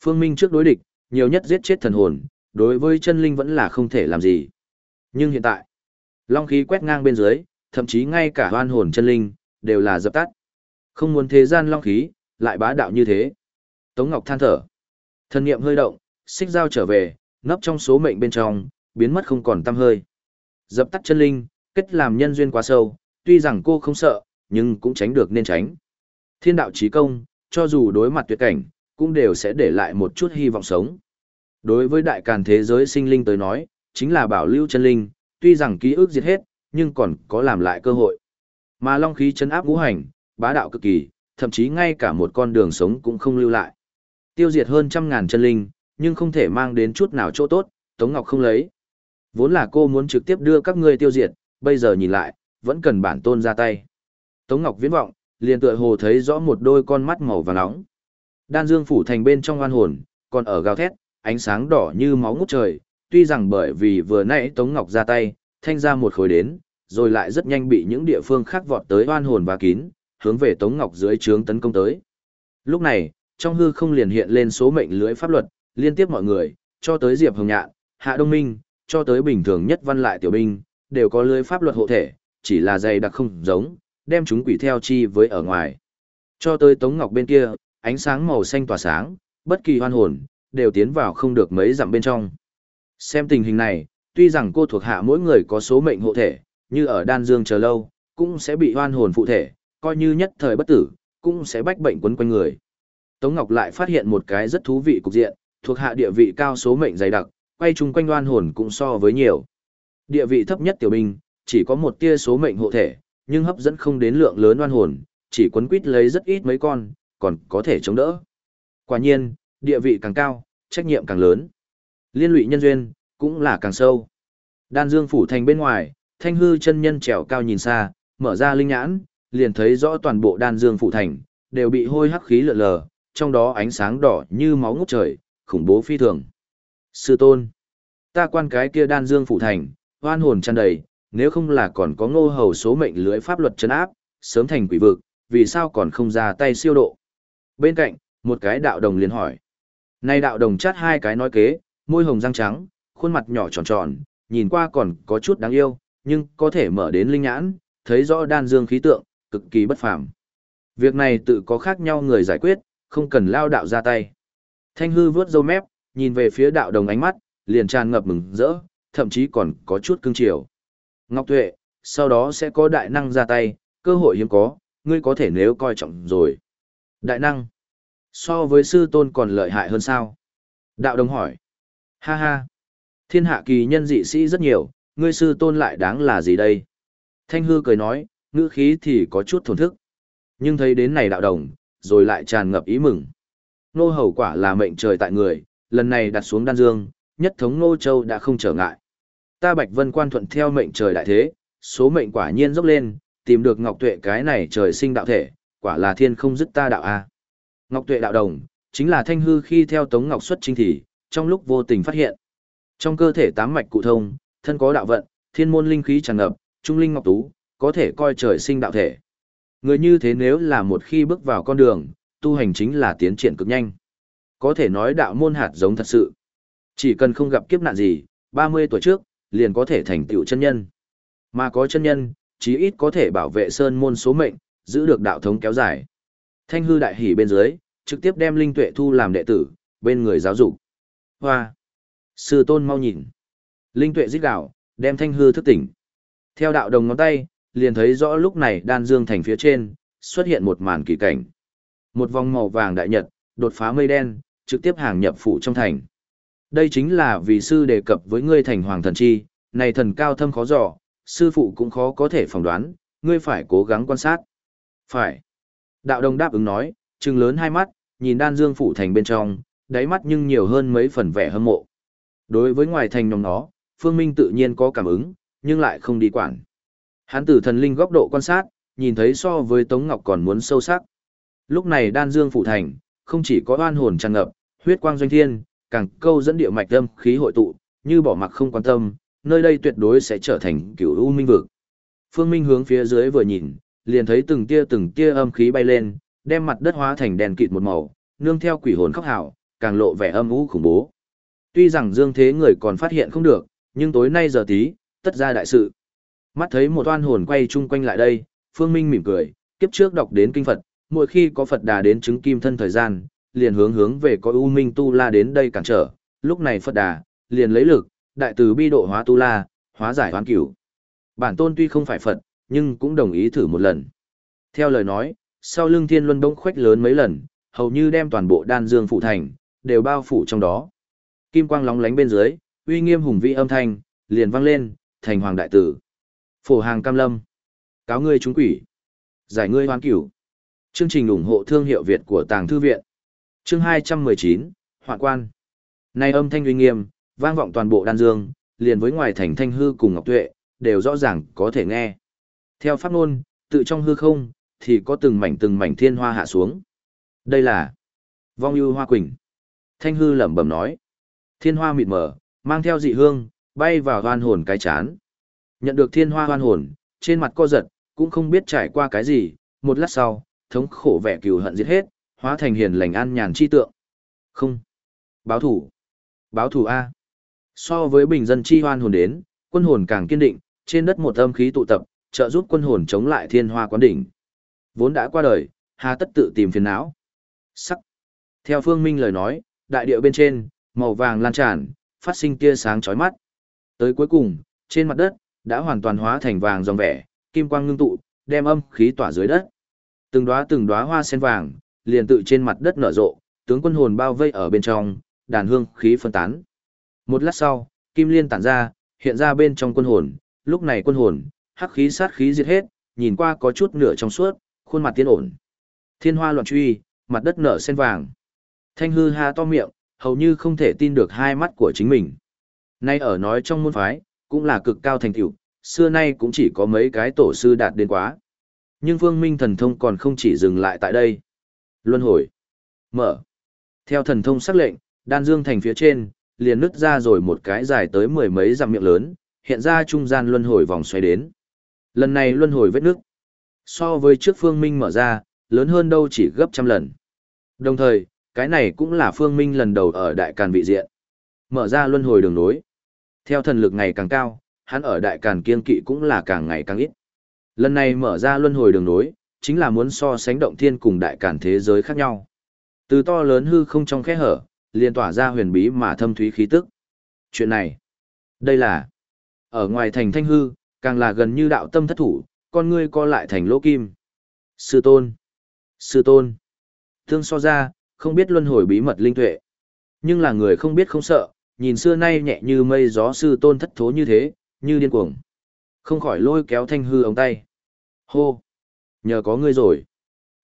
Phương Minh trước đối địch, nhiều nhất giết chết thần hồn, đối với chân linh vẫn là không thể làm gì. Nhưng hiện tại, long khí quét ngang bên dưới, thậm chí ngay cả hoan hồn chân linh, đều là dập tắt. Không muốn thế gian long khí, lại bá đạo như thế. Tống Ngọc than thở. Thần niệm hơi động, xích dao trở về, nấp trong số mệnh bên trong, biến mất không còn tăm hơi. Dập tắt chân linh, kết làm nhân duyên quá sâu, tuy rằng cô không sợ, nhưng cũng tránh được nên tránh. Thiên đạo trí công, cho dù đối mặt tuyệt cảnh, cũng đều sẽ để lại một chút hy vọng sống. Đối với đại càn thế giới sinh linh tới nói, chính là bảo lưu chân linh, tuy rằng ký ức diệt hết, nhưng còn có làm lại cơ hội. Mà long khí chấn áp ngũ hành, bá đạo cực kỳ, thậm chí ngay cả một con đường sống cũng không lưu lại. Tiêu diệt hơn trăm ngàn chân linh, nhưng không thể mang đến chút nào chỗ tốt, Tống Ngọc không lấy. Vốn là cô muốn trực tiếp đưa các ngươi tiêu diệt, bây giờ nhìn lại, vẫn cần bản tôn ra tay. Tống Ngọc viễn vọng, liền tựa hồ thấy rõ một đôi con mắt màu vàng nóng. Đan Dương phủ thành bên trong oan hồn, còn ở gào thét, ánh sáng đỏ như máu ngút trời, tuy rằng bởi vì vừa nãy Tống Ngọc ra tay, thanh ra một khối đến, rồi lại rất nhanh bị những địa phương khác vọt tới oan hồn và kín, hướng về Tống Ngọc dưới trướng tấn công tới. Lúc này, trong hư không liền hiện lên số mệnh lưới pháp luật, liên tiếp mọi người, cho tới Diệp Hồng Nhạn, Hạ Đông Minh, cho tới bình thường nhất văn lại tiểu binh, đều có lưới pháp luật hộ thể, chỉ là dày đặc không giống, đem chúng quỷ theo chi với ở ngoài. Cho tới Tống Ngọc bên kia, ánh sáng màu xanh tỏa sáng, bất kỳ hoan hồn, đều tiến vào không được mấy dặm bên trong. Xem tình hình này, tuy rằng cô thuộc hạ mỗi người có số mệnh hộ thể, như ở đan dương chờ lâu, cũng sẽ bị hoan hồn phụ thể, coi như nhất thời bất tử, cũng sẽ bách bệnh quấn quanh người. Tống Ngọc lại phát hiện một cái rất thú vị cục diện, thuộc hạ địa vị cao số mệnh dày đặc, quay chung quanh đoan hồn cũng so với nhiều. Địa vị thấp nhất tiểu binh, chỉ có một tia số mệnh hộ thể, nhưng hấp dẫn không đến lượng lớn đoan hồn, chỉ quấn quýt lấy rất ít mấy con, còn có thể chống đỡ. Quả nhiên, địa vị càng cao, trách nhiệm càng lớn. Liên lụy nhân duyên, cũng là càng sâu. Đan Dương phủ thành bên ngoài, Thanh hư chân nhân trèo cao nhìn xa, mở ra linh nhãn, liền thấy rõ toàn bộ Đan Dương phủ thành đều bị hôi hắc khí lượn lờ, trong đó ánh sáng đỏ như máu ngút trời, khủng bố phi thường. Sư tôn, ta quan cái kia Đan Dương phủ thành, oan hồn tràn đầy, nếu không là còn có ngô hầu số mệnh lưới pháp luật chấn áp, sớm thành quỷ vực, vì sao còn không ra tay siêu độ. Bên cạnh, một cái đạo đồng liền hỏi. Nay đạo đồng chát hai cái nói kế, môi hồng răng trắng, khuôn mặt nhỏ tròn tròn, nhìn qua còn có chút đáng yêu, nhưng có thể mở đến linh nhãn, thấy rõ đan dương khí tượng, cực kỳ bất phàm. Việc này tự có khác nhau người giải quyết, không cần lao đạo ra tay. Thanh hư vướt râu mép, nhìn về phía đạo đồng ánh mắt, liền tràn ngập mừng rỡ, thậm chí còn có chút cưng chiều. Ngọc Tuệ, sau đó sẽ có đại năng ra tay, cơ hội hiếm có, ngươi có thể nếu coi trọng rồi. Đại năng, so với sư tôn còn lợi hại hơn sao? Đạo đồng hỏi. Ha ha, thiên hạ kỳ nhân dị sĩ rất nhiều, ngươi sư tôn lại đáng là gì đây? Thanh hư cười nói, ngữ khí thì có chút thổn thức. Nhưng thấy đến này đạo đồng, rồi lại tràn ngập ý mừng. Nô hầu quả là mệnh trời tại người, lần này đặt xuống đan dương, nhất thống nô châu đã không trở ngại. Ta bạch vân quan thuận theo mệnh trời đại thế, số mệnh quả nhiên dốc lên, tìm được ngọc tuệ cái này trời sinh đạo thể, quả là thiên không dứt ta đạo a. Ngọc tuệ đạo đồng, chính là thanh hư khi theo tống ngọc xuất chính thì, trong lúc vô tình phát hiện. Trong cơ thể tám mạch cụ thông, thân có đạo vận, thiên môn linh khí tràn ngập, trung linh ngọc tú, có thể coi trời sinh đạo thể. Người như thế nếu là một khi bước vào con đường, tu hành chính là tiến triển cực nhanh. Có thể nói đạo môn hạt giống thật sự. Chỉ cần không gặp kiếp nạn gì, 30 tuổi trước, liền có thể thành tựu chân nhân. Mà có chân nhân, chí ít có thể bảo vệ sơn môn số mệnh, giữ được đạo thống kéo dài. Thanh hư đại hỉ bên dưới, trực tiếp đem linh tuệ thu làm đệ tử, bên người giáo dục. Hoa! Sư tôn mau nhìn. Linh tuệ giết đạo, đem thanh hư thức tỉnh. Theo đạo đồng ngón tay, liền thấy rõ lúc này đan dương thành phía trên, xuất hiện một màn kỳ cảnh. Một vòng màu vàng đại nhật, đột phá mây đen, trực tiếp hàng nhập phủ trong thành. Đây chính là vì sư đề cập với ngươi thành hoàng thần chi, này thần cao thâm khó dò, sư phụ cũng khó có thể phỏng đoán, ngươi phải cố gắng quan sát. Phải. Đạo đồng đáp ứng nói, trừng lớn hai mắt, nhìn đan dương phủ thành bên trong, đáy mắt nhưng nhiều hơn mấy phần vẻ hâm mộ. Đối với ngoài thành nhóm nó, Phương Minh tự nhiên có cảm ứng, nhưng lại không đi quản. Hắn từ thần linh góc độ quan sát, nhìn thấy so với Tống Ngọc còn muốn sâu sắc. Lúc này đan dương phủ thành, không chỉ có oan hồn tràn ngập, huyết quang doanh thiên, càng câu dẫn địa mạch âm khí hội tụ, như bỏ mặc không quan tâm, nơi đây tuyệt đối sẽ trở thành cửu u minh vực. Phương Minh hướng phía dưới vừa nhìn, liền thấy từng tia từng tia âm khí bay lên, đem mặt đất hóa thành đèn kịt một màu, nương theo quỷ hồn khóc hào, càng lộ vẻ âm u khủng bố. Tuy rằng dương thế người còn phát hiện không được, nhưng tối nay giờ tí, tất ra đại sự. Mắt thấy một oan hồn quay chung quanh lại đây, Phương Minh mỉm cười, kiếp trước đọc đến kinh Phật, mỗi khi có Phật đà đến chứng kim thân thời gian, liền hướng hướng về có U Minh Tu La đến đây cản trở, lúc này Phật đà, liền lấy lực, đại từ bi độ hóa Tu La, hóa giải hoán cửu. Bản tôn tuy không phải Phật, nhưng cũng đồng ý thử một lần. Theo lời nói, sau lưng thiên luân bỗng khoách lớn mấy lần, hầu như đem toàn bộ đan dương phụ thành, đều bao phủ trong đó. Kim quang lóng lánh bên dưới, uy nghiêm hùng vĩ âm thanh, liền vang lên, thành hoàng đại tử. Phổ hàng cam lâm. Cáo ngươi chúng quỷ. Giải ngươi hoán cửu. Chương trình ủng hộ thương hiệu Việt của Tàng Thư Viện. Chương 219, Hoạn quan. Nay âm thanh uy nghiêm, vang vọng toàn bộ đan dương, liền với ngoài thành thanh hư cùng ngọc tuệ, đều rõ ràng có thể nghe. Theo pháp ngôn, tự trong hư không, thì có từng mảnh từng mảnh thiên hoa hạ xuống. Đây là vong ưu hoa quỳnh. Thanh hư lẩm bẩm nói. Thiên hoa mịt mờ, mang theo dị hương, bay vào hoan hồn cái chán. Nhận được thiên hoa hoan hồn, trên mặt co giật, cũng không biết trải qua cái gì, một lát sau, thống khổ vẻ cừu hận giết hết, hóa thành hiền lành an nhàn chi tượng. Không. Báo thủ. Báo thủ A. So với bình dân chi hoan hồn đến, quân hồn càng kiên định, trên đất một âm khí tụ tập, trợ giúp quân hồn chống lại thiên hoa quán đỉnh. Vốn đã qua đời, hà tất tự tìm phiền não. Sắc. Theo Phương Minh lời nói, đại địa bên trên, màu vàng lan tràn, phát sinh tia sáng chói mắt. Tới cuối cùng, trên mặt đất, đã hoàn toàn hóa thành vàng dòng vẻ, kim quang ngưng tụ, đem âm khí tỏa dưới đất. Từng đóa từng đóa hoa sen vàng, liền tự trên mặt đất nở rộ, tướng quân hồn bao vây ở bên trong, đàn hương khí phân tán. Một lát sau, kim liên tản ra, hiện ra bên trong quân hồn, lúc này quân hồn, hắc khí sát khí diệt hết, nhìn qua có chút nửa trong suốt, khuôn mặt tiến ổn. Thiên hoa loạn truy, mặt đất nở sen vàng. Thanh hư ha to miệng, hầu như không thể tin được hai mắt của chính mình. Nay ở nói trong môn phái, cũng là cực cao thành tựu, xưa nay cũng chỉ có mấy cái tổ sư đạt đến quá. Nhưng Vương Minh thần thông còn không chỉ dừng lại tại đây. Luân hồi. Mở. Theo thần thông sắc lệnh, đan dương thành phía trên, liền nứt ra rồi một cái dài tới mười mấy dặm miệng lớn, hiện ra trung gian luân hồi vòng xoay đến. Lần này luân hồi vết nước. So với trước Phương Minh mở ra, lớn hơn đâu chỉ gấp trăm lần. Đồng thời, cái này cũng là Phương Minh lần đầu ở đại càn vị diện. Mở ra luân hồi đường nối. Theo thần lực ngày càng cao, hắn ở đại càn kiên kỵ cũng là càng ngày càng ít. Lần này mở ra luân hồi đường nối, chính là muốn so sánh động thiên cùng đại càn thế giới khác nhau. Từ to lớn hư không trong khe hở, liền tỏa ra huyền bí mà thâm thúy khí tức. Chuyện này, đây là ở ngoài thành thanh hư, càng là gần như đạo tâm thất thủ, con ngươi co lại thành lỗ kim. Sư tôn, sư tôn, thương so ra, không biết luân hồi bí mật linh tuệ. Nhưng là người không biết không sợ, nhìn xưa nay nhẹ như mây gió sư tôn thất thố như thế, như điên cuồng. Không khỏi lôi kéo thanh hư ống tay. Hô! Nhờ có ngươi rồi.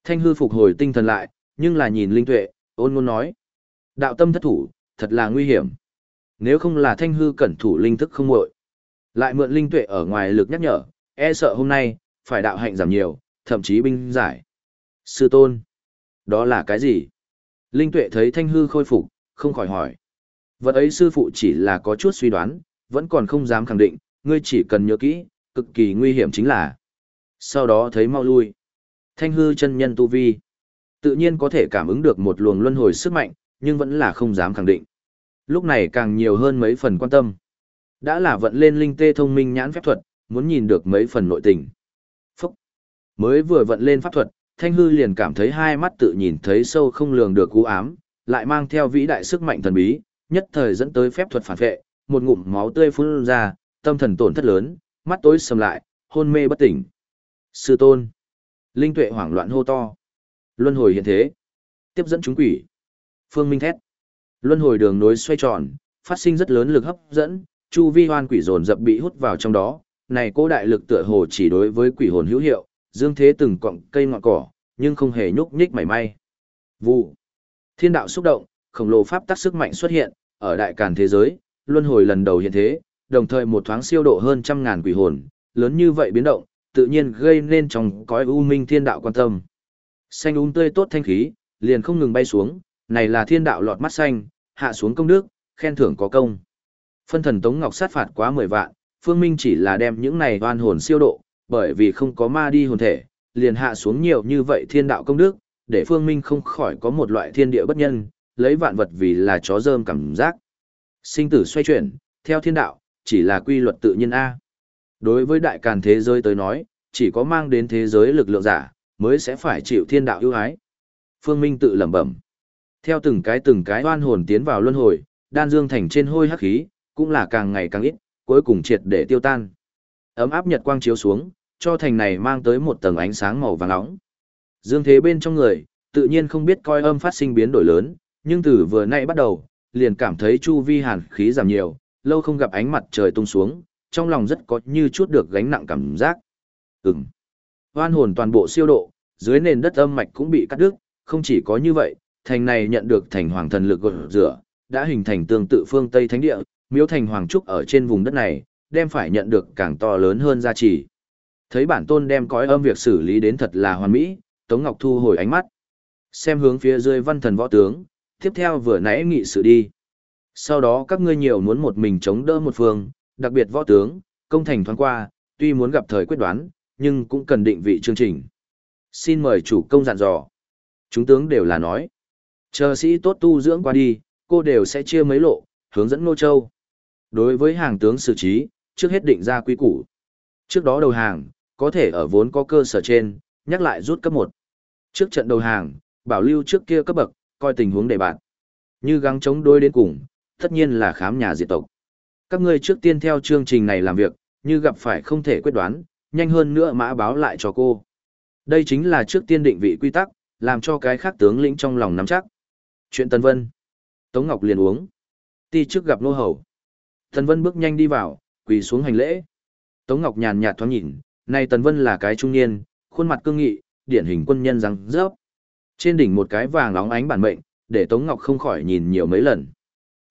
Thanh hư phục hồi tinh thần lại, nhưng là nhìn linh tuệ, ôn ngôn nói. Đạo tâm thất thủ, thật là nguy hiểm. Nếu không là thanh hư cẩn thủ linh thức không muội lại mượn linh tuệ ở ngoài lực nhắc nhở, e sợ hôm nay, phải đạo hạnh giảm nhiều, thậm chí binh giải. Sư tôn, đó là cái gì? Linh tuệ thấy thanh hư khôi phục, không khỏi hỏi. Vật ấy sư phụ chỉ là có chút suy đoán, vẫn còn không dám khẳng định, ngươi chỉ cần nhớ kỹ, cực kỳ nguy hiểm chính là. Sau đó thấy mau lui. Thanh hư chân nhân tu vi. Tự nhiên có thể cảm ứng được một luồng luân hồi sức mạnh, nhưng vẫn là không dám khẳng định. Lúc này càng nhiều hơn mấy phần quan tâm. Đã là vận lên linh tê thông minh nhãn phép thuật, muốn nhìn được mấy phần nội tình. Phúc! Mới vừa vận lên pháp thuật, Thanh hư liền cảm thấy hai mắt tự nhìn thấy sâu không lường được cú ám, lại mang theo vĩ đại sức mạnh thần bí, nhất thời dẫn tới phép thuật phản vệ, một ngụm máu tươi phun ra, tâm thần tổn thất lớn, mắt tối sầm lại, hôn mê bất tỉnh. Sư tôn. Linh tuệ hoảng loạn hô to. Luân hồi hiện thế. Tiếp dẫn chúng quỷ. Phương Minh thét. Luân hồi đường nối xoay tròn, phát sinh rất lớn lực hấp dẫn, chu vi hoan quỷ dồn dập bị hút vào trong đó. Này cô đại lực tựa hồ chỉ đối với quỷ hồn hữu hiệu, dương thế từng cọng cây ngọn cỏ, nhưng không hề nhúc nhích mảy may. Vụ. Thiên đạo xúc động, khổng lồ pháp tắc sức mạnh xuất hiện, ở đại càn thế giới, luân hồi lần đầu hiện thế, đồng thời một thoáng siêu độ hơn trăm ngàn quỷ hồn, lớn như vậy biến động, tự nhiên gây nên trong cõi u minh thiên đạo quan tâm. Xanh um tươi tốt thanh khí, liền không ngừng bay xuống, này là thiên đạo lọt mắt xanh, hạ xuống công đức, khen thưởng có công. Phân thần Tống Ngọc sát phạt quá 10 vạn, Phương Minh chỉ là đem những này oan hồn siêu độ, bởi vì không có ma đi hồn thể, liền hạ xuống nhiều như vậy thiên đạo công đức, để Phương Minh không khỏi có một loại thiên địa bất nhân, lấy vạn vật vì là chó rơm cảm giác. Sinh tử xoay chuyển, theo thiên đạo, chỉ là quy luật tự nhiên A. Đối với đại càn thế giới tới nói, chỉ có mang đến thế giới lực lượng giả, mới sẽ phải chịu thiên đạo ưu ái. Phương Minh tự lẩm bẩm. Theo từng cái từng cái oan hồn tiến vào luân hồi, đan dương thành trên hôi hắc khí, cũng là càng ngày càng ít, cuối cùng triệt để tiêu tan. Ấm áp nhật quang chiếu xuống, cho thành này mang tới một tầng ánh sáng màu vàng nóng. Dương thế bên trong người, tự nhiên không biết coi âm phát sinh biến đổi lớn, nhưng từ vừa nãy bắt đầu, liền cảm thấy chu vi hàn khí giảm nhiều, lâu không gặp ánh mặt trời tung xuống, trong lòng rất có như chút được gánh nặng cảm giác. Ừm. Hoan hồn toàn bộ siêu độ, dưới nền đất âm mạch cũng bị cắt đứt, không chỉ có như vậy, thành này nhận được thành hoàng thần lực gột rửa, đã hình thành tương tự phương Tây Thánh Địa, miếu thành hoàng trúc ở trên vùng đất này, đem phải nhận được càng to lớn hơn gia trì. Thấy bản tôn đem cõi âm việc xử lý đến thật là hoàn mỹ, Tống Ngọc thu hồi ánh mắt. Xem hướng phía dưới văn thần võ tướng, tiếp theo vừa nãy nghị sự đi. Sau đó các ngươi nhiều muốn một mình chống đỡ một phương, đặc biệt võ tướng, công thành thoáng qua, tuy muốn gặp thời quyết đoán, nhưng cũng cần định vị chương trình. Xin mời chủ công dặn dò. Chúng tướng đều là nói. Chờ sĩ tốt tu dưỡng qua đi, cô đều sẽ chia mấy lộ, hướng dẫn Nô Châu. Đối với hàng tướng xử trí, trước hết định ra quy củ. Trước đó đầu hàng, có thể ở vốn có cơ sở trên, nhắc lại rút cấp 1. Trước trận đầu hàng, bảo lưu trước kia cấp bậc, coi tình huống đề bạn. Như gắng chống đối đến cùng, tất nhiên là khám nhà diệt tộc. Các ngươi trước tiên theo chương trình này làm việc, như gặp phải không thể quyết đoán, nhanh hơn nữa mã báo lại cho cô. Đây chính là trước tiên định vị quy tắc, làm cho cái khác tướng lĩnh trong lòng nắm chắc. Chuyện Tân Vân. Tống Ngọc liền uống. Ti trước gặp nô hầu. Tân Vân bước nhanh đi vào, quỳ xuống hành lễ. Tống Ngọc nhàn nhạt thoáng nhìn, này Tần Vân là cái trung niên, khuôn mặt cương nghị, điển hình quân nhân răng rớp. Trên đỉnh một cái vàng óng ánh bản mệnh, để Tống Ngọc không khỏi nhìn nhiều mấy lần.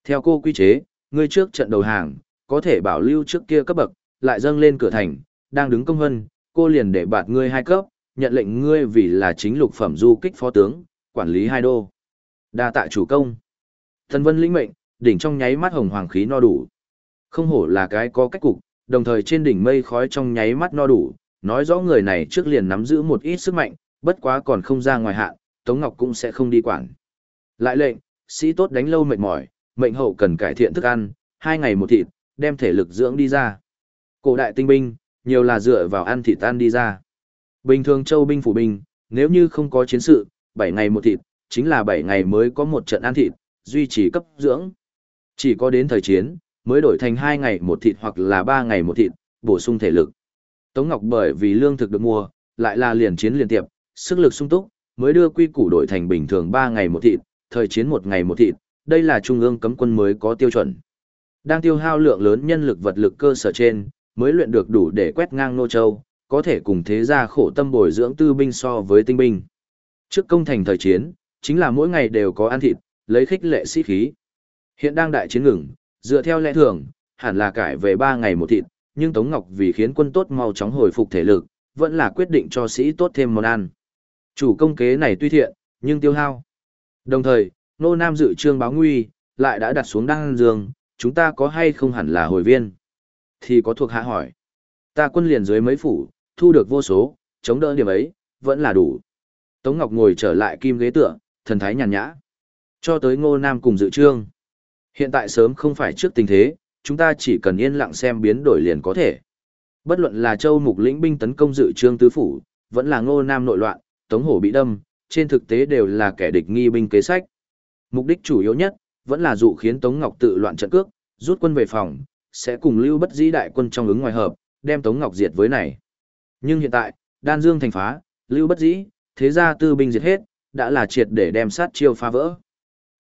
Theo cô quy chế, ngươi trước trận đầu hàng, có thể bảo lưu trước kia cấp bậc, lại dâng lên cửa thành, đang đứng công vân, cô liền để bạt ngươi hai cấp, nhận lệnh ngươi vì là chính lục phẩm du kích phó tướng, quản lý hai đô. Đa tạ chủ công. Thần vân lĩnh mệnh, đỉnh trong nháy mắt hồng hoàng khí no đủ. Không hổ là cái có cách cục, đồng thời trên đỉnh mây khói trong nháy mắt no đủ, nói rõ người này trước liền nắm giữ một ít sức mạnh, bất quá còn không ra ngoài hạn, Tống Ngọc cũng sẽ không đi quản. Lại lệnh, sĩ tốt đánh lâu mệt mỏi, mệnh hậu cần cải thiện thức ăn, hai ngày một thịt, đem thể lực dưỡng đi ra. Cổ đại tinh binh, nhiều là dựa vào ăn thịt tan đi ra. Bình thường châu binh phủ binh, nếu như không có chiến sự, 7 ngày một thịt, chính là 7 ngày mới có một trận ăn thịt, duy trì cấp dưỡng. Chỉ có đến thời chiến, mới đổi thành 2 ngày một thịt hoặc là 3 ngày một thịt, bổ sung thể lực. Tống Ngọc bởi vì lương thực được mua, lại là liền chiến liên tiệp, sức lực sung túc, mới đưa quy củ đổi thành bình thường 3 ngày một thịt, thời chiến một ngày một thịt, đây là trung ương cấm quân mới có tiêu chuẩn. Đang tiêu hao lượng lớn nhân lực vật lực cơ sở trên, mới luyện được đủ để quét ngang nô châu, có thể cùng thế gia khổ tâm bồi dưỡng tư binh so với tinh binh. Trước công thành thời chiến, chính là mỗi ngày đều có ăn thịt, lấy khích lệ sĩ khí. Hiện đang đại chiến ngừng, dựa theo lẽ thường, hẳn là cải về 3 ngày một thịt, nhưng Tống Ngọc vì khiến quân tốt mau chóng hồi phục thể lực, vẫn là quyết định cho sĩ tốt thêm món ăn. Chủ công kế này tuy thiện, nhưng tiêu hao. Đồng thời, Nô Nam dự trương báo nguy, lại đã đặt xuống đăng dương, chúng ta có hay không hẳn là hồi viên. Thì có thuộc hạ hỏi. Ta quân liền dưới mấy phủ, thu được vô số, chống đỡ điểm ấy, vẫn là đủ. Tống Ngọc ngồi trở lại kim ghế tựa, thần thái nhàn nhã. Cho tới Ngô Nam cùng dự trương. Hiện tại sớm không phải trước tình thế, chúng ta chỉ cần yên lặng xem biến đổi liền có thể. Bất luận là Châu Mục lĩnh binh tấn công dự trương tứ phủ, vẫn là Ngô Nam nội loạn, Tống Hổ bị đâm, trên thực tế đều là kẻ địch nghi binh kế sách. Mục đích chủ yếu nhất, vẫn là dụ khiến Tống Ngọc tự loạn trận cước, rút quân về phòng, sẽ cùng lưu bất dĩ đại quân trong ứng ngoài hợp, đem Tống Ngọc diệt với này. Nhưng hiện tại, đan dương thành phá, lưu bất dĩ, thế gia tư binh diệt hết, đã là triệt để đem sát chiêu phá vỡ.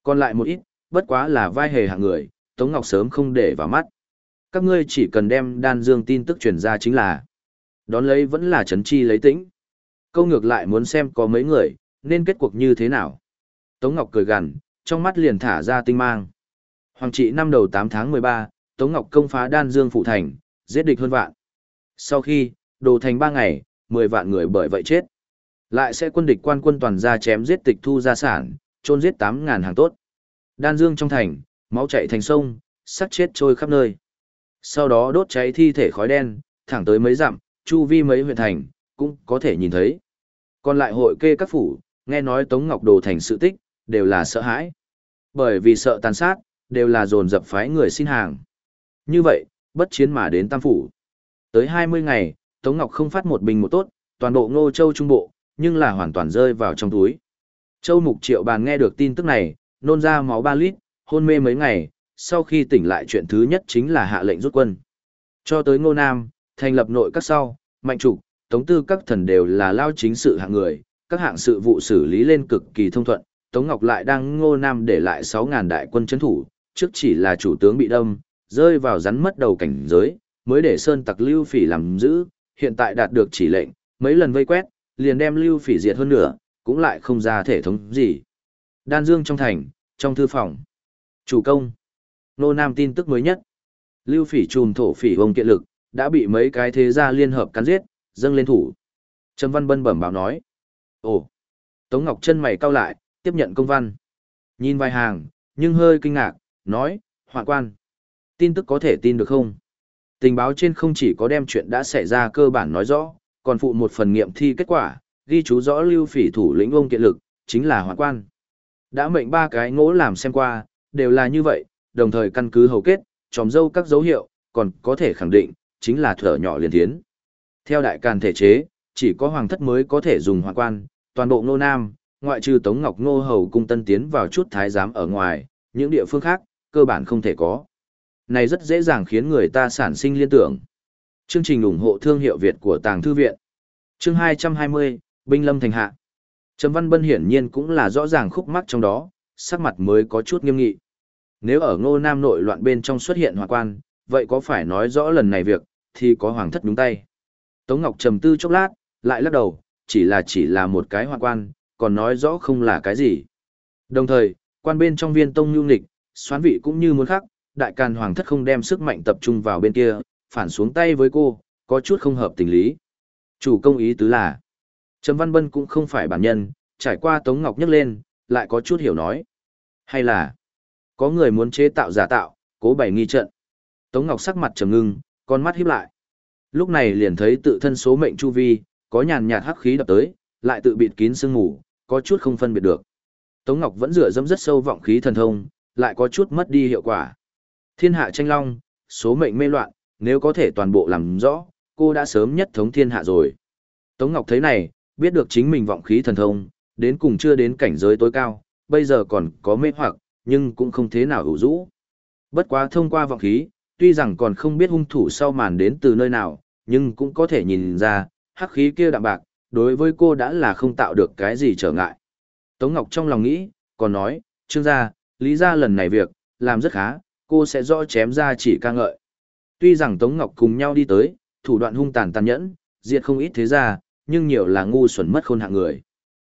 Còn lại một ít, bất quá là vai hề hạng người, Tống Ngọc sớm không để vào mắt. Các ngươi chỉ cần đem đan dương tin tức truyền ra chính là. Đón lấy vẫn là chấn chi lấy tĩnh. Câu ngược lại muốn xem có mấy người, nên kết cuộc như thế nào. Tống Ngọc cười gằn, trong mắt liền thả ra tinh mang. Hoàng trị năm đầu 8 tháng 13, Tống Ngọc công phá đan dương phụ thành, giết địch hơn vạn. Sau khi, đồ thành 3 ngày, 10 vạn người bởi vậy chết. Lại sẽ quân địch quan quân toàn ra chém giết tịch thu gia sản, trôn giết 8.000 hàng tốt. Đan dương trong thành, máu chảy thành sông, sắt chết trôi khắp nơi. Sau đó đốt cháy thi thể khói đen, thẳng tới mấy dặm, chu vi mấy huyện thành, cũng có thể nhìn thấy. Còn lại hội kê các phủ, nghe nói Tống Ngọc Đồ thành sự tích, đều là sợ hãi. Bởi vì sợ tàn sát, đều là dồn dập phái người xin hàng. Như vậy, bất chiến mà đến Tam Phủ. Tới 20 ngày, Tống Ngọc không phát một bình một tốt, toàn bộ ngô châu trung bộ, nhưng là hoàn toàn rơi vào trong túi. Châu Mục Triệu Bàn nghe được tin tức này, nôn ra máu ba lít, hôn mê mấy ngày, sau khi tỉnh lại chuyện thứ nhất chính là hạ lệnh rút quân. Cho tới Ngô Nam, thành lập nội các sau, mạnh trục, tống tư các thần đều là lao chính sự hạng người, các hạng sự vụ xử lý lên cực kỳ thông thuận, Tống Ngọc lại đang Ngô Nam để lại 6.000 đại quân chấn thủ, trước chỉ là chủ tướng bị đâm, rơi vào rắn mất đầu cảnh giới, mới để Sơn Tặc Lưu Phỉ làm giữ, hiện tại đạt được chỉ lệnh, mấy lần vây quét, liền đem Lưu Phỉ diệt hơn nữa, cũng lại không ra thể thống gì. Đan Dương trong thành, trong thư phòng. Chủ công. Nô Nam tin tức mới nhất. Lưu Phỉ trùm thổ phỉ ông kiện lực, đã bị mấy cái thế gia liên hợp cắn giết, dâng lên thủ. Trầm Văn Bân bẩm báo nói. Ồ. Tống Ngọc chân mày cau lại, tiếp nhận công văn. Nhìn vài hàng, nhưng hơi kinh ngạc, nói, hoạn quan. Tin tức có thể tin được không? Tình báo trên không chỉ có đem chuyện đã xảy ra cơ bản nói rõ, còn phụ một phần nghiệm thi kết quả, ghi chú rõ lưu phỉ thủ lĩnh ông kiện lực, chính là hoạn quan. Đã mệnh ba cái ngỗ làm xem qua, đều là như vậy, đồng thời căn cứ hầu kết, tròm dâu các dấu hiệu, còn có thể khẳng định, chính là thở nhỏ liền thiến. Theo đại càn thể chế, chỉ có hoàng thất mới có thể dùng hoàng quan, toàn bộ nô nam, ngoại trừ Tống Ngọc Ngô Hầu cung tân tiến vào chút thái giám ở ngoài, những địa phương khác, cơ bản không thể có. Này rất dễ dàng khiến người ta sản sinh liên tưởng. Chương trình ủng hộ thương hiệu Việt của Tàng Thư Viện. Chương 220, Binh Lâm Thành Hạ. Trầm Văn Bân hiển nhiên cũng là rõ ràng khúc mắc trong đó, sắc mặt mới có chút nghiêm nghị. Nếu ở ngô nam nội loạn bên trong xuất hiện hòa quan, vậy có phải nói rõ lần này việc, thì có hoàng thất đúng tay. Tống Ngọc trầm tư chốc lát, lại lắc đầu, chỉ là chỉ là một cái hòa quan, còn nói rõ không là cái gì. Đồng thời, quan bên trong viên tông nhu nghịch, xoán vị cũng như muốn khác, đại càn hoàng thất không đem sức mạnh tập trung vào bên kia, phản xuống tay với cô, có chút không hợp tình lý. Chủ công ý tứ là, Trầm Văn Bân cũng không phải bản nhân, trải qua Tống Ngọc nhắc lên, lại có chút hiểu nói. Hay là, có người muốn chế tạo giả tạo, cố bày nghi trận. Tống Ngọc sắc mặt trầm ngưng, con mắt híp lại. Lúc này liền thấy tự thân số mệnh chu vi, có nhàn nhạt hắc khí đập tới, lại tự bịt kín sương ngủ, có chút không phân biệt được. Tống Ngọc vẫn rửa dẫm rất sâu vọng khí thần thông, lại có chút mất đi hiệu quả. Thiên hạ tranh long, số mệnh mê loạn, nếu có thể toàn bộ làm rõ, cô đã sớm nhất thống thiên hạ rồi. Tống Ngọc thấy này, biết được chính mình vọng khí thần thông, đến cùng chưa đến cảnh giới tối cao, bây giờ còn có mê hoặc, nhưng cũng không thế nào ủ rũ. Bất quá thông qua vọng khí, tuy rằng còn không biết hung thủ sau màn đến từ nơi nào, nhưng cũng có thể nhìn ra, hắc khí kia đạm bạc, đối với cô đã là không tạo được cái gì trở ngại. Tống Ngọc trong lòng nghĩ, còn nói, trương gia, lý gia lần này việc, làm rất khá, cô sẽ rõ chém ra chỉ ca ngợi. Tuy rằng Tống Ngọc cùng nhau đi tới, thủ đoạn hung tàn tàn nhẫn, diệt không ít thế gia, nhưng nhiều là ngu xuẩn mất khôn hạng người.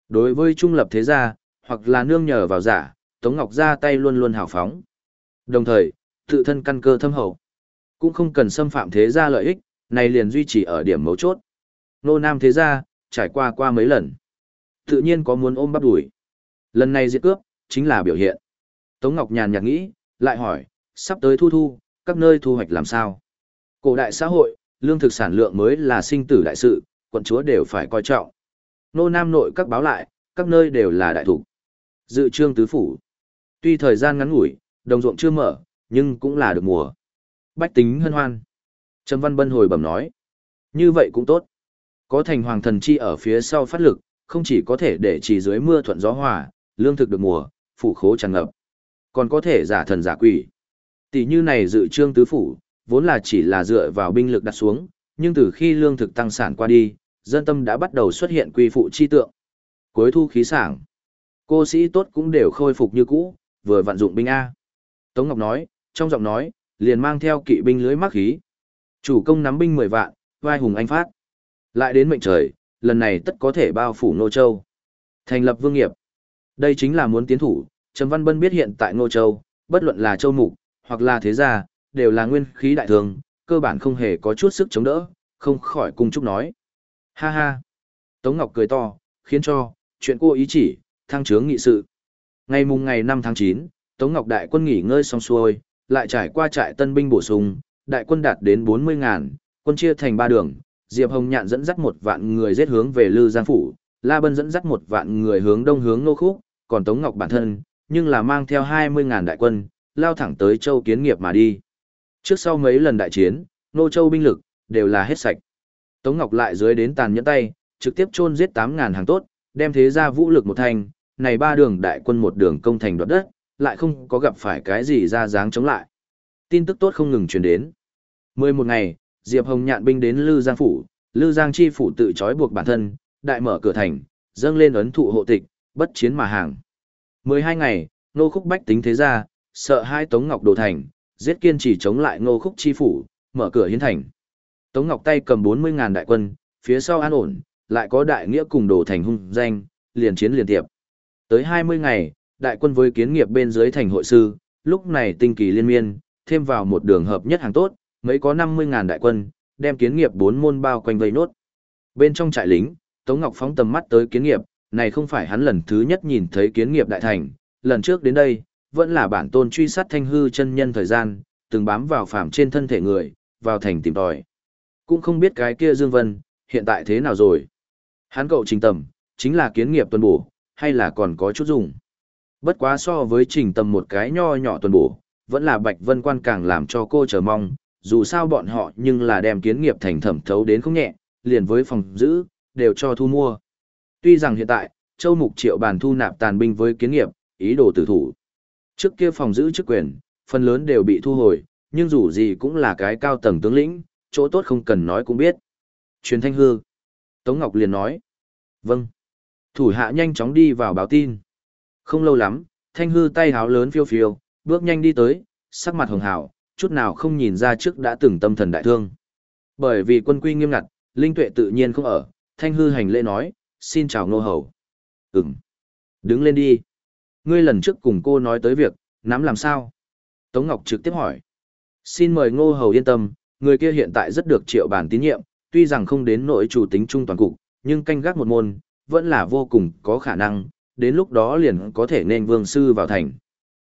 Đối với trung lập thế gia, hoặc là nương nhờ vào giả, Tống Ngọc ra tay luôn luôn hào phóng. Đồng thời, tự thân căn cơ thâm hậu, cũng không cần xâm phạm thế gia lợi ích, này liền duy trì ở điểm mấu chốt. Nô Nam thế gia, trải qua qua mấy lần. Tự nhiên có muốn ôm bắp đuổi. Lần này diệt cướp, chính là biểu hiện. Tống Ngọc nhàn nhạt nghĩ, lại hỏi, sắp tới thu thu, các nơi thu hoạch làm sao? Cổ đại xã hội, lương thực sản lượng mới là sinh tử đại sự, quận chúa đều phải coi trọng. Nô Nam nội các báo lại, các nơi đều là đại thủ. Dự trương tứ phủ. Tuy thời gian ngắn ngủi, đồng ruộng chưa mở, nhưng cũng là được mùa. Bách tính hân hoan. Trầm Văn Bân hồi bẩm nói. Như vậy cũng tốt. Có thành hoàng thần chi ở phía sau phát lực, không chỉ có thể để chỉ dưới mưa thuận gió hòa, lương thực được mùa, phủ khố tràn ngập. Còn có thể giả thần giả quỷ. Tỷ như này dự trương tứ phủ, vốn là chỉ là dựa vào binh lực đặt xuống, nhưng từ khi lương thực tăng sản qua đi, dân tâm đã bắt đầu xuất hiện quy phụ chi tượng. Cuối thu khí sảng, cô sĩ tốt cũng đều khôi phục như cũ, vừa vận dụng binh A. Tống Ngọc nói, trong giọng nói, liền mang theo kỵ binh lưới mắc khí. Chủ công nắm binh 10 vạn, vai hùng anh phát. Lại đến mệnh trời, lần này tất có thể bao phủ Nô Châu. Thành lập vương nghiệp. Đây chính là muốn tiến thủ, Trầm Văn Bân biết hiện tại Nô Châu, bất luận là châu mục, hoặc là thế gia, đều là nguyên khí đại thường, cơ bản không hề có chút sức chống đỡ, không khỏi cung chúc nói. Ha ha. Tống Ngọc cười to, khiến cho, chuyện cô ý chỉ, thăng trướng nghị sự. Ngày mùng ngày 5 tháng 9, Tống Ngọc đại quân nghỉ ngơi xong xuôi, lại trải qua trại tân binh bổ sung, đại quân đạt đến 40 ngàn, quân chia thành ba đường, Diệp Hồng Nhạn dẫn dắt một vạn người giết hướng về Lư Giang Phủ, La Bân dẫn dắt một vạn người hướng đông hướng Nô Khúc, còn Tống Ngọc bản thân, nhưng là mang theo 20 ngàn đại quân, lao thẳng tới Châu Kiến Nghiệp mà đi. Trước sau mấy lần đại chiến, Nô Châu binh lực, đều là hết sạch. Tống Ngọc lại dưới đến tàn nhẫn tay, trực tiếp chôn giết 8000 hàng tốt, đem thế ra vũ lực một thành, này ba đường đại quân một đường công thành đoạt đất, lại không có gặp phải cái gì ra dáng chống lại. Tin tức tốt không ngừng truyền đến. 11 ngày, Diệp Hồng nhạn binh đến Lư Giang Phủ, Lư Giang Chi Phủ tự trói buộc bản thân, đại mở cửa thành, dâng lên ấn thụ hộ tịch, bất chiến mà hàng. 12 ngày, nô khúc bách tính thế ra, sợ hai Tống Ngọc đồ thành, giết kiên trì chống lại nô khúc chi phủ, mở cửa hiến thành. Tống Ngọc tay cầm 40.000 đại quân, phía sau an ổn, lại có đại nghĩa cùng đồ thành hung danh, liền chiến liền tiệp. Tới 20 ngày, đại quân với kiến nghiệp bên dưới thành hội sư, lúc này tinh kỳ liên miên, thêm vào một đường hợp nhất hàng tốt, mấy có 50.000 đại quân, đem kiến nghiệp bốn môn bao quanh vây nốt. Bên trong trại lính, Tống Ngọc phóng tầm mắt tới kiến nghiệp, này không phải hắn lần thứ nhất nhìn thấy kiến nghiệp đại thành, lần trước đến đây, vẫn là bản tôn truy sát thanh hư chân nhân thời gian, từng bám vào phàm trên thân thể người, vào thành tìm tòi. Cũng không biết cái kia Dương Vân, hiện tại thế nào rồi. Hắn cậu trình tầm, chính là kiến nghiệp tuần bổ, hay là còn có chút dùng. Bất quá so với trình tầm một cái nho nhỏ tuần bổ, vẫn là Bạch Vân Quan càng làm cho cô chờ mong, dù sao bọn họ nhưng là đem kiến nghiệp thành thẩm thấu đến không nhẹ, liền với phòng giữ, đều cho thu mua. Tuy rằng hiện tại, Châu Mục Triệu bàn thu nạp tàn binh với kiến nghiệp, ý đồ tử thủ. Trước kia phòng giữ chức quyền, phần lớn đều bị thu hồi, nhưng dù gì cũng là cái cao tầng tướng lĩnh, chỗ tốt không cần nói cũng biết. Truyền thanh hư. Tống Ngọc liền nói. Vâng. Thủ hạ nhanh chóng đi vào báo tin. Không lâu lắm, thanh hư tay háo lớn phiêu phiêu, bước nhanh đi tới, sắc mặt hồng hào, chút nào không nhìn ra trước đã từng tâm thần đại thương. Bởi vì quân quy nghiêm ngặt, linh tuệ tự nhiên không ở, thanh hư hành lễ nói, xin chào nô hầu. Ừm. Đứng lên đi. Ngươi lần trước cùng cô nói tới việc, nắm làm sao? Tống Ngọc trực tiếp hỏi. Xin mời ngô hầu yên tâm, người kia hiện tại rất được triệu bản tín nhiệm, tuy rằng không đến nỗi chủ tính trung toàn cục, nhưng canh gác một môn, vẫn là vô cùng có khả năng, đến lúc đó liền có thể nên vương sư vào thành.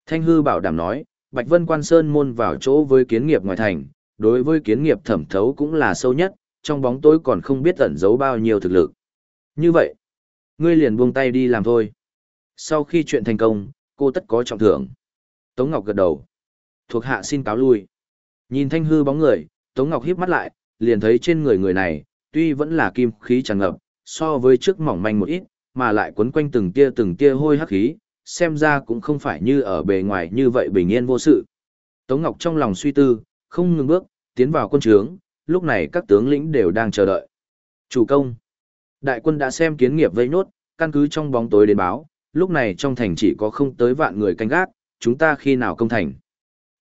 Thanh hư bảo đảm nói, Bạch Vân Quan Sơn môn vào chỗ với kiến nghiệp ngoài thành, đối với kiến nghiệp thẩm thấu cũng là sâu nhất, trong bóng tối còn không biết ẩn giấu bao nhiêu thực lực. Như vậy, ngươi liền buông tay đi làm thôi. Sau khi chuyện thành công, cô tất có trọng thưởng. Tống Ngọc gật đầu. Thuộc hạ xin cáo lui. Nhìn thanh hư bóng người, Tống Ngọc híp mắt lại, liền thấy trên người người này, tuy vẫn là kim khí tràn ngập, so với trước mỏng manh một ít, mà lại quấn quanh từng tia từng tia hôi hắc khí, xem ra cũng không phải như ở bề ngoài như vậy bình yên vô sự. Tống Ngọc trong lòng suy tư, không ngừng bước, tiến vào quân trướng, lúc này các tướng lĩnh đều đang chờ đợi. Chủ công. Đại quân đã xem kiến nghiệp vây nốt, căn cứ trong bóng tối đến báo, lúc này trong thành chỉ có không tới vạn người canh gác, chúng ta khi nào công thành?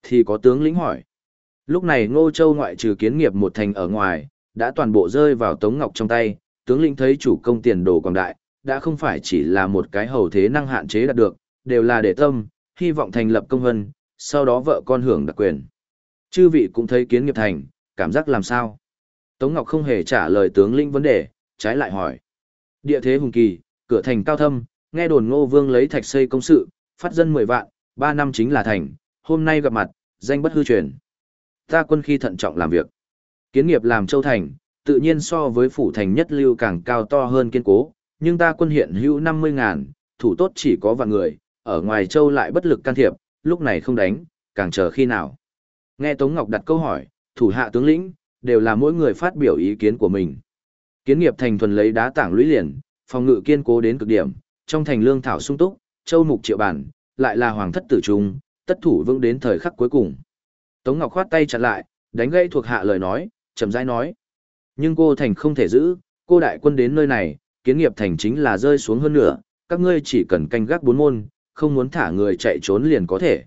Thì có tướng lĩnh hỏi. Lúc này Ngô Châu ngoại trừ kiến nghiệp một thành ở ngoài, đã toàn bộ rơi vào Tống Ngọc trong tay, tướng lĩnh thấy chủ công tiền đồ quảng đại, đã không phải chỉ là một cái hầu thế năng hạn chế đạt được, đều là để tâm, hy vọng thành lập công vân, sau đó vợ con hưởng đặc quyền. Chư vị cũng thấy kiến nghiệp thành, cảm giác làm sao? Tống Ngọc không hề trả lời tướng lĩnh vấn đề, trái lại hỏi. Địa thế hùng kỳ, cửa thành cao thâm, nghe đồn ngô vương lấy thạch xây công sự, phát dân 10 vạn, 3 năm chính là thành, hôm nay gặp mặt, danh bất hư truyền. Ta quân khi thận trọng làm việc. Kiến nghiệp làm châu thành, tự nhiên so với phủ thành nhất lưu càng cao to hơn kiên cố, nhưng ta quân hiện hữu 50 ngàn, thủ tốt chỉ có vạn người, ở ngoài châu lại bất lực can thiệp, lúc này không đánh, càng chờ khi nào. Nghe Tống Ngọc đặt câu hỏi, thủ hạ tướng lĩnh, đều là mỗi người phát biểu ý kiến của mình. Kiến nghiệp thành thuần lấy đá tảng lũy liền, phòng ngự kiên cố đến cực điểm, trong thành lương thảo sung túc, châu mục triệu bản, lại là hoàng thất tử trung, tất thủ vững đến thời khắc cuối cùng. Tống Ngọc khoát tay chặn lại, đánh gãy thuộc hạ lời nói, chậm rãi nói. Nhưng cô thành không thể giữ, cô đại quân đến nơi này, kiến nghiệp thành chính là rơi xuống hơn nữa, các ngươi chỉ cần canh gác bốn môn, không muốn thả người chạy trốn liền có thể.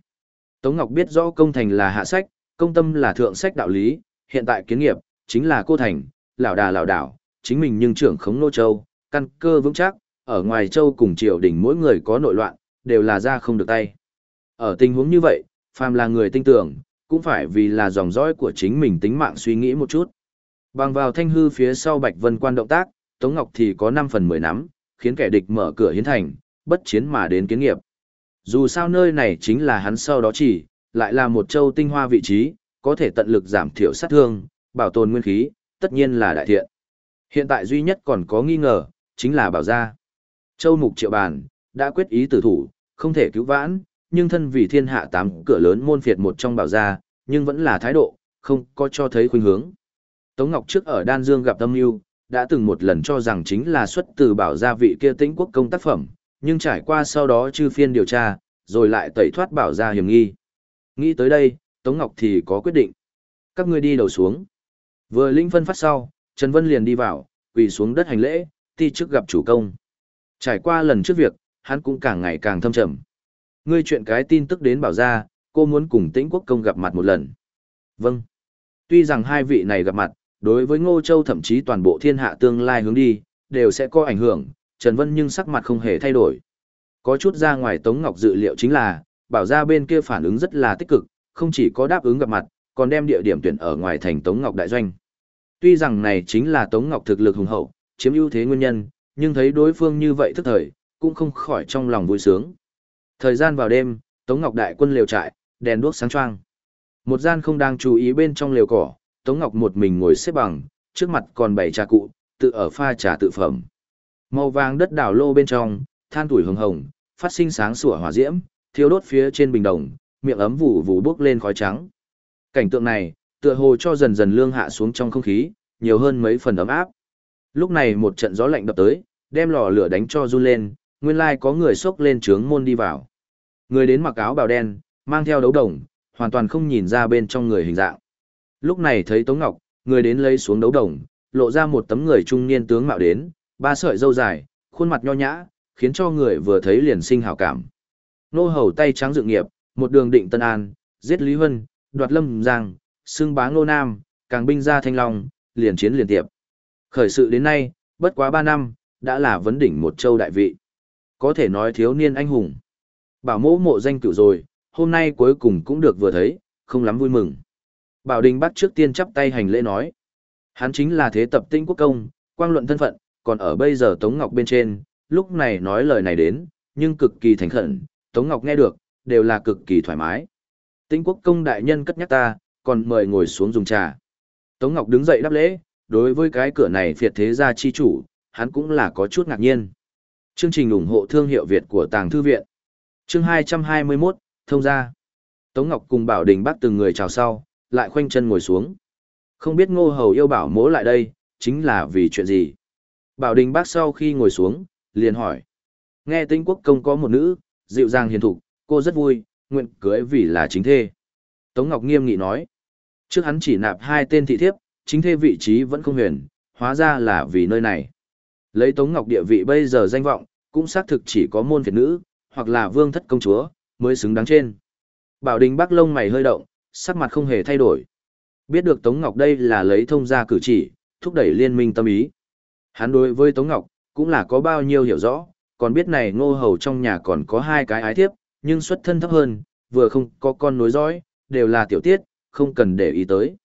Tống Ngọc biết rõ công thành là hạ sách, công tâm là thượng sách đạo lý, hiện tại kiến nghiệp, chính là cô thành, lão đà lão đảo, chính mình nhưng trưởng khống nô châu, căn cơ vững chắc, ở ngoài châu cùng triều đình mỗi người có nội loạn, đều là ra không được tay. Ở tình huống như vậy, phàm là người tinh tưởng, cũng phải vì là dòng dõi của chính mình tính mạng suy nghĩ một chút. Bằng vào thanh hư phía sau Bạch Vân quan động tác, Tống Ngọc thì có 5 phần 10 nắm, khiến kẻ địch mở cửa hiến thành, bất chiến mà đến kiến nghiệp. Dù sao nơi này chính là hắn sau đó chỉ, lại là một châu tinh hoa vị trí, có thể tận lực giảm thiểu sát thương, bảo tồn nguyên khí, tất nhiên là đại thiện. Hiện tại duy nhất còn có nghi ngờ, chính là bảo gia. Châu Mục Triệu Bàn, đã quyết ý tử thủ, không thể cứu vãn, nhưng thân vì thiên hạ tám cửa lớn môn phiệt một trong bảo gia, nhưng vẫn là thái độ, không có cho thấy khuynh hướng. Tống Ngọc trước ở Đan Dương gặp Tâm Nhu, đã từng một lần cho rằng chính là xuất từ bảo gia vị kia tĩnh quốc công tác phẩm, nhưng trải qua sau đó chư phiên điều tra, rồi lại tẩy thoát bảo gia hiểm nghi. Nghĩ tới đây, Tống Ngọc thì có quyết định. Các ngươi đi đầu xuống. Vừa linh phân phát sau, Trần Vân liền đi vào, quỳ xuống đất hành lễ, ti trước gặp chủ công. Trải qua lần trước việc, hắn cũng càng ngày càng thâm trầm. Ngươi chuyện cái tin tức đến bảo ra, cô muốn cùng tĩnh quốc công gặp mặt một lần. Vâng. Tuy rằng hai vị này gặp mặt, đối với Ngô Châu thậm chí toàn bộ thiên hạ tương lai hướng đi, đều sẽ có ảnh hưởng, Trần Vân nhưng sắc mặt không hề thay đổi. Có chút ra ngoài Tống Ngọc dự liệu chính là, bảo ra bên kia phản ứng rất là tích cực, không chỉ có đáp ứng gặp mặt, còn đem địa điểm tuyển ở ngoài thành Tống Ngọc Đại Doanh. Tuy rằng này chính là Tống Ngọc thực lực hùng hậu, chiếm ưu thế nguyên nhân, nhưng thấy đối phương như vậy thức thời, cũng không khỏi trong lòng vui sướng. Thời gian vào đêm, Tống Ngọc đại quân liều trại, đèn đuốc sáng choang. Một gian không đang chú ý bên trong liều cỏ, Tống Ngọc một mình ngồi xếp bằng, trước mặt còn bảy trà cụ, tự ở pha trà tự phẩm. Màu vàng đất đảo lô bên trong, than tuổi hồng hồng, phát sinh sáng sủa hỏa diễm, thiêu đốt phía trên bình đồng, miệng ấm vụ vụ bốc lên khói trắng. Cảnh tượng này, tựa hồ cho dần dần lương hạ xuống trong không khí, nhiều hơn mấy phần ấm áp. Lúc này một trận gió lạnh đập tới, đem lò lửa đánh cho run lên, nguyên lai có người xốc lên trướng môn đi vào. Người đến mặc áo bào đen, mang theo đấu đồng, hoàn toàn không nhìn ra bên trong người hình dạng. Lúc này thấy Tống Ngọc, người đến lấy xuống đấu đồng, lộ ra một tấm người trung niên tướng mạo đến, ba sợi râu dài, khuôn mặt nho nhã, khiến cho người vừa thấy liền sinh hảo cảm. Nô hầu tay trắng dự nghiệp, một đường định Tân An, giết Lý Huân, đoạt Lâm Giang, xưng bá Ngô Nam, càng binh ra Thanh Long, liền chiến liền tiệp. Khởi sự đến nay, bất quá ba năm, đã là vấn đỉnh một châu đại vị. Có thể nói thiếu niên anh hùng. Bảo mẫu mộ danh cửu rồi, hôm nay cuối cùng cũng được vừa thấy, không lắm vui mừng. Bảo Đình bắt trước tiên chắp tay hành lễ nói. Hắn chính là thế tập tinh quốc công, quang luận thân phận, còn ở bây giờ Tống Ngọc bên trên, lúc này nói lời này đến, nhưng cực kỳ thành khẩn, Tống Ngọc nghe được, đều là cực kỳ thoải mái. Tinh quốc công đại nhân cất nhắc ta, còn mời ngồi xuống dùng trà. Tống Ngọc đứng dậy đáp lễ, đối với cái cửa này phiệt thế gia chi chủ, hắn cũng là có chút ngạc nhiên. Chương trình ủng hộ thương hiệu Việt của Tàng Thư Viện. Chương 221, thông gia. Tống Ngọc cùng Bảo Đình bắt từng người chào sau, lại khoanh chân ngồi xuống. Không biết ngô hầu yêu bảo mỗ lại đây, chính là vì chuyện gì? Bảo Đình bác sau khi ngồi xuống, liền hỏi. Nghe tinh quốc công có một nữ, dịu dàng hiền thục, cô rất vui, nguyện cưới vì là chính thê. Tống Ngọc nghiêm nghị nói. Trước hắn chỉ nạp hai tên thị thiếp, chính thê vị trí vẫn không huyền, hóa ra là vì nơi này. Lấy Tống Ngọc địa vị bây giờ danh vọng, cũng xác thực chỉ có môn phiệt nữ, hoặc là vương thất công chúa, mới xứng đáng trên. Bảo Đình Bắc lông mày hơi động, sắc mặt không hề thay đổi. Biết được Tống Ngọc đây là lấy thông gia cử chỉ, thúc đẩy liên minh tâm ý. Hắn đối với Tống Ngọc, cũng là có bao nhiêu hiểu rõ, còn biết này ngô hầu trong nhà còn có hai cái ái thiếp, nhưng xuất thân thấp hơn, vừa không có con nối dõi, đều là tiểu tiết, không cần để ý tới.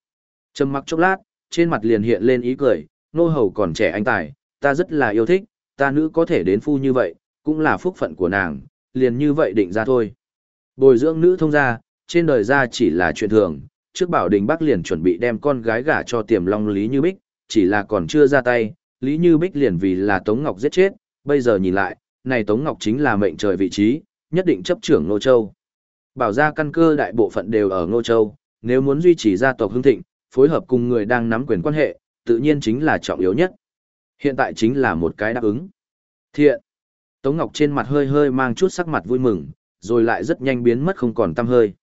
Trầm mặc chốc lát, trên mặt liền hiện lên ý cười, ngô hầu còn trẻ anh tài, ta rất là yêu thích, ta nữ có thể đến phu như vậy, cũng là phúc phận của nàng, liền như vậy định ra thôi. Bồi dưỡng nữ thông gia, trên đời ra chỉ là chuyện thường, trước bảo đình bắc liền chuẩn bị đem con gái gả cho tiềm long Lý Như Bích, chỉ là còn chưa ra tay, Lý Như Bích liền vì là Tống Ngọc giết chết, bây giờ nhìn lại, này Tống Ngọc chính là mệnh trời vị trí, nhất định chấp trưởng Ngô Châu. Bảo ra căn cơ đại bộ phận đều ở Ngô Châu, nếu muốn duy trì gia tộc hưng thịnh, phối hợp cùng người đang nắm quyền quan hệ, tự nhiên chính là trọng yếu nhất. Hiện tại chính là một cái đáp ứng. Thiện. Tống Ngọc trên mặt hơi hơi mang chút sắc mặt vui mừng, rồi lại rất nhanh biến mất không còn tăm hơi.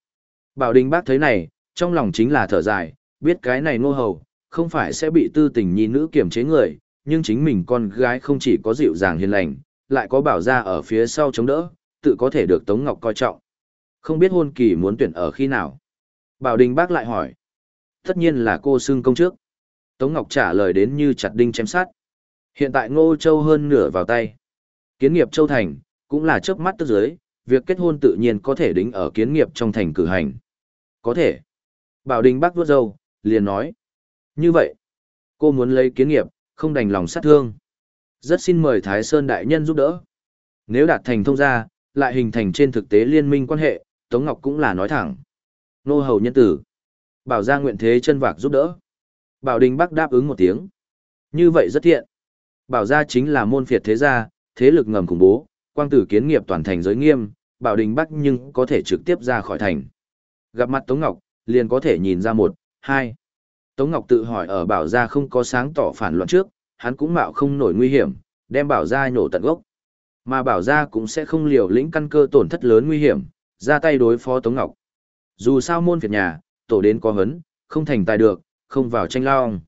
Bảo Đình bác thấy này, trong lòng chính là thở dài, biết cái này ngô hầu, không phải sẽ bị tư tình nhi nữ kiểm chế người, nhưng chính mình con gái không chỉ có dịu dàng hiền lành, lại có bảo ra ở phía sau chống đỡ, tự có thể được Tống Ngọc coi trọng. Không biết hôn kỳ muốn tuyển ở khi nào. Bảo Đình bác lại hỏi. Tất nhiên là cô xưng công trước. Tống Ngọc trả lời đến như chặt đinh chém sát. Hiện tại Ngô Châu hơn nửa vào tay. Kiến nghiệp Châu Thành, cũng là chớp mắt tức giới, việc kết hôn tự nhiên có thể đính ở kiến nghiệp trong thành cử hành. Có thể. Bảo Đình Bắc vuốt râu, liền nói. Như vậy, cô muốn lấy kiến nghiệp, không đành lòng sát thương. Rất xin mời Thái Sơn Đại Nhân giúp đỡ. Nếu đạt thành thông gia, lại hình thành trên thực tế liên minh quan hệ, Tống Ngọc cũng là nói thẳng. Nô hầu nhân tử. Bảo ra nguyện thế chân vạc giúp đỡ. Bảo Đình Bắc đáp ứng một tiếng. Như vậy rất thiện. Bảo gia chính là môn phiệt thế gia, thế lực ngầm khủng bố, quang tử kiến nghiệp toàn thành giới nghiêm, Bảo Đình Bắc nhưng có thể trực tiếp ra khỏi thành. Gặp mặt Tống Ngọc, liền có thể nhìn ra một, hai. Tống Ngọc tự hỏi ở Bảo gia không có sáng tỏ phản loạn trước, hắn cũng mạo không nổi nguy hiểm, đem Bảo gia nhổ tận gốc. Mà Bảo gia cũng sẽ không liều lĩnh căn cơ tổn thất lớn nguy hiểm, ra tay đối phó Tống Ngọc. Dù sao môn phiệt nhà, tổ đến có hấn, không thành tài được, không vào tranh lao.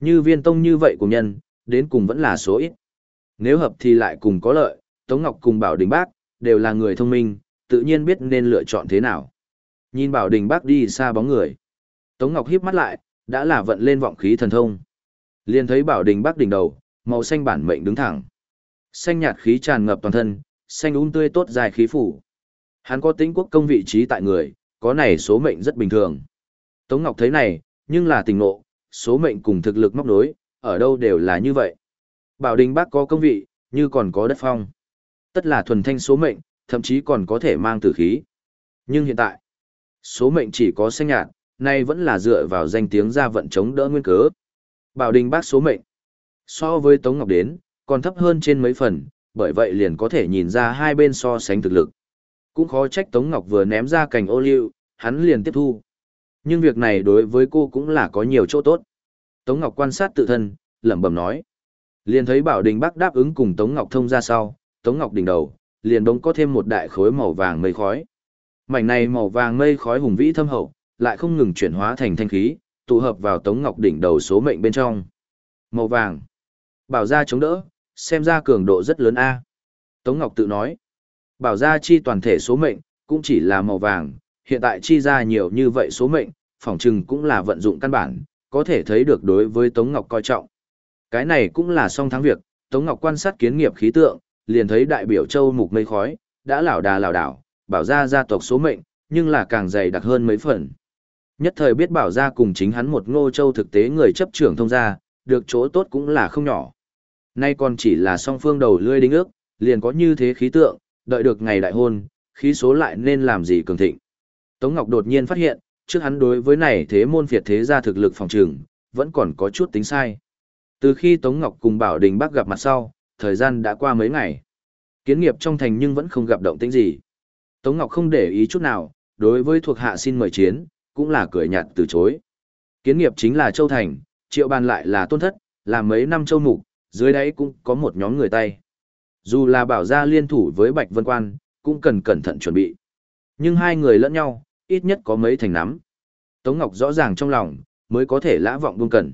Như viên tông như vậy của nhân, đến cùng vẫn là số ít. Nếu hợp thì lại cùng có lợi, Tống Ngọc cùng Bảo Đình Bác, đều là người thông minh, tự nhiên biết nên lựa chọn thế nào. Nhìn Bảo Đình Bác đi xa bóng người. Tống Ngọc híp mắt lại, đã là vận lên vọng khí thần thông. Liền thấy Bảo Đình Bác đỉnh đầu, màu xanh bản mệnh đứng thẳng. Xanh nhạt khí tràn ngập toàn thân, xanh úng um tươi tốt dài khí phủ. Hắn có tính quốc công vị trí tại người, có này số mệnh rất bình thường. Tống Ngọc thấy này, nhưng là tình ngộ, số mệnh cùng thực lực móc đối, ở đâu đều là như vậy. Bảo Đình Bác có công vị, như còn có đất phong. Tất là thuần thanh số mệnh, thậm chí còn có thể mang tử khí. Nhưng hiện tại, số mệnh chỉ có xanh nhạt, nay vẫn là dựa vào danh tiếng ra vận chống đỡ nguyên cớ. Bảo Đình Bác số mệnh, so với Tống Ngọc đến, còn thấp hơn trên mấy phần, bởi vậy liền có thể nhìn ra hai bên so sánh thực lực. Cũng khó trách Tống Ngọc vừa ném ra cành ô liu, hắn liền tiếp thu. Nhưng việc này đối với cô cũng là có nhiều chỗ tốt. Tống Ngọc quan sát tự thân, lẩm bẩm nói. Liền thấy Bảo Đình Bắc đáp ứng cùng Tống Ngọc thông ra sau, Tống Ngọc đỉnh đầu, liền đống có thêm một đại khối màu vàng mây khói. Mảnh này màu vàng mây khói hùng vĩ thâm hậu, lại không ngừng chuyển hóa thành thanh khí, tụ hợp vào Tống Ngọc đỉnh đầu số mệnh bên trong. Màu vàng. Bảo gia chống đỡ, xem ra cường độ rất lớn a. Tống Ngọc tự nói. Bảo gia chi toàn thể số mệnh, cũng chỉ là màu vàng, hiện tại chi ra nhiều như vậy số mệnh, phỏng chừng cũng là vận dụng căn bản, có thể thấy được đối với Tống Ngọc coi trọng. Cái này cũng là song thắng việc, Tống Ngọc quan sát kiến nghiệp khí tượng, liền thấy đại biểu châu mục mây khói, đã lảo đà lảo đảo, bảo ra gia tộc số mệnh, nhưng là càng dày đặc hơn mấy phần. Nhất thời biết bảo ra cùng chính hắn một ngô châu thực tế người chấp trưởng thông gia, được chỗ tốt cũng là không nhỏ. Nay còn chỉ là song phương đầu lươi đính ước, liền có như thế khí tượng, đợi được ngày đại hôn, khí số lại nên làm gì cường thịnh. Tống Ngọc đột nhiên phát hiện, trước hắn đối với này thế môn phiệt thế gia thực lực phòng trường, vẫn còn có chút tính sai. Từ khi Tống Ngọc cùng Bảo Đình Bắc gặp mặt sau, thời gian đã qua mấy ngày. Kiến nghiệp trong thành nhưng vẫn không gặp động tĩnh gì. Tống Ngọc không để ý chút nào, đối với thuộc hạ xin mời chiến, cũng là cười nhạt từ chối. Kiến nghiệp chính là Châu Thành, triệu bàn lại là tôn thất, là mấy năm châu mục, dưới đấy cũng có một nhóm người tay. Dù là bảo gia liên thủ với Bạch Vân Quan, cũng cần cẩn thận chuẩn bị. Nhưng hai người lẫn nhau, ít nhất có mấy thành nắm. Tống Ngọc rõ ràng trong lòng, mới có thể lã vọng buông cần.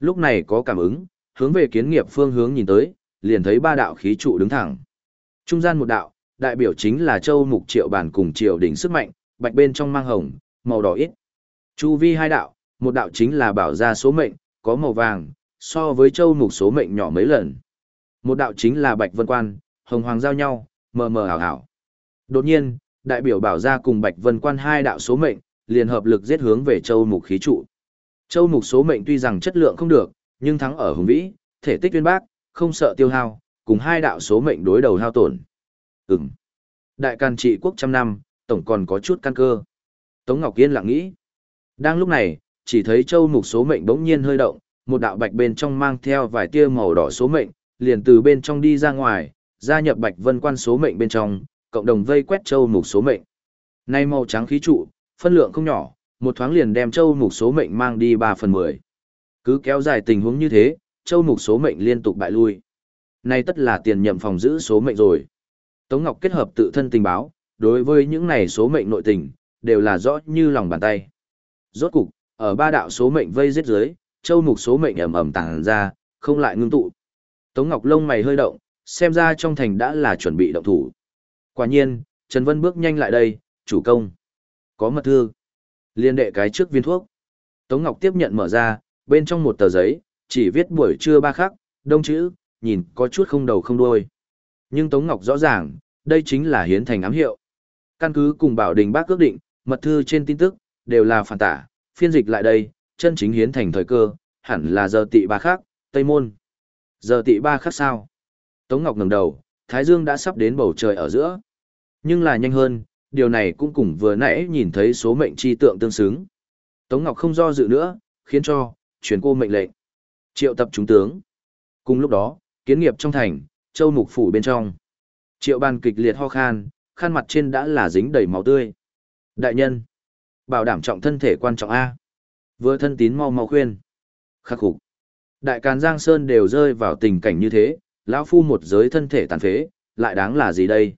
Lúc này có cảm ứng, hướng về kiến nghiệp phương hướng nhìn tới, liền thấy ba đạo khí trụ đứng thẳng. Trung gian một đạo, đại biểu chính là châu mục triệu bản cùng triều đỉnh sức mạnh, bạch bên trong mang hồng, màu đỏ ít. Chu vi hai đạo, một đạo chính là bảo gia số mệnh, có màu vàng, so với châu mục số mệnh nhỏ mấy lần. Một đạo chính là bạch vân quan, hồng hoàng giao nhau, mờ mờ ảo ảo. Đột nhiên, đại biểu bảo gia cùng bạch vân quan hai đạo số mệnh, liền hợp lực giết hướng về châu mục khí trụ. Châu mục số mệnh tuy rằng chất lượng không được, nhưng thắng ở hùng vĩ, thể tích uyên bác, không sợ tiêu hao, cùng hai đạo số mệnh đối đầu hao tổn. Ừm. Đại can trị quốc trăm năm, tổng còn có chút căn cơ. Tống Ngọc Yên lặng nghĩ. Đang lúc này, chỉ thấy châu mục số mệnh bỗng nhiên hơi động, một đạo bạch bên trong mang theo vài tia màu đỏ số mệnh, liền từ bên trong đi ra ngoài, gia nhập bạch vân quan số mệnh bên trong, cộng đồng vây quét châu mục số mệnh. Nay màu trắng khí trụ, phân lượng không nhỏ, một thoáng liền đem châu mục số mệnh mang đi 3 phần 10. Cứ kéo dài tình huống như thế, châu mục số mệnh liên tục bại lui. Nay tất là tiền nhậm phòng giữ số mệnh rồi. Tống Ngọc kết hợp tự thân tình báo, đối với những này số mệnh nội tình, đều là rõ như lòng bàn tay. Rốt cục, ở ba đạo số mệnh vây giết dưới, châu mục số mệnh ẩm ẩm tàng ra, không lại ngưng tụ. Tống Ngọc lông mày hơi động, xem ra trong thành đã là chuẩn bị động thủ. Quả nhiên, Trần Vân bước nhanh lại đây, chủ công. Có mật thư. Liên đệ cái trước viên thuốc. Tống Ngọc tiếp nhận mở ra, bên trong một tờ giấy, chỉ viết buổi trưa ba khắc, đông chữ, nhìn có chút không đầu không đuôi. Nhưng Tống Ngọc rõ ràng, đây chính là hiến thành ám hiệu. Căn cứ cùng bảo đình bác ước định, mật thư trên tin tức, đều là phản tả, phiên dịch lại đây, chân chính hiến thành thời cơ, hẳn là giờ tị ba khắc, Tây Môn. Giờ tị ba khắc sao? Tống Ngọc ngẩng đầu, Thái Dương đã sắp đến bầu trời ở giữa. Nhưng là nhanh hơn, điều này cũng cùng vừa nãy nhìn thấy số mệnh chi tượng tương xứng. Tống Ngọc không do dự nữa, khiến cho, truyền cô mệnh lệnh. Triệu tập chúng tướng. Cùng lúc đó, kiến nghiệp trong thành, châu mục phủ bên trong. Triệu ban kịch liệt ho khan, khan mặt trên đã là dính đầy máu tươi. Đại nhân, bảo đảm trọng thân thể quan trọng A. Vừa thân tín mau mau khuyên. Khắc phục. Đại Càn Giang Sơn đều rơi vào tình cảnh như thế, lão phu một giới thân thể tàn phế, lại đáng là gì đây?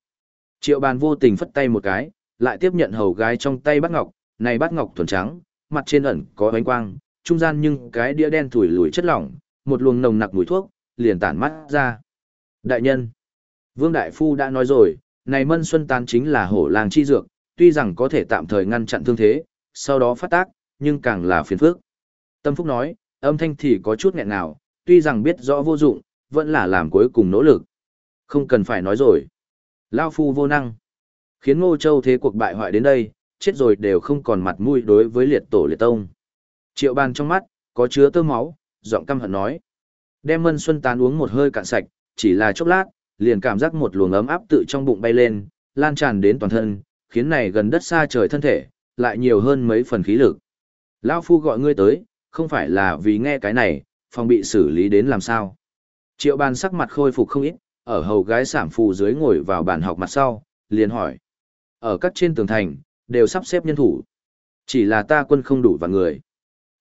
Triệu bàn vô tình phất tay một cái, lại tiếp nhận hầu gái trong tay Bát ngọc, này Bát ngọc thuần trắng, mặt trên ẩn có ánh quang, trung gian nhưng cái đĩa đen thủi lùi chất lỏng, một luồng nồng nặc mùi thuốc, liền tản mắt ra. Đại nhân, Vương Đại Phu đã nói rồi, này mân xuân tán chính là hổ làng chi dược, tuy rằng có thể tạm thời ngăn chặn thương thế, sau đó phát tác, nhưng càng là phiền phức. Tâm Phúc nói, âm thanh thì có chút nghẹn nào, tuy rằng biết rõ vô dụng, vẫn là làm cuối cùng nỗ lực. Không cần phải nói rồi. Lao phu vô năng. Khiến Ngô Châu thế cuộc bại hoại đến đây, chết rồi đều không còn mặt mũi đối với liệt tổ liệt tông. Triệu bàn trong mắt, có chứa tơ máu, giọng căm hận nói. Đem mân xuân tán uống một hơi cạn sạch, chỉ là chốc lát, liền cảm giác một luồng ấm áp tự trong bụng bay lên, lan tràn đến toàn thân, khiến này gần đất xa trời thân thể, lại nhiều hơn mấy phần khí lực. Lão Phu gọi ngươi tới, không phải là vì nghe cái này, phòng bị xử lý đến làm sao. Triệu bàn sắc mặt khôi phục không ít, ở hầu gái sảm phù dưới ngồi vào bàn học mặt sau, liền hỏi. Ở các trên tường thành, đều sắp xếp nhân thủ. Chỉ là ta quân không đủ và người.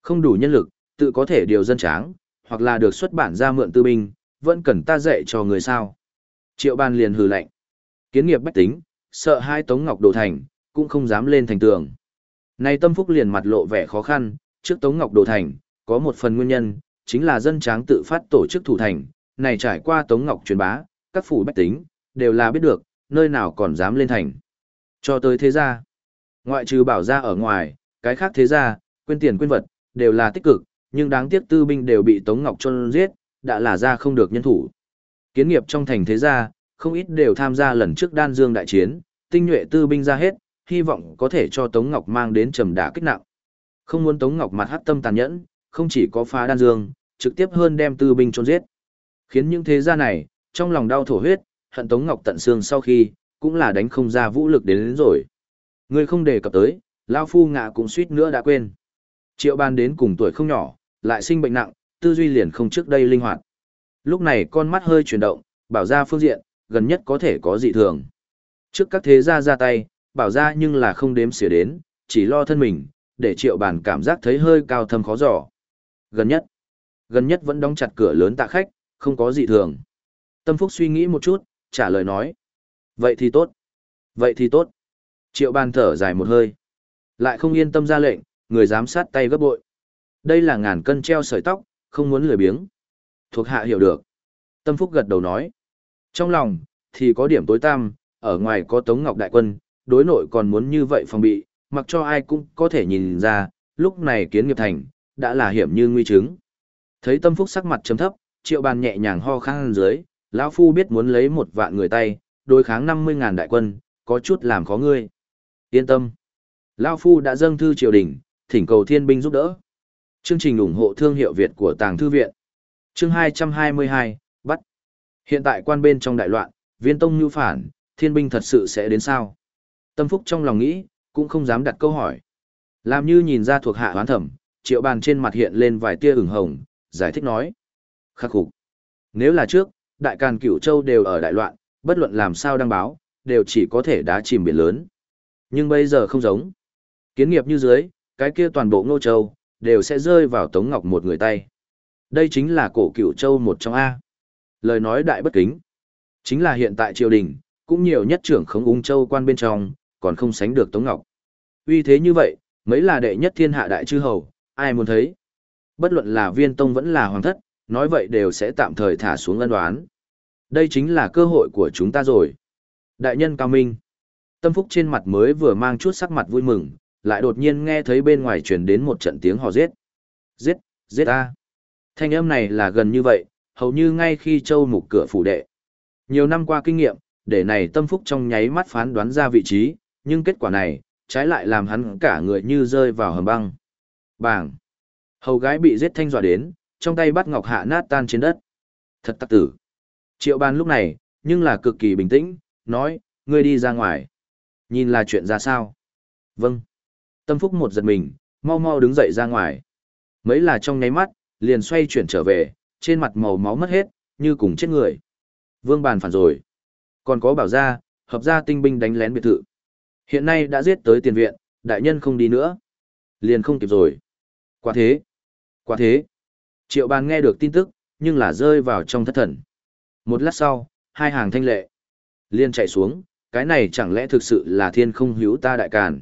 Không đủ nhân lực, tự có thể điều dân tráng, hoặc là được xuất bản ra mượn tư binh, vẫn cần ta dạy cho người sao. Triệu bàn liền hừ lạnh. Kiến nghiệp bách tính, sợ hai tống ngọc đồ thành, cũng không dám lên thành tường. Này tâm phúc liền mặt lộ vẻ khó khăn, trước tống ngọc đồ thành, có một phần nguyên nhân, chính là dân tráng tự phát tổ chức thủ thành, này trải qua tống ngọc truyền bá, các phủ bách tính, đều là biết được, nơi nào còn dám lên thành. Cho tới thế gia, ngoại trừ bảo gia ở ngoài, cái khác thế gia, quên tiền quên vật, đều là tích cực, nhưng đáng tiếc tư binh đều bị Tống Ngọc Trôn giết, đã là ra không được nhân thủ. Kiến nghiệp trong thành thế gia, không ít đều tham gia lần trước đan dương đại chiến, tinh nhuệ tư binh ra hết, hy vọng có thể cho Tống Ngọc mang đến trầm đả kích nặng. Không muốn Tống Ngọc mặt hắc tâm tàn nhẫn, không chỉ có phá đan dương, trực tiếp hơn đem tư binh trôn giết. Khiến những thế gia này, trong lòng đau thổ huyết, hận Tống Ngọc tận xương sau khi, cũng là đánh không ra vũ lực đến, đến rồi. Người không đề cập tới, Lao Phu ngạ cũng suýt nữa đã quên. Triệu ban đến cùng tuổi không nhỏ, lại sinh bệnh nặng, tư duy liền không trước đây linh hoạt. Lúc này con mắt hơi chuyển động, bảo ra phương diện, gần nhất có thể có dị thường. Trước các thế gia ra tay, bảo ra nhưng là không đếm xỉa đến, chỉ lo thân mình, để triệu bàn cảm giác thấy hơi cao thâm khó giỏ. Gần nhất, gần nhất vẫn đóng chặt cửa lớn tạ khách, không có dị thường. Tâm Phúc suy nghĩ một chút, trả lời nói. Vậy thì tốt. Vậy thì tốt. Triệu bàn thở dài một hơi. Lại không yên tâm ra lệnh, người giám sát tay gấp bội. Đây là ngàn cân treo sợi tóc, không muốn lười biếng. Thuộc hạ hiểu được. Tâm Phúc gật đầu nói. Trong lòng, thì có điểm tối tăm, ở ngoài có Tống Ngọc Đại Quân, đối nội còn muốn như vậy phòng bị, mặc cho ai cũng có thể nhìn ra, lúc này kiến nghiệp thành, đã là hiểm như nguy chứng. Thấy Tâm Phúc sắc mặt chấm thấp, triệu bàn nhẹ nhàng ho khăn dưới, lão Phu biết muốn lấy một vạn người tay, đối kháng 50.000 đại quân, có chút làm khó ngươi. Yên tâm. Lão Phu đã dâng thư triều đình, thỉnh cầu thiên binh giúp đỡ. Chương trình ủng hộ thương hiệu Việt của Tàng Thư Viện. Chương 222, bắt. Hiện tại quan bên trong đại loạn, viên tông như phản, thiên binh thật sự sẽ đến sao? Tâm Phúc trong lòng nghĩ, cũng không dám đặt câu hỏi. Làm như nhìn ra thuộc hạ hoán thẩm, triệu bàn trên mặt hiện lên vài tia ửng hồng, giải thích nói. Khắc phục. Nếu là trước, đại càn cửu châu đều ở đại loạn, bất luận làm sao đăng báo, đều chỉ có thể đá chìm biển lớn. Nhưng bây giờ không giống. Kiến nghiệp như dưới, cái kia toàn bộ ngô châu, đều sẽ rơi vào Tống Ngọc một người tay. Đây chính là cổ cửu châu một trong A. Lời nói đại bất kính. Chính là hiện tại triều đình, cũng nhiều nhất trưởng khống ung châu quan bên trong, còn không sánh được Tống Ngọc. Uy thế như vậy, mấy là đệ nhất thiên hạ đại chư hầu, ai muốn thấy. Bất luận là viên tông vẫn là hoàng thất, nói vậy đều sẽ tạm thời thả xuống ân đoán. Đây chính là cơ hội của chúng ta rồi. Đại nhân cao minh. Tâm phúc trên mặt mới vừa mang chút sắc mặt vui mừng, lại đột nhiên nghe thấy bên ngoài truyền đến một trận tiếng hò giết. Giết, giết a. Thanh âm này là gần như vậy, hầu như ngay khi châu mục cửa phủ đệ. Nhiều năm qua kinh nghiệm, để này tâm phúc trong nháy mắt phán đoán ra vị trí, nhưng kết quả này, trái lại làm hắn cả người như rơi vào hầm băng. Bảng. Hầu gái bị giết thanh dọa đến, trong tay bắt ngọc hạ nát tan trên đất. Thật tắc tử. Triệu ban lúc này, nhưng là cực kỳ bình tĩnh, nói, ngươi đi ra ngoài. Nhìn là chuyện ra sao? Vâng. Tâm phúc một giật mình, mau mau đứng dậy ra ngoài. Mấy là trong nháy mắt, liền xoay chuyển trở về, trên mặt màu máu mất hết, như cùng chết người. Vương bàn phản rồi. Còn có bảo ra, hợp ra tinh binh đánh lén biệt thự. Hiện nay đã giết tới tiền viện, đại nhân không đi nữa. Liền không kịp rồi. Quả thế. Quả thế. Triệu bàn nghe được tin tức, nhưng là rơi vào trong thất thần. Một lát sau, hai hàng thanh lệ. Liên chạy xuống, cái này chẳng lẽ thực sự là thiên không hữu ta đại càn.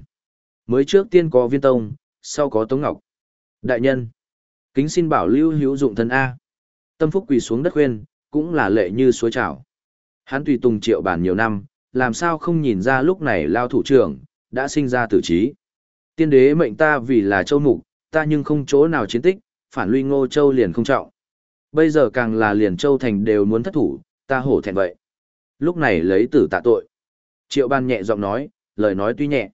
Mới trước tiên có viên tông, sau có tống ngọc. Đại nhân. Kính xin bảo lưu hữu dụng thân A. Tâm phúc quỳ xuống đất khuyên, cũng là lệ như suối trào. Hắn tùy tùng triệu bản nhiều năm, làm sao không nhìn ra lúc này lao thủ trưởng, đã sinh ra tử trí. Tiên đế mệnh ta vì là châu mục, ta nhưng không chỗ nào chiến tích, phản luy ngô châu liền không trọng. Bây giờ càng là liền châu thành đều muốn thất thủ, ta hổ thẹn vậy. Lúc này lấy tử tạ tội. Triệu ban nhẹ giọng nói, lời nói tuy nhẹ,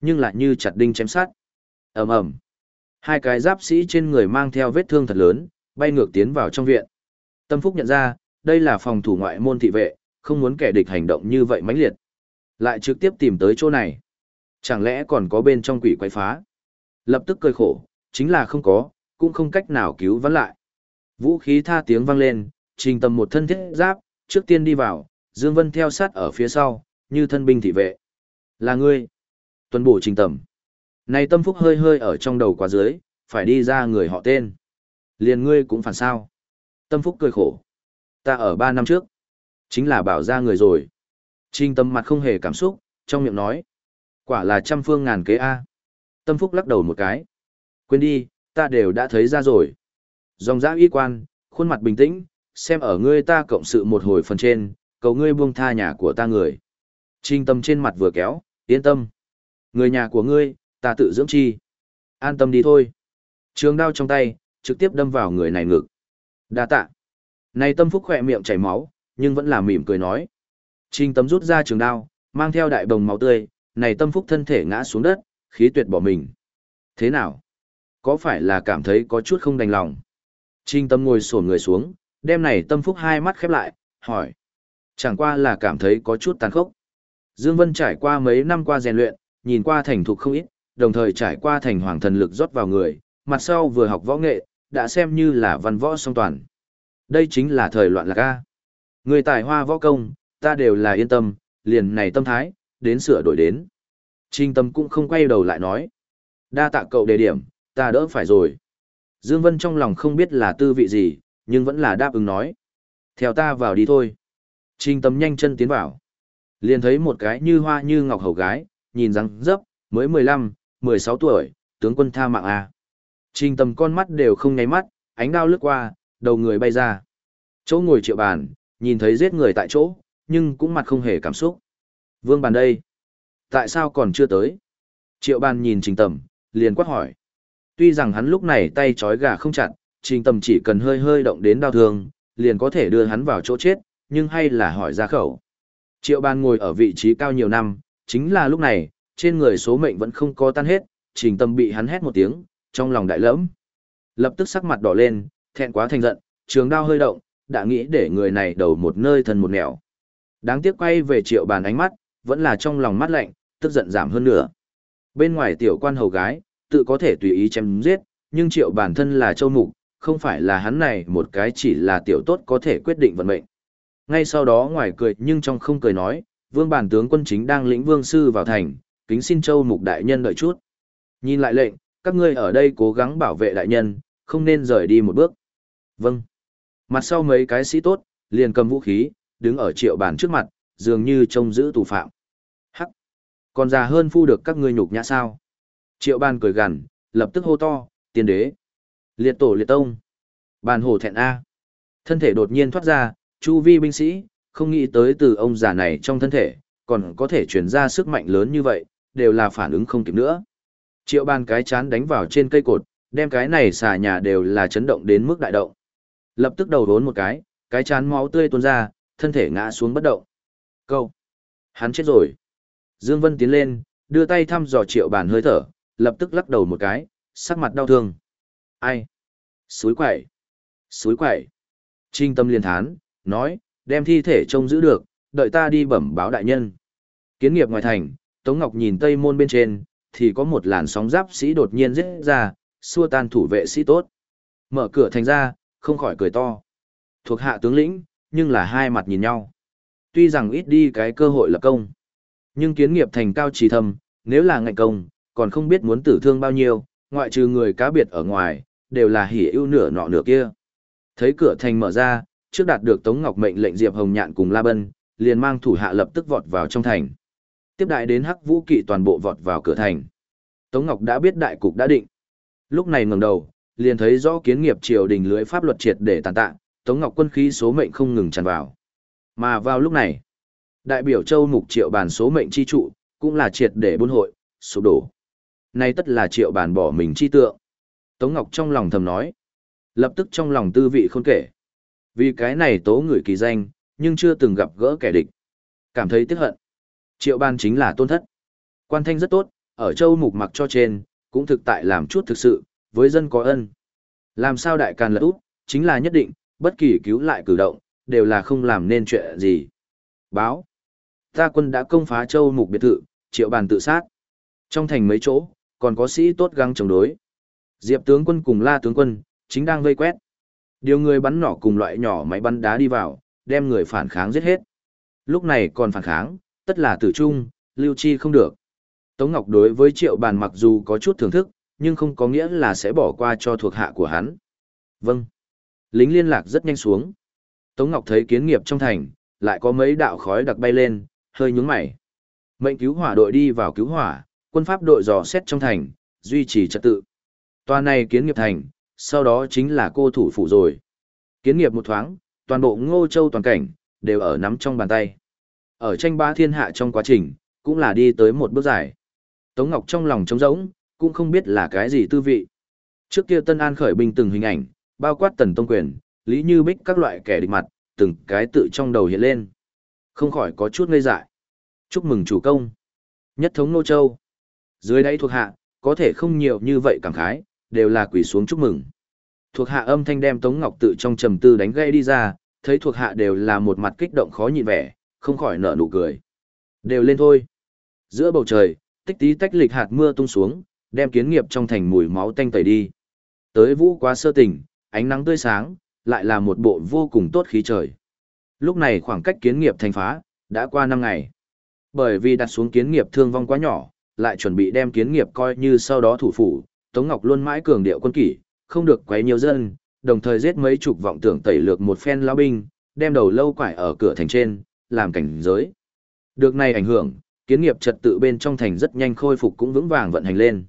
nhưng lại như chặt đinh chém sát. ầm ầm Hai cái giáp sĩ trên người mang theo vết thương thật lớn, bay ngược tiến vào trong viện. Tâm Phúc nhận ra, đây là phòng thủ ngoại môn thị vệ, không muốn kẻ địch hành động như vậy mãnh liệt. Lại trực tiếp tìm tới chỗ này. Chẳng lẽ còn có bên trong quỷ quái phá? Lập tức cười khổ, chính là không có, cũng không cách nào cứu vãn lại. Vũ khí tha tiếng vang lên, trình tầm một thân thiết giáp, trước tiên đi vào, Dương Vân theo sát ở phía sau, như thân binh thị vệ. Là ngươi. Tuần bổ trình tầm. Này tâm phúc hơi hơi ở trong đầu quá dưới, phải đi ra người họ tên. Liền ngươi cũng phản sao. Tâm phúc cười khổ. Ta ở ba năm trước. Chính là bảo ra người rồi. Trình tâm mặt không hề cảm xúc, trong miệng nói. Quả là trăm phương ngàn kế A. Tâm phúc lắc đầu một cái. Quên đi, ta đều đã thấy ra rồi. Dòng dã y quan, khuôn mặt bình tĩnh, xem ở ngươi ta cộng sự một hồi phần trên, cầu ngươi buông tha nhà của ta người. Trình tâm trên mặt vừa kéo, yên tâm. Người nhà của ngươi, ta tự dưỡng chi. An tâm đi thôi. Trường đao trong tay, trực tiếp đâm vào người này ngực. Đa tạ. Này tâm phúc khỏe miệng chảy máu, nhưng vẫn là mỉm cười nói. Trình tâm rút ra trường đao, mang theo đại bồng máu tươi, này tâm phúc thân thể ngã xuống đất, khí tuyệt bỏ mình. Thế nào? Có phải là cảm thấy có chút không đành lòng? Trình tâm ngồi sổn người xuống, đêm này tâm phúc hai mắt khép lại, hỏi. Chẳng qua là cảm thấy có chút tàn khốc. Dương Vân trải qua mấy năm qua rèn luyện, nhìn qua thành thục không ít, đồng thời trải qua thành hoàng thần lực rót vào người, mặt sau vừa học võ nghệ, đã xem như là văn võ song toàn. Đây chính là thời loạn lạc a. Người tài hoa võ công, ta đều là yên tâm, liền này tâm thái, đến sửa đổi đến. Trình tâm cũng không quay đầu lại nói. Đa tạ cậu đề điểm, ta đỡ phải rồi. Dương Vân trong lòng không biết là tư vị gì, nhưng vẫn là đáp ứng nói. Theo ta vào đi thôi. Trình tâm nhanh chân tiến vào. Liền thấy một cái như hoa như ngọc hầu gái, nhìn răng dấp, mới 15, 16 tuổi, tướng quân tha mạng à? Trình tầm con mắt đều không nháy mắt, ánh đao lướt qua, đầu người bay ra. Chỗ ngồi triệu bàn, nhìn thấy giết người tại chỗ, nhưng cũng mặt không hề cảm xúc. Vương bàn đây. Tại sao còn chưa tới? Triệu bàn nhìn trình tầm, liền quát hỏi. Tuy rằng hắn lúc này tay trói gà không chặt, trình tầm chỉ cần hơi hơi động đến đau thương, liền có thể đưa hắn vào chỗ chết, nhưng hay là hỏi ra khẩu. Triệu bàn ngồi ở vị trí cao nhiều năm, chính là lúc này, trên người số mệnh vẫn không có tan hết, trình tâm bị hắn hét một tiếng, trong lòng đại lẫm. Lập tức sắc mặt đỏ lên, thẹn quá thành giận, trường đao hơi động, đã nghĩ để người này đầu một nơi thân một nẻo. Đáng tiếc quay về triệu bàn ánh mắt, vẫn là trong lòng mắt lạnh, tức giận giảm hơn nữa. Bên ngoài tiểu quan hầu gái, tự có thể tùy ý chém giết, nhưng triệu bản thân là châu mục, không phải là hắn này một cái chỉ là tiểu tốt có thể quyết định vận mệnh. Ngay sau đó ngoài cười nhưng trong không cười nói, vương bản tướng quân chính đang lĩnh vương sư vào thành, kính xin châu mục đại nhân đợi chút. Nhìn lại lệnh, các ngươi ở đây cố gắng bảo vệ đại nhân, không nên rời đi một bước. Vâng. Mặt sau mấy cái sĩ tốt, liền cầm vũ khí, đứng ở triệu bản trước mặt, dường như trông giữ tù phạm. Hắc. Còn già hơn phu được các ngươi nhục nhã sao? Triệu bàn cười gằn, lập tức hô to, tiên đế. Liệt tổ liệt tông. Bàn hổ thẹn A. Thân thể đột nhiên thoát ra, chu vi binh sĩ, không nghĩ tới từ ông già này trong thân thể, còn có thể truyền ra sức mạnh lớn như vậy, đều là phản ứng không kịp nữa. Triệu bàn cái chán đánh vào trên cây cột, đem cái này xà nhà đều là chấn động đến mức đại động. Lập tức đầu đốn một cái, cái chán máu tươi tuôn ra, thân thể ngã xuống bất động. Câu. Hắn chết rồi. Dương Vân tiến lên, đưa tay thăm dò triệu bàn hơi thở, lập tức lắc đầu một cái, sắc mặt đau thương. Ai? Suối quẩy. Suối quẩy. Trinh tâm liên thán, nói, đem thi thể trông giữ được, đợi ta đi bẩm báo đại nhân. Kiến nghiệp ngoài thành, Tống Ngọc nhìn tây môn bên trên, thì có một làn sóng giáp sĩ đột nhiên giết ra, xua tan thủ vệ sĩ tốt. Mở cửa thành ra, không khỏi cười to. Thuộc hạ tướng lĩnh, nhưng là hai mặt nhìn nhau. Tuy rằng ít đi cái cơ hội lập công, nhưng kiến nghiệp thành cao trì thầm, nếu là ngạnh công, còn không biết muốn tử thương bao nhiêu, ngoại trừ người cá biệt ở ngoài, đều là hỉ ưu nửa nọ nửa kia. Thấy cửa thành mở ra, trước đạt được Tống Ngọc mệnh lệnh Diệp Hồng Nhạn cùng La Bân, liền mang thủ hạ lập tức vọt vào trong thành. Tiếp đại đến Hắc Vũ Kỵ toàn bộ vọt vào cửa thành. Tống Ngọc đã biết đại cục đã định. Lúc này ngẩng đầu, liền thấy rõ kiến nghiệp triều đình lưới pháp luật triệt để tàn tạ, Tống Ngọc quân khí số mệnh không ngừng tràn vào. Mà vào lúc này, đại biểu Châu Mục Triệu bàn số mệnh chi trụ, cũng là triệt để buôn hội, sụp đổ. Nay tất là Triệu bàn bỏ mình chi tượng. Tống Ngọc trong lòng thầm nói, lập tức trong lòng tư vị khôn kể. Vì cái này tố người kỳ danh, nhưng chưa từng gặp gỡ kẻ địch. Cảm thấy tiếc hận. Triệu bàn chính là tôn thất. Quan thanh rất tốt, ở châu mục mặc cho trên, cũng thực tại làm chút thực sự, với dân có ân. Làm sao đại càn lật út, chính là nhất định, bất kỳ cứu lại cử động, đều là không làm nên chuyện gì. Báo. Ta quân đã công phá châu mục biệt thự, triệu bàn tự sát. Trong thành mấy chỗ, còn có sĩ tốt găng chống đối. Diệp tướng quân cùng la tướng quân, chính đang vây quét. Điều người bắn nỏ cùng loại nhỏ máy bắn đá đi vào, đem người phản kháng giết hết. Lúc này còn phản kháng, tất là tử trung, lưu chi không được. Tống Ngọc đối với triệu bàn mặc dù có chút thưởng thức, nhưng không có nghĩa là sẽ bỏ qua cho thuộc hạ của hắn. Vâng. Lính liên lạc rất nhanh xuống. Tống Ngọc thấy kiến nghiệp trong thành, lại có mấy đạo khói đặc bay lên, hơi nhướng mày. Mệnh cứu hỏa đội đi vào cứu hỏa, quân pháp đội dò xét trong thành, duy trì trật tự. Toàn này kiến nghiệp thành, sau đó chính là cô thủ phủ rồi. Kiến nghiệp một thoáng, toàn bộ ngô châu toàn cảnh, đều ở nắm trong bàn tay. Ở tranh ba thiên hạ trong quá trình, cũng là đi tới một bước dài. Tống Ngọc trong lòng trống rỗng, cũng không biết là cái gì tư vị. Trước kia Tân An khởi binh từng hình ảnh, bao quát tần tông quyền, lý như bích các loại kẻ địch mặt, từng cái tự trong đầu hiện lên. Không khỏi có chút ngây dại. Chúc mừng chủ công. Nhất thống Nô Châu. Dưới đáy thuộc hạ, có thể không nhiều như vậy cảm khái, đều là quỷ xuống chúc mừng. Thuộc hạ âm thanh đem Tống Ngọc tự trong trầm tư đánh gây đi ra, thấy thuộc hạ đều là một mặt kích động khó nhịn vẻ, không khỏi nở nụ cười. Đều lên thôi. Giữa bầu trời, tích tí tách lịch hạt mưa tung xuống, đem kiến nghiệp trong thành mùi máu tanh tẩy đi. Tới vũ quá sơ tỉnh, ánh nắng tươi sáng, lại là một bộ vô cùng tốt khí trời. Lúc này khoảng cách kiến nghiệp thành phá, đã qua 5 ngày. Bởi vì đặt xuống kiến nghiệp thương vong quá nhỏ, lại chuẩn bị đem kiến nghiệp coi như sau đó thủ phủ, Tống Ngọc luôn mãi cường điệu quân kỷ, không được quấy nhiều dân, đồng thời giết mấy chục vọng tưởng tẩy lược một phen lao binh, đem đầu lâu quải ở cửa thành trên, làm cảnh giới. Được này ảnh hưởng, kiến nghiệp trật tự bên trong thành rất nhanh khôi phục cũng vững vàng vận hành lên.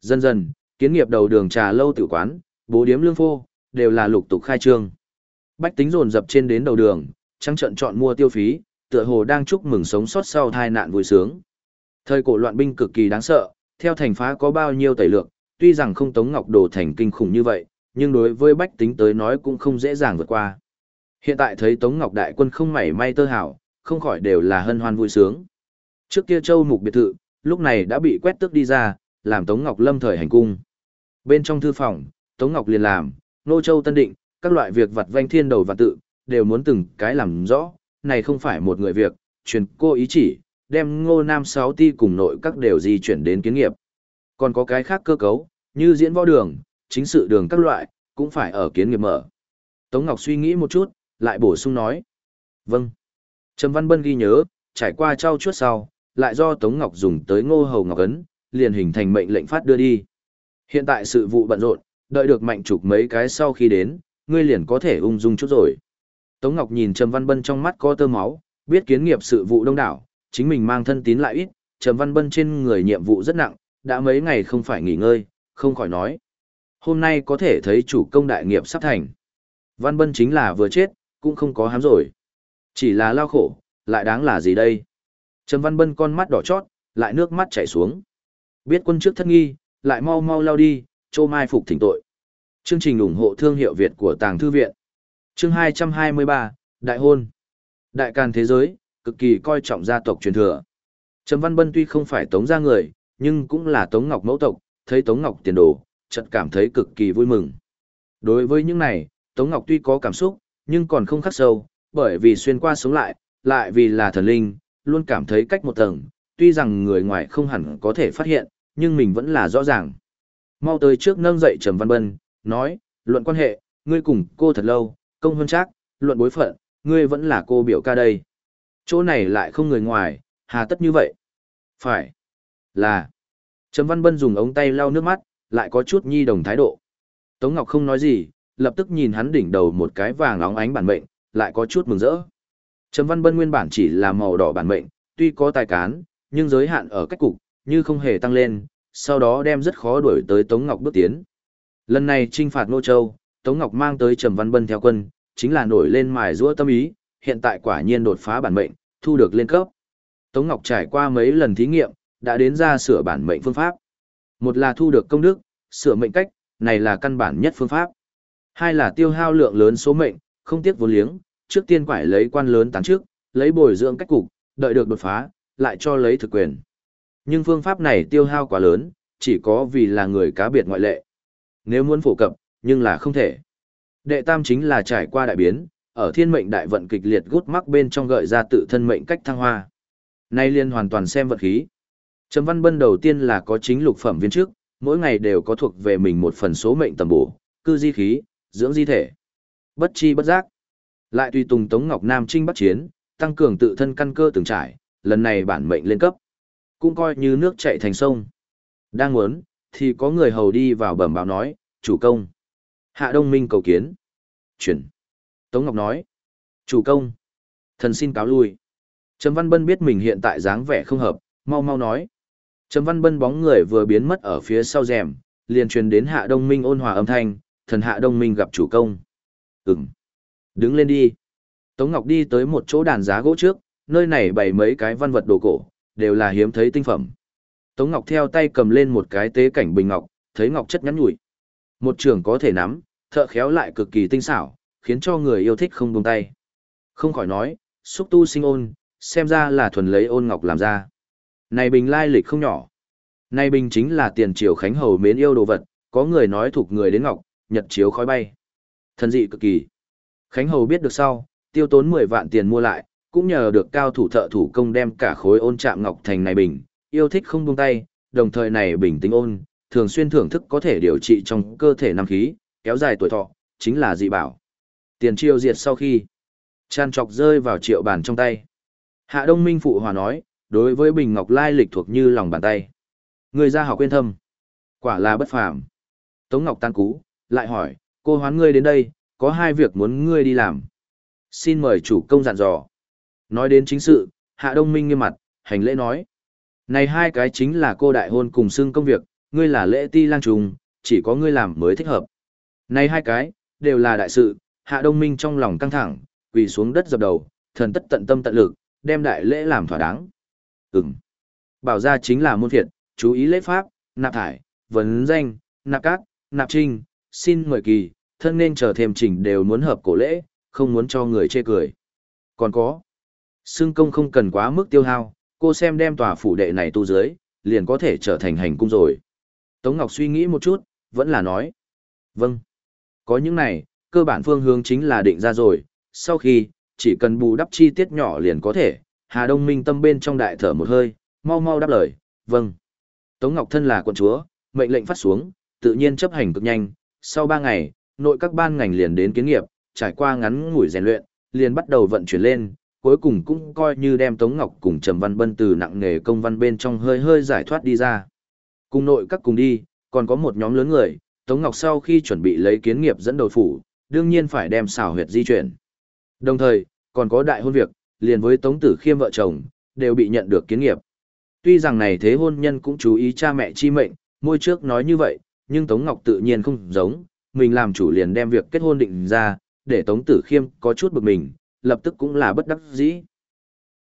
Dần dần, kiến nghiệp đầu đường trà lâu tử quán, bố điếm lương phô, đều là lục tục khai trương. Bách tính dồn dập trên đến đầu đường, trăng trận chọn mua tiêu phí, tựa hồ đang chúc mừng sống sót sau tai nạn vui sướng. Thời cổ loạn binh cực kỳ đáng sợ, theo thành phá có bao nhiêu tẩy lược, tuy rằng không Tống Ngọc Đồ thành kinh khủng như vậy, nhưng đối với bách tính tới nói cũng không dễ dàng vượt qua. Hiện tại thấy Tống Ngọc đại quân không mảy may tơ hảo, không khỏi đều là hân hoan vui sướng. Trước kia châu mục biệt thự, lúc này đã bị quét tước đi ra, làm Tống Ngọc lâm thời hành cung. Bên trong thư phòng, Tống Ngọc liền làm, nô châu tân định, các loại việc vặt vanh thiên đầu và tự, đều muốn từng cái làm rõ, này không phải một người việc, truyền cô ý chỉ, đem ngô nam sáu ti cùng nội các đều di chuyển đến kiến nghiệp. Còn có cái khác cơ cấu, như diễn võ đường, chính sự đường các loại, cũng phải ở kiến nghiệp mở. Tống Ngọc suy nghĩ một chút, lại bổ sung nói. Vâng. Trầm Văn Bân ghi nhớ, trải qua trao chuốt sau, lại do Tống Ngọc dùng tới ngô hầu ngọc ấn, liền hình thành mệnh lệnh phát đưa đi. Hiện tại sự vụ bận rộn, đợi được mạnh trục mấy cái sau khi đến, ngươi liền có thể ung dung chút rồi. Tống Ngọc nhìn Trầm Văn Bân trong mắt có tơ máu, biết kiến nghiệp sự vụ đông đảo, chính mình mang thân tín lại ít, Trầm Văn Bân trên người nhiệm vụ rất nặng, đã mấy ngày không phải nghỉ ngơi, không khỏi nói. Hôm nay có thể thấy chủ công đại nghiệp sắp thành. Văn Bân chính là vừa chết, cũng không có hám rồi. Chỉ là lao khổ, lại đáng là gì đây? Trầm Văn Bân con mắt đỏ chót, lại nước mắt chảy xuống. Biết quân trước thất nghi, lại mau mau lao đi, trô mai phục thỉnh tội. Chương trình ủng hộ thương hiệu Việt của Tàng Thư Viện. Chương 223, Đại hôn. Đại càn thế giới, cực kỳ coi trọng gia tộc truyền thừa. Trầm Văn Bân tuy không phải tống gia người, nhưng cũng là tống ngọc mẫu tộc, thấy tống ngọc tiền đồ, chợt cảm thấy cực kỳ vui mừng. Đối với những này, tống ngọc tuy có cảm xúc, nhưng còn không khắc sâu, bởi vì xuyên qua sống lại, lại vì là thần linh, luôn cảm thấy cách một tầng, tuy rằng người ngoài không hẳn có thể phát hiện, nhưng mình vẫn là rõ ràng. Mau tới trước nâng dậy Trầm Văn Bân, nói, luận quan hệ, ngươi cùng cô thật lâu, công hơn chắc, luận bối phận, ngươi vẫn là cô biểu ca đây. Chỗ này lại không người ngoài, hà tất như vậy? Phải, là. Trầm Văn Bân dùng ống tay lau nước mắt, lại có chút nhi đồng thái độ. Tống Ngọc không nói gì, lập tức nhìn hắn đỉnh đầu một cái vàng óng ánh bản mệnh, lại có chút mừng rỡ. Trầm Văn Bân nguyên bản chỉ là màu đỏ bản mệnh, tuy có tài cán, nhưng giới hạn ở cách cục, như không hề tăng lên, sau đó đem rất khó đuổi tới Tống Ngọc bước tiến. Lần này trinh phạt Nô Châu, Tống Ngọc mang tới Trầm Văn Bân theo quân, chính là nổi lên mài giũa tâm ý, hiện tại quả nhiên đột phá bản mệnh, thu được lên cấp. Tống Ngọc trải qua mấy lần thí nghiệm, đã đến ra sửa bản mệnh phương pháp. Một là thu được công đức, sửa mệnh cách, này là căn bản nhất phương pháp. Hai là tiêu hao lượng lớn số mệnh, không tiếc vốn liếng, trước tiên quải lấy quan lớn tán trước, lấy bồi dưỡng cách cục, đợi được đột phá, lại cho lấy thực quyền. Nhưng phương pháp này tiêu hao quá lớn, chỉ có vì là người cá biệt ngoại lệ. Nếu muốn phổ cập, nhưng là không thể. Đệ tam chính là trải qua đại biến, ở thiên mệnh đại vận kịch liệt gút mắc bên trong gợi ra tự thân mệnh cách thăng hoa. Nay liên hoàn toàn xem vật khí. Trầm Văn Bân đầu tiên là có chính lục phẩm viên trước, mỗi ngày đều có thuộc về mình một phần số mệnh tầm bổ, cư di khí, dưỡng di thể. Bất chi bất giác. Lại tùy tùng Tống Ngọc Nam trinh bắt chiến, tăng cường tự thân căn cơ từng trải, lần này bản mệnh lên cấp. Cũng coi như nước chảy thành sông. Đang muốn, thì có người hầu đi vào bẩm báo nói, chủ công. Hạ Đông Minh cầu kiến. Chuyển. Tống Ngọc nói. Chủ công. Thần xin cáo lui. Trầm Văn Bân biết mình hiện tại dáng vẻ không hợp, mau mau nói. Trầm Văn Bân bóng người vừa biến mất ở phía sau rèm, liền truyền đến Hạ Đông Minh ôn hòa âm thanh, thần Hạ Đông Minh gặp chủ công. Ừm. Đứng lên đi. Tống Ngọc đi tới một chỗ đàn giá gỗ trước, nơi này bày mấy cái văn vật đồ cổ, đều là hiếm thấy tinh phẩm. Tống Ngọc theo tay cầm lên một cái tế cảnh bình ngọc, thấy ngọc chất nhắn nhủi. Một trường có thể nắm, thợ khéo lại cực kỳ tinh xảo, khiến cho người yêu thích không buông tay. Không khỏi nói, xúc tu sinh ôn, xem ra là thuần lấy ôn ngọc làm ra. Này bình lai lịch không nhỏ. Này bình chính là tiền triều khánh hầu mến yêu đồ vật, có người nói thuộc người đến ngọc, nhật chiếu khói bay. Thần dị cực kỳ. Khánh hầu biết được sau, tiêu tốn 10 vạn tiền mua lại, cũng nhờ được cao thủ thợ thủ công đem cả khối ôn chạm ngọc thành này bình, yêu thích không buông tay, đồng thời này bình tính ôn, thường xuyên thưởng thức có thể điều trị trong cơ thể nam khí, kéo dài tuổi thọ, chính là dị bảo. Tiền triều diệt sau khi, chan trọc rơi vào triệu bàn trong tay. Hạ Đông Minh phụ hòa nói, đối với bình ngọc lai lịch thuộc như lòng bàn tay. Người ra học quên thâm, quả là bất phàm. Tống Ngọc tan cú, lại hỏi, cô hoán ngươi đến đây, có hai việc muốn ngươi đi làm. Xin mời chủ công dặn dò. Nói đến chính sự, Hạ Đông Minh nghiêm mặt, hành lễ nói. Này hai cái chính là cô đại hôn cùng xưng công việc, ngươi là lễ ti lang trùng, chỉ có ngươi làm mới thích hợp. Này hai cái, đều là đại sự, Hạ Đông Minh trong lòng căng thẳng, quỳ xuống đất dập đầu, thần tất tận tâm tận lực, đem đại lễ làm thỏa đáng. Ừm. Bảo ra chính là môn thiệt, chú ý lễ pháp, nạp thải, vấn danh, nạp cát, nạp trinh, xin mời kỳ, thân nên chờ thêm trình đều muốn hợp cổ lễ, không muốn cho người chê cười. Còn có, xương công không cần quá mức tiêu hao, cô xem đem tòa phủ đệ này tu dưới, liền có thể trở thành hành cung rồi. Tống Ngọc suy nghĩ một chút, vẫn là nói. Vâng. Có những này, cơ bản phương hướng chính là định ra rồi, sau khi, chỉ cần bù đắp chi tiết nhỏ liền có thể, Hà Đông Minh tâm bên trong đại thở một hơi, mau mau đáp lời, vâng. Tống Ngọc thân là quận chúa, mệnh lệnh phát xuống, tự nhiên chấp hành cực nhanh, sau 3 ngày, nội các ban ngành liền đến kiến nghiệp, trải qua ngắn ngủi rèn luyện, liền bắt đầu vận chuyển lên, cuối cùng cũng coi như đem Tống Ngọc cùng Trầm Văn Bân từ nặng nghề công văn bên trong hơi hơi giải thoát đi ra. Cùng nội các cùng đi, còn có một nhóm lớn người, Tống Ngọc sau khi chuẩn bị lấy kiến nghiệp dẫn đầu phủ, đương nhiên phải đem xảo huyệt di chuyển. Đồng thời, còn có đại hôn việc, liền với Tống Tử Khiêm vợ chồng, đều bị nhận được kiến nghiệp. Tuy rằng này thế hôn nhân cũng chú ý cha mẹ chi mệnh, môi trước nói như vậy, nhưng Tống Ngọc tự nhiên không giống, mình làm chủ liền đem việc kết hôn định ra, để Tống Tử Khiêm có chút bực mình, lập tức cũng là bất đắc dĩ.